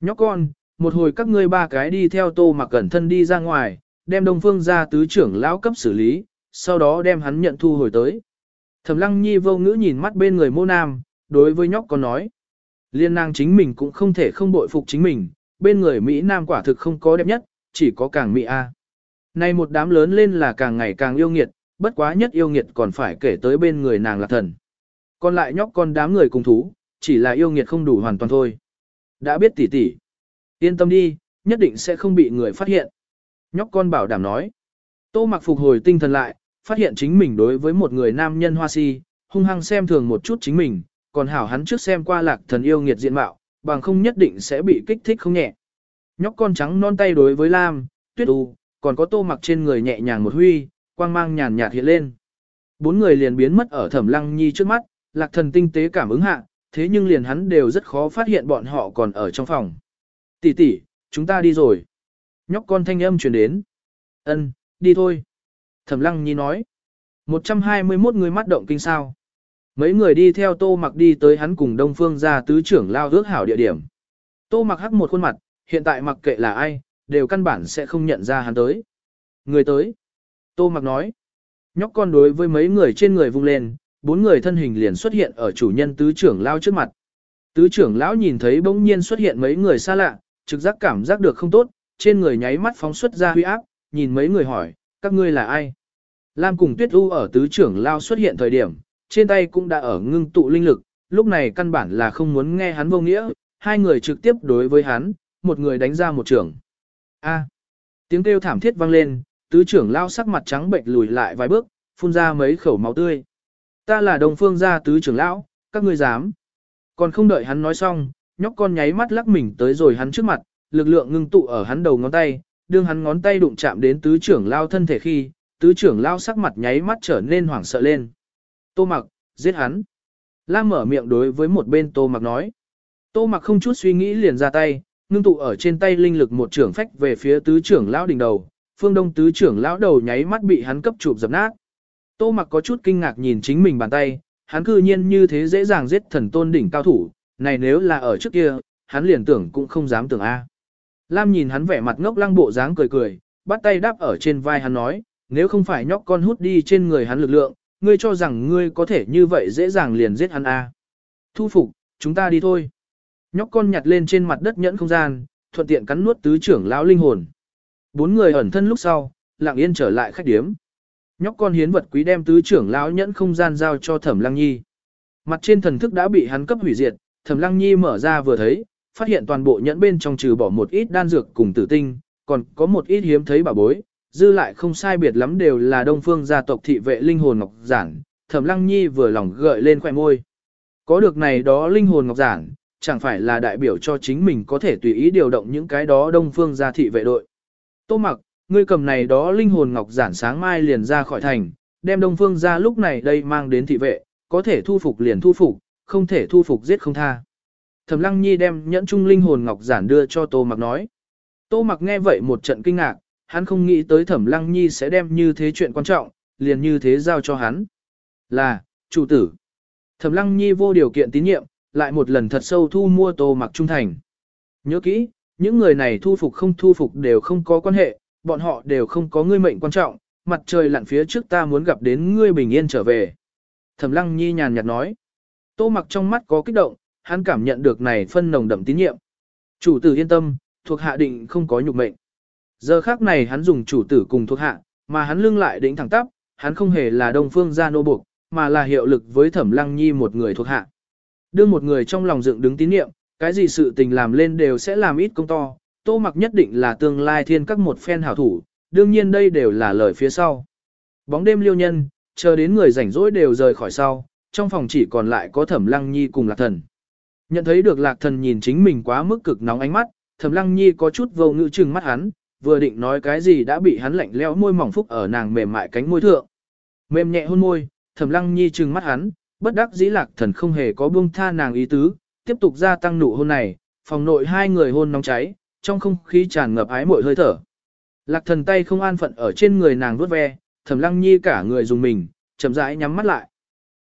Nhóc con, một hồi các ngươi ba cái đi theo tô mặc cẩn thân đi ra ngoài, đem Đông Phương ra tứ trưởng lão cấp xử lý, sau đó đem hắn nhận thu hồi tới. Thẩm Lăng Nhi vô ngữ nhìn mắt bên người Mô Nam, đối với nhóc con nói. Liên nàng chính mình cũng không thể không bội phục chính mình, bên người Mỹ Nam quả thực không có đẹp nhất, chỉ có càng Mỹ A. Nay một đám lớn lên là càng ngày càng yêu nghiệt, bất quá nhất yêu nghiệt còn phải kể tới bên người nàng là thần. Còn lại nhóc con đám người cùng thú, chỉ là yêu nghiệt không đủ hoàn toàn thôi. Đã biết tỉ tỉ. Yên tâm đi, nhất định sẽ không bị người phát hiện. Nhóc con bảo đảm nói. Tô mặc phục hồi tinh thần lại, phát hiện chính mình đối với một người nam nhân hoa si, hung hăng xem thường một chút chính mình, còn hảo hắn trước xem qua lạc thần yêu nghiệt diện mạo, bằng không nhất định sẽ bị kích thích không nhẹ. Nhóc con trắng non tay đối với Lam, Tuyết U, còn có tô mặc trên người nhẹ nhàng một huy, quang mang nhàn nhạt hiện lên. Bốn người liền biến mất ở thẩm lăng nhi trước mắt, lạc thần tinh tế cảm ứng hạ, thế nhưng liền hắn đều rất khó phát hiện bọn họ còn ở trong phòng. Tỷ tỷ, chúng ta đi rồi. Nhóc con thanh âm truyền đến. Ân, đi thôi. Thẩm lăng nhi nói. 121 người mắt động kinh sao. Mấy người đi theo tô mặc đi tới hắn cùng đông phương ra tứ trưởng lao ước hảo địa điểm. Tô mặc hắc một khuôn mặt, hiện tại mặc kệ là ai, đều căn bản sẽ không nhận ra hắn tới. Người tới. Tô mặc nói. Nhóc con đối với mấy người trên người vung lên, bốn người thân hình liền xuất hiện ở chủ nhân tứ trưởng lao trước mặt. Tứ trưởng lão nhìn thấy bỗng nhiên xuất hiện mấy người xa lạ, trực giác cảm giác được không tốt, trên người nháy mắt phóng xuất ra huy áp, nhìn mấy người hỏi, các ngươi là ai? Lam cùng Tuyết U ở tứ trưởng lao xuất hiện thời điểm, trên tay cũng đã ở ngưng tụ linh lực, lúc này căn bản là không muốn nghe hắn vô nghĩa, hai người trực tiếp đối với hắn, một người đánh ra một trưởng. A. tiếng kêu thảm thiết vang lên, tứ trưởng lao sắc mặt trắng bệnh lùi lại vài bước, phun ra mấy khẩu máu tươi. Ta là đồng phương gia tứ trưởng lão, các ngươi dám. Còn không đợi hắn nói xong, nhóc con nháy mắt lắc mình tới rồi hắn trước mặt, lực lượng ngưng tụ ở hắn đầu ngón tay, đương hắn ngón tay đụng chạm đến tứ trưởng lao thân thể khi, tứ trưởng lao sắc mặt nháy mắt trở nên hoảng sợ lên. Tô mặc, giết hắn. Lam mở miệng đối với một bên tô mặc nói. Tô mặc không chút suy nghĩ liền ra tay, ngưng tụ ở trên tay linh lực một trưởng phách về phía tứ trưởng lão đỉnh đầu, phương đông tứ trưởng lão đầu nháy mắt bị hắn cấp chụp dập nát. Tô mặc có chút kinh ngạc nhìn chính mình bàn tay, hắn cư nhiên như thế dễ dàng giết thần tôn đỉnh cao thủ, này nếu là ở trước kia, hắn liền tưởng cũng không dám tưởng A. Lam nhìn hắn vẻ mặt ngốc lăng bộ dáng cười cười, bắt tay đáp ở trên vai hắn nói, nếu không phải nhóc con hút đi trên người hắn lực lượng, ngươi cho rằng ngươi có thể như vậy dễ dàng liền giết hắn à? Thu phục, chúng ta đi thôi. Nhóc con nhặt lên trên mặt đất nhẫn không gian, thuận tiện cắn nuốt tứ trưởng lão linh hồn. Bốn người ẩn thân lúc sau, lặng yên trở lại khách điếm. Nhóc con hiến vật quý đem tứ trưởng lão nhẫn không gian giao cho Thẩm Lăng Nhi. Mặt trên thần thức đã bị hắn cấp hủy diệt, Thẩm Lăng Nhi mở ra vừa thấy, phát hiện toàn bộ nhẫn bên trong trừ bỏ một ít đan dược cùng tử tinh, còn có một ít hiếm thấy bảo bối, dư lại không sai biệt lắm đều là Đông Phương gia tộc thị vệ linh hồn ngọc giản. Thẩm Lăng Nhi vừa lòng gợi lên khóe môi. Có được này đó linh hồn ngọc giản, chẳng phải là đại biểu cho chính mình có thể tùy ý điều động những cái đó Đông Phương gia thị vệ đội. Tô Mặc, ngươi cầm này đó linh hồn ngọc giản sáng mai liền ra khỏi thành, đem Đông Phương gia lúc này đây mang đến thị vệ, có thể thu phục liền thu phục, không thể thu phục giết không tha. Thẩm Lăng Nhi đem nhẫn trung linh hồn ngọc giản đưa cho Tô Mặc nói. Tô Mặc nghe vậy một trận kinh ngạc, hắn không nghĩ tới Thẩm Lăng Nhi sẽ đem như thế chuyện quan trọng, liền như thế giao cho hắn. Là, chủ tử. Thẩm Lăng Nhi vô điều kiện tín nhiệm, lại một lần thật sâu thu mua Tô Mặc trung thành. Nhớ kỹ, những người này thu phục không thu phục đều không có quan hệ, bọn họ đều không có ngươi mệnh quan trọng, mặt trời lặn phía trước ta muốn gặp đến ngươi bình yên trở về. Thẩm Lăng Nhi nhàn nhạt nói. Tô Mặc trong mắt có kích động, hắn cảm nhận được này phân nồng đậm tín nhiệm. Chủ tử yên tâm, thuộc hạ định không có nhục mệnh. Giờ khác này hắn dùng chủ tử cùng thuộc hạ, mà hắn lưng lại đỉnh thẳng tắp, hắn không hề là đông phương gia nô buộc, mà là hiệu lực với thẩm lăng nhi một người thuộc hạ. Đưa một người trong lòng dựng đứng tín nhiệm, cái gì sự tình làm lên đều sẽ làm ít công to, tô mặc nhất định là tương lai thiên các một phen hảo thủ, đương nhiên đây đều là lời phía sau. Bóng đêm liêu nhân, chờ đến người rảnh rỗi đều rời khỏi sau, trong phòng chỉ còn lại có thẩm lăng nhi cùng lạc thần. Nhận thấy được lạc thần nhìn chính mình quá mức cực nóng ánh mắt, thẩm lăng nhi có chút vô ngữ chừng mắt hắn, vừa định nói cái gì đã bị hắn lạnh leo môi mỏng phúc ở nàng mềm mại cánh môi thượng. Mềm nhẹ hôn môi, thẩm lăng nhi chừng mắt hắn, bất đắc dĩ lạc thần không hề có buông tha nàng ý tứ, tiếp tục gia tăng nụ hôn này, phòng nội hai người hôn nóng cháy, trong không khí tràn ngập ái mội hơi thở. Lạc thần tay không an phận ở trên người nàng vuốt ve, thẩm lăng nhi cả người dùng mình, chậm rãi nhắm mắt lại.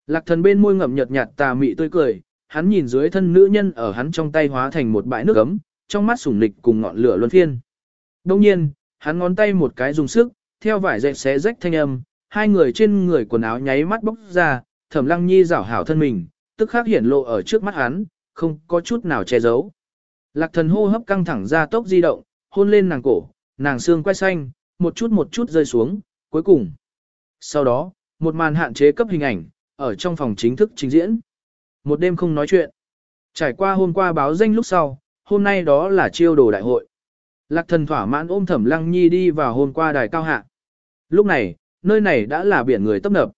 Lạc thần bên môi ngậm nhợt nhạt tà mị tươi cười, hắn nhìn dưới thân nữ nhân ở hắn trong tay hóa thành một bãi nước ấm, trong mắt sủng nịch cùng ngọn lửa luân phiên. Đông nhiên, hắn ngón tay một cái dùng sức, theo vải dệt xé rách thanh âm, hai người trên người quần áo nháy mắt bốc ra, thẩm lăng nhi rảo hảo thân mình, tức khắc hiển lộ ở trước mắt hắn, không có chút nào che giấu. Lạc thần hô hấp căng thẳng ra tốc di động, hôn lên nàng cổ, nàng xương quay xanh, một chút một chút rơi xuống, cuối cùng. Sau đó, một màn hạn chế cấp hình ảnh, ở trong phòng chính thức trình diễn. Một đêm không nói chuyện. Trải qua hôm qua báo danh lúc sau, hôm nay đó là chiêu đồ đại hội. Lạc thần thỏa mãn ôm thẩm lăng nhi đi vào hôm qua đài cao hạ. Lúc này, nơi này đã là biển người tấp nập.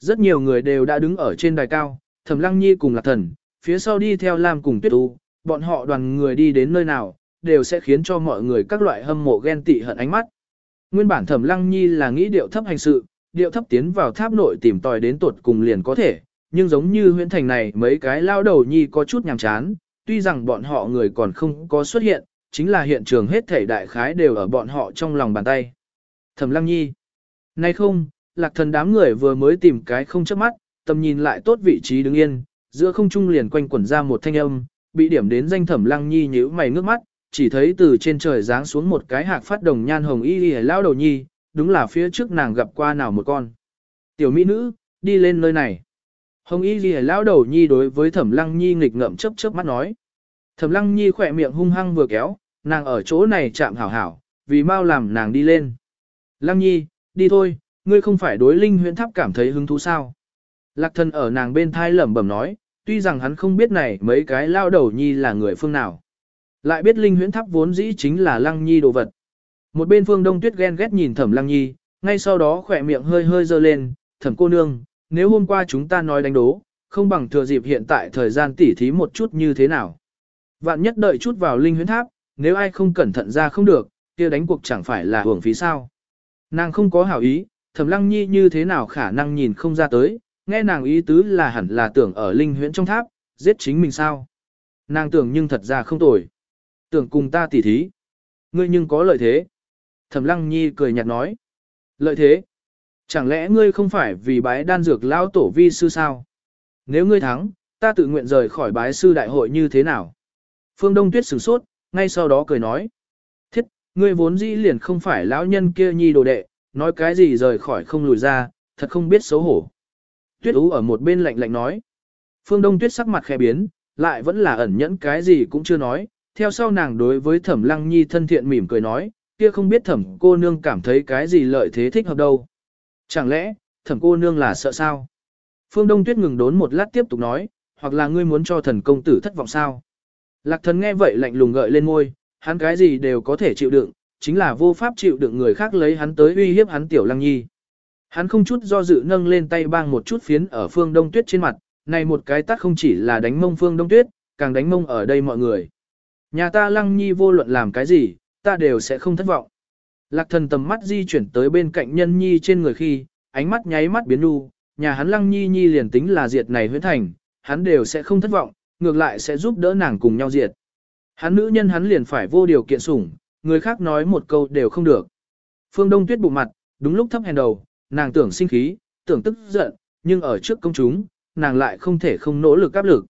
Rất nhiều người đều đã đứng ở trên đài cao, thẩm lăng nhi cùng lạc thần, phía sau đi theo Lam cùng tuyết u, bọn họ đoàn người đi đến nơi nào, đều sẽ khiến cho mọi người các loại hâm mộ ghen tị hận ánh mắt. Nguyên bản thẩm lăng nhi là nghĩ điệu thấp hành sự, điệu thấp tiến vào tháp nội tìm tòi đến tuột cùng liền có thể, nhưng giống như huyện thành này mấy cái lao đầu nhi có chút nhàm chán, tuy rằng bọn họ người còn không có xuất hiện, chính là hiện trường hết thể đại khái đều ở bọn họ trong lòng bàn tay. Thẩm lăng nhi. Nay không, lạc thần đám người vừa mới tìm cái không chớp mắt, tầm nhìn lại tốt vị trí đứng yên, giữa không trung liền quanh quẩn ra một thanh âm, bị điểm đến danh thẩm lăng nhi nhíu mày ngước mắt, chỉ thấy từ trên trời giáng xuống một cái hạc phát đồng nhan hồng y y lao đầu nhi, đúng là phía trước nàng gặp qua nào một con. Tiểu mỹ nữ, đi lên nơi này. Hồng y y lao đầu nhi đối với thẩm lăng nhi nghịch ngợm chớp chớp mắt nói. Thẩm lăng nhi khỏe miệng hung hăng vừa kéo, nàng ở chỗ này chạm hảo hảo, vì mau làm nàng đi lên. Lăng nhi, đi thôi, ngươi không phải đối linh huyễn tháp cảm thấy hứng thú sao. Lạc thần ở nàng bên thai lẩm bẩm nói, tuy rằng hắn không biết này mấy cái lao đầu nhi là người phương nào. Lại biết linh huyễn tháp vốn dĩ chính là lăng nhi đồ vật. Một bên phương đông tuyết ghen ghét nhìn thẩm lăng nhi, ngay sau đó khỏe miệng hơi hơi dơ lên, thẩm cô nương, nếu hôm qua chúng ta nói đánh đố, không bằng thừa dịp hiện tại thời gian tỉ thí một chút như thế nào. Vạn nhất đợi chút vào linh huyễn tháp, nếu ai không cẩn thận ra không được, kia đánh cuộc chẳng phải là hưởng phí sao. Nàng không có hảo ý, thẩm lăng nhi như thế nào khả năng nhìn không ra tới, nghe nàng ý tứ là hẳn là tưởng ở linh huyễn trong tháp, giết chính mình sao. Nàng tưởng nhưng thật ra không tồi. Tưởng cùng ta tỉ thí. Ngươi nhưng có lợi thế. Thẩm lăng nhi cười nhạt nói. Lợi thế? Chẳng lẽ ngươi không phải vì bái đan dược lao tổ vi sư sao? Nếu ngươi thắng, ta tự nguyện rời khỏi bái sư đại hội như thế nào? Phương Đông Tuyết sửng sốt, ngay sau đó cười nói. Thiết, ngươi vốn dĩ liền không phải lão nhân kia nhi đồ đệ, nói cái gì rời khỏi không lùi ra, thật không biết xấu hổ. Tuyết Ú ở một bên lạnh lạnh nói. Phương Đông Tuyết sắc mặt khẽ biến, lại vẫn là ẩn nhẫn cái gì cũng chưa nói, theo sau nàng đối với Thẩm Lăng Nhi thân thiện mỉm cười nói, kia không biết Thẩm cô nương cảm thấy cái gì lợi thế thích hợp đâu. Chẳng lẽ, Thẩm cô nương là sợ sao? Phương Đông Tuyết ngừng đốn một lát tiếp tục nói, hoặc là ngươi muốn cho thần công tử thất vọng sao? Lạc thần nghe vậy lạnh lùng gợi lên môi, hắn cái gì đều có thể chịu đựng, chính là vô pháp chịu đựng người khác lấy hắn tới uy hiếp hắn tiểu lăng nhi. Hắn không chút do dự nâng lên tay bang một chút phiến ở phương đông tuyết trên mặt, này một cái tắt không chỉ là đánh mông phương đông tuyết, càng đánh mông ở đây mọi người. Nhà ta lăng nhi vô luận làm cái gì, ta đều sẽ không thất vọng. Lạc thần tầm mắt di chuyển tới bên cạnh nhân nhi trên người khi, ánh mắt nháy mắt biến nu, nhà hắn lăng nhi nhi liền tính là diệt này huyễn thành, hắn đều sẽ không thất vọng, ngược lại sẽ giúp đỡ nàng cùng nhau diệt. Hắn nữ nhân hắn liền phải vô điều kiện sủng, người khác nói một câu đều không được. Phương Đông Tuyết bụng mặt, đúng lúc thấp hèn đầu, nàng tưởng sinh khí, tưởng tức giận, nhưng ở trước công chúng, nàng lại không thể không nỗ lực áp lực.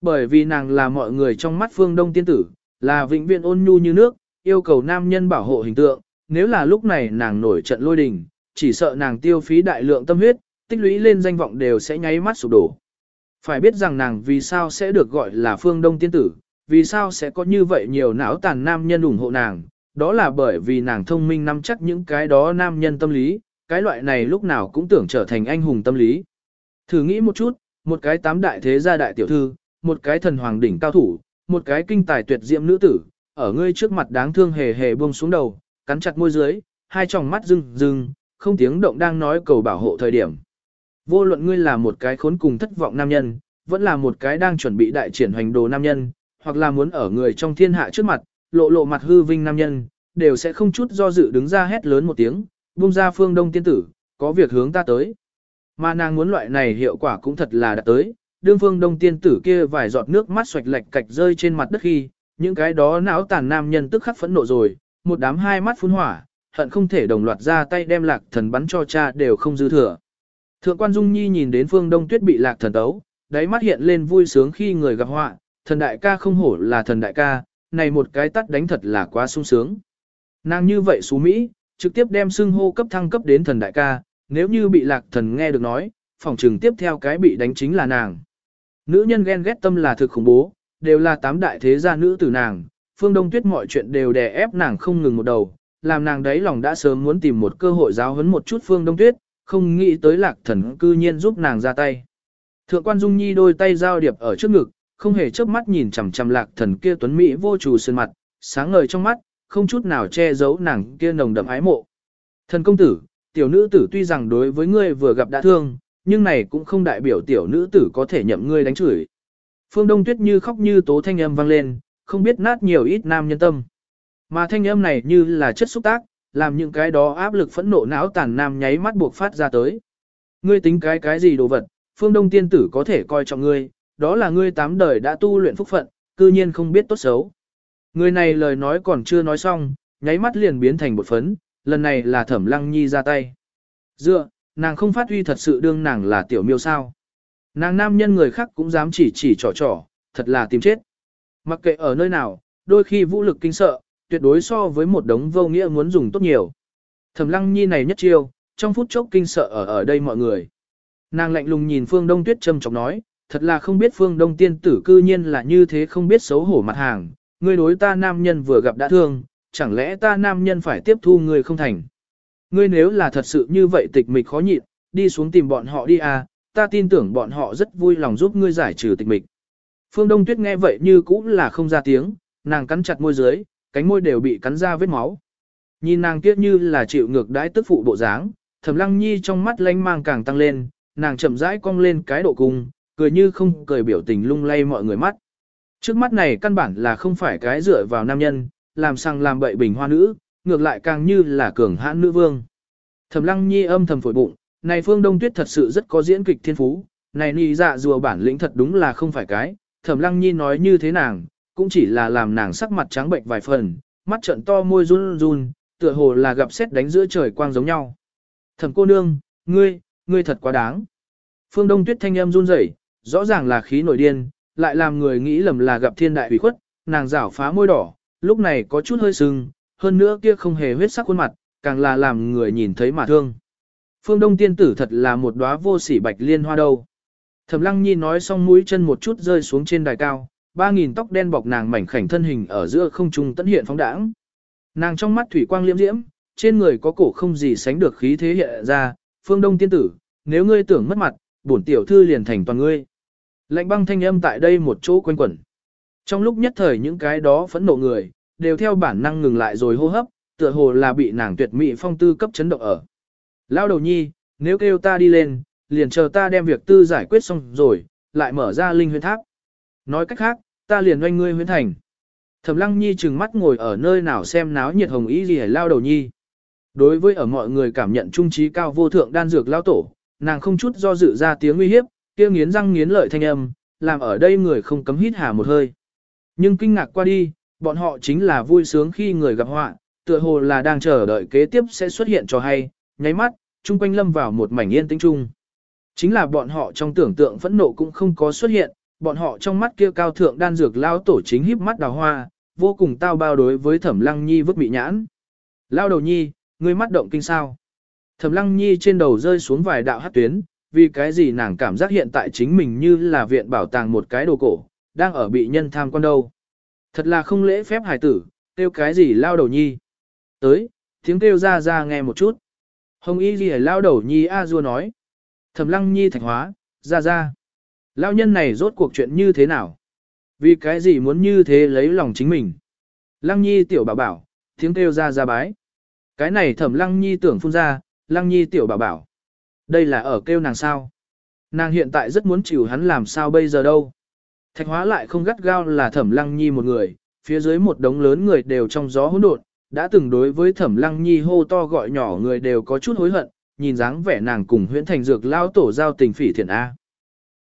Bởi vì nàng là mọi người trong mắt Phương Đông tiên tử, là vĩnh viễn ôn nhu như nước, yêu cầu nam nhân bảo hộ hình tượng, nếu là lúc này nàng nổi trận lôi đình, chỉ sợ nàng tiêu phí đại lượng tâm huyết, tích lũy lên danh vọng đều sẽ nháy mắt sụp đổ. Phải biết rằng nàng vì sao sẽ được gọi là phương đông tiên tử, vì sao sẽ có như vậy nhiều não tàn nam nhân ủng hộ nàng, đó là bởi vì nàng thông minh nắm chắc những cái đó nam nhân tâm lý, cái loại này lúc nào cũng tưởng trở thành anh hùng tâm lý. Thử nghĩ một chút, một cái tám đại thế gia đại tiểu thư, một cái thần hoàng đỉnh cao thủ, một cái kinh tài tuyệt diệm nữ tử, ở ngươi trước mặt đáng thương hề hề buông xuống đầu, cắn chặt môi dưới, hai tròng mắt rưng rưng, không tiếng động đang nói cầu bảo hộ thời điểm. Vô luận ngươi là một cái khốn cùng thất vọng nam nhân, vẫn là một cái đang chuẩn bị đại triển hoành đồ nam nhân, hoặc là muốn ở người trong thiên hạ trước mặt, lộ lộ mặt hư vinh nam nhân, đều sẽ không chút do dự đứng ra hét lớn một tiếng, buông ra phương đông tiên tử, có việc hướng ta tới. Mà nàng muốn loại này hiệu quả cũng thật là đã tới, đương phương đông tiên tử kia vài giọt nước mắt xoạch lệch cạch rơi trên mặt đất khi, những cái đó não tàn nam nhân tức khắc phẫn nộ rồi, một đám hai mắt phun hỏa, hận không thể đồng loạt ra tay đem lạc thần bắn cho cha đều không dư thừa. Thượng quan Dung Nhi nhìn đến phương đông tuyết bị lạc thần tấu, đáy mắt hiện lên vui sướng khi người gặp họa, thần đại ca không hổ là thần đại ca, này một cái tắt đánh thật là quá sung sướng. Nàng như vậy xú Mỹ, trực tiếp đem xưng hô cấp thăng cấp đến thần đại ca, nếu như bị lạc thần nghe được nói, phòng trường tiếp theo cái bị đánh chính là nàng. Nữ nhân ghen ghét tâm là thực khủng bố, đều là tám đại thế gia nữ tử nàng, phương đông tuyết mọi chuyện đều đè ép nàng không ngừng một đầu, làm nàng đấy lòng đã sớm muốn tìm một cơ hội giáo huấn một chút phương đông tuyết, không nghĩ tới lạc thần cư nhiên giúp nàng ra tay. Thượng quan Dung Nhi đôi tay giao điệp ở trước ngực, không hề chớp mắt nhìn chằm chằm lạc thần kia tuấn mỹ vô chủ sơn mặt, sáng ngời trong mắt, không chút nào che giấu nàng kia nồng đậm ái mộ. Thần công tử, tiểu nữ tử tuy rằng đối với ngươi vừa gặp đã thương, nhưng này cũng không đại biểu tiểu nữ tử có thể nhậm ngươi đánh chửi. Phương Đông Tuyết như khóc như tố thanh âm vang lên, không biết nát nhiều ít nam nhân tâm. Mà thanh âm này như là chất xúc tác, làm những cái đó áp lực phẫn nộ não tàn nam nháy mắt buộc phát ra tới. Ngươi tính cái cái gì đồ vật, phương đông tiên tử có thể coi trọng ngươi, đó là ngươi tám đời đã tu luyện phúc phận, cư nhiên không biết tốt xấu. Người này lời nói còn chưa nói xong, nháy mắt liền biến thành bột phấn, lần này là thẩm lăng nhi ra tay. Dựa, nàng không phát huy thật sự đương nàng là tiểu miêu sao. Nàng nam nhân người khác cũng dám chỉ chỉ trò trò, thật là tìm chết. Mặc kệ ở nơi nào, đôi khi vũ lực kinh sợ, tuyệt đối so với một đống vô nghĩa muốn dùng tốt nhiều. Thẩm lăng nhi này nhất chiêu, trong phút chốc kinh sợ ở ở đây mọi người. Nàng lạnh lùng nhìn phương đông tuyết trầm chọc nói, thật là không biết phương đông tiên tử cư nhiên là như thế không biết xấu hổ mặt hàng, ngươi đối ta nam nhân vừa gặp đã thương, chẳng lẽ ta nam nhân phải tiếp thu ngươi không thành. Ngươi nếu là thật sự như vậy tịch mịch khó nhịn, đi xuống tìm bọn họ đi à, ta tin tưởng bọn họ rất vui lòng giúp ngươi giải trừ tịch mịch. Phương Đông Tuyết nghe vậy như cũng là không ra tiếng, nàng cắn chặt môi dưới, cánh môi đều bị cắn ra vết máu. Nhìn nàng kiết như là chịu ngược đãi tức phụ bộ dáng, Thẩm Lăng Nhi trong mắt lanh mang càng tăng lên, nàng chậm rãi cong lên cái độ cung, cười như không cười biểu tình lung lay mọi người mắt. Trước mắt này căn bản là không phải cái dựa vào nam nhân, làm sang làm bậy bình hoa nữ, ngược lại càng như là cường hãn nữ vương. Thẩm Lăng Nhi âm thầm phổi bụng, này Phương Đông Tuyết thật sự rất có diễn kịch thiên phú, này nì dạ rùa bản lĩnh thật đúng là không phải cái, Thẩm Lăng Nhi nói như thế nàng, cũng chỉ là làm nàng sắc mặt trắng bệnh vài phần, mắt trợn to môi run run, tựa hồ là gặp xét đánh giữa trời quang giống nhau. Thẩm cô nương, ngươi, ngươi thật quá đáng. Phương Đông Tuyết thanh âm run rẩy, rõ ràng là khí nổi điên, lại làm người nghĩ lầm là gặp thiên đại ủy khuất, nàng rảo phá môi đỏ, lúc này có chút hơi sưng, hơn nữa kia không hề huyết sắc khuôn mặt, càng là làm người nhìn thấy mà thương. Phương Đông tiên tử thật là một đóa vô sỉ bạch liên hoa đâu. Thẩm Lăng Nhi nói xong mũi chân một chút rơi xuống trên đài cao, ba nghìn tóc đen bọc nàng mảnh khảnh thân hình ở giữa không trung tận hiện phóng đãng. Nàng trong mắt thủy quang liễm diễm, trên người có cổ không gì sánh được khí thế hiện ra, Phương Đông tiên tử, nếu ngươi tưởng mất mặt, bổn tiểu thư liền thành toàn ngươi. Lạnh băng thanh âm tại đây một chỗ quanh quẩn. Trong lúc nhất thời những cái đó phẫn nộ người, đều theo bản năng ngừng lại rồi hô hấp, tựa hồ là bị nàng tuyệt mỹ phong tư cấp chấn động ở. Lao đầu nhi, nếu kêu ta đi lên, liền chờ ta đem việc tư giải quyết xong rồi, lại mở ra linh huyễn tháp. Nói cách khác, ta liền oanh ngươi huyễn thành. Thẩm lăng nhi trừng mắt ngồi ở nơi nào xem náo nhiệt hồng ý gì hay lao đầu nhi. Đối với ở mọi người cảm nhận trung trí cao vô thượng đan dược lao tổ, nàng không chút do dự ra tiếng uy hiếp, kia nghiến răng nghiến lợi thanh âm, làm ở đây người không cấm hít hà một hơi. Nhưng kinh ngạc qua đi, bọn họ chính là vui sướng khi người gặp họa, tựa hồ là đang chờ đợi kế tiếp sẽ xuất hiện cho hay, nháy mắt, chung quanh lâm vào một mảnh yên tĩnh chung. Chính là bọn họ trong tưởng tượng phẫn nộ cũng không có xuất hiện, bọn họ trong mắt kia cao thượng đan dược lao tổ chính híp mắt đào hoa, vô cùng tao bao đối với thẩm lăng nhi vứt bị nhãn. Lao đầu nhi, ngươi mắt động kinh sao. Thẩm lăng nhi trên đầu rơi xuống vài đạo hát tuyến, vì cái gì nàng cảm giác hiện tại chính mình như là viện bảo tàng một cái đồ cổ, đang ở bị nhân tham quan đâu. Thật là không lễ phép hài tử, kêu cái gì lao đầu nhi. Tới, tiếng kêu ra ra nghe một chút. Hồng y gì lao đầu nhi a dua nói. Thẩm lăng nhi thạch hóa, ra ra. lão nhân này rốt cuộc chuyện như thế nào? Vì cái gì muốn như thế lấy lòng chính mình? Lăng nhi tiểu bảo bảo, tiếng kêu ra ra bái. Cái này thẩm lăng nhi tưởng phun ra, lăng nhi tiểu bảo bảo. Đây là ở kêu nàng sao? Nàng hiện tại rất muốn chịu hắn làm sao bây giờ đâu. Thạch hóa lại không gắt gao là thẩm lăng nhi một người, phía dưới một đống lớn người đều trong gió hỗn độn, đã từng đối với thẩm lăng nhi hô to gọi nhỏ người đều có chút hối hận, nhìn dáng vẻ nàng cùng huyễn thành dược lao tổ giao tình phỉ thiện A.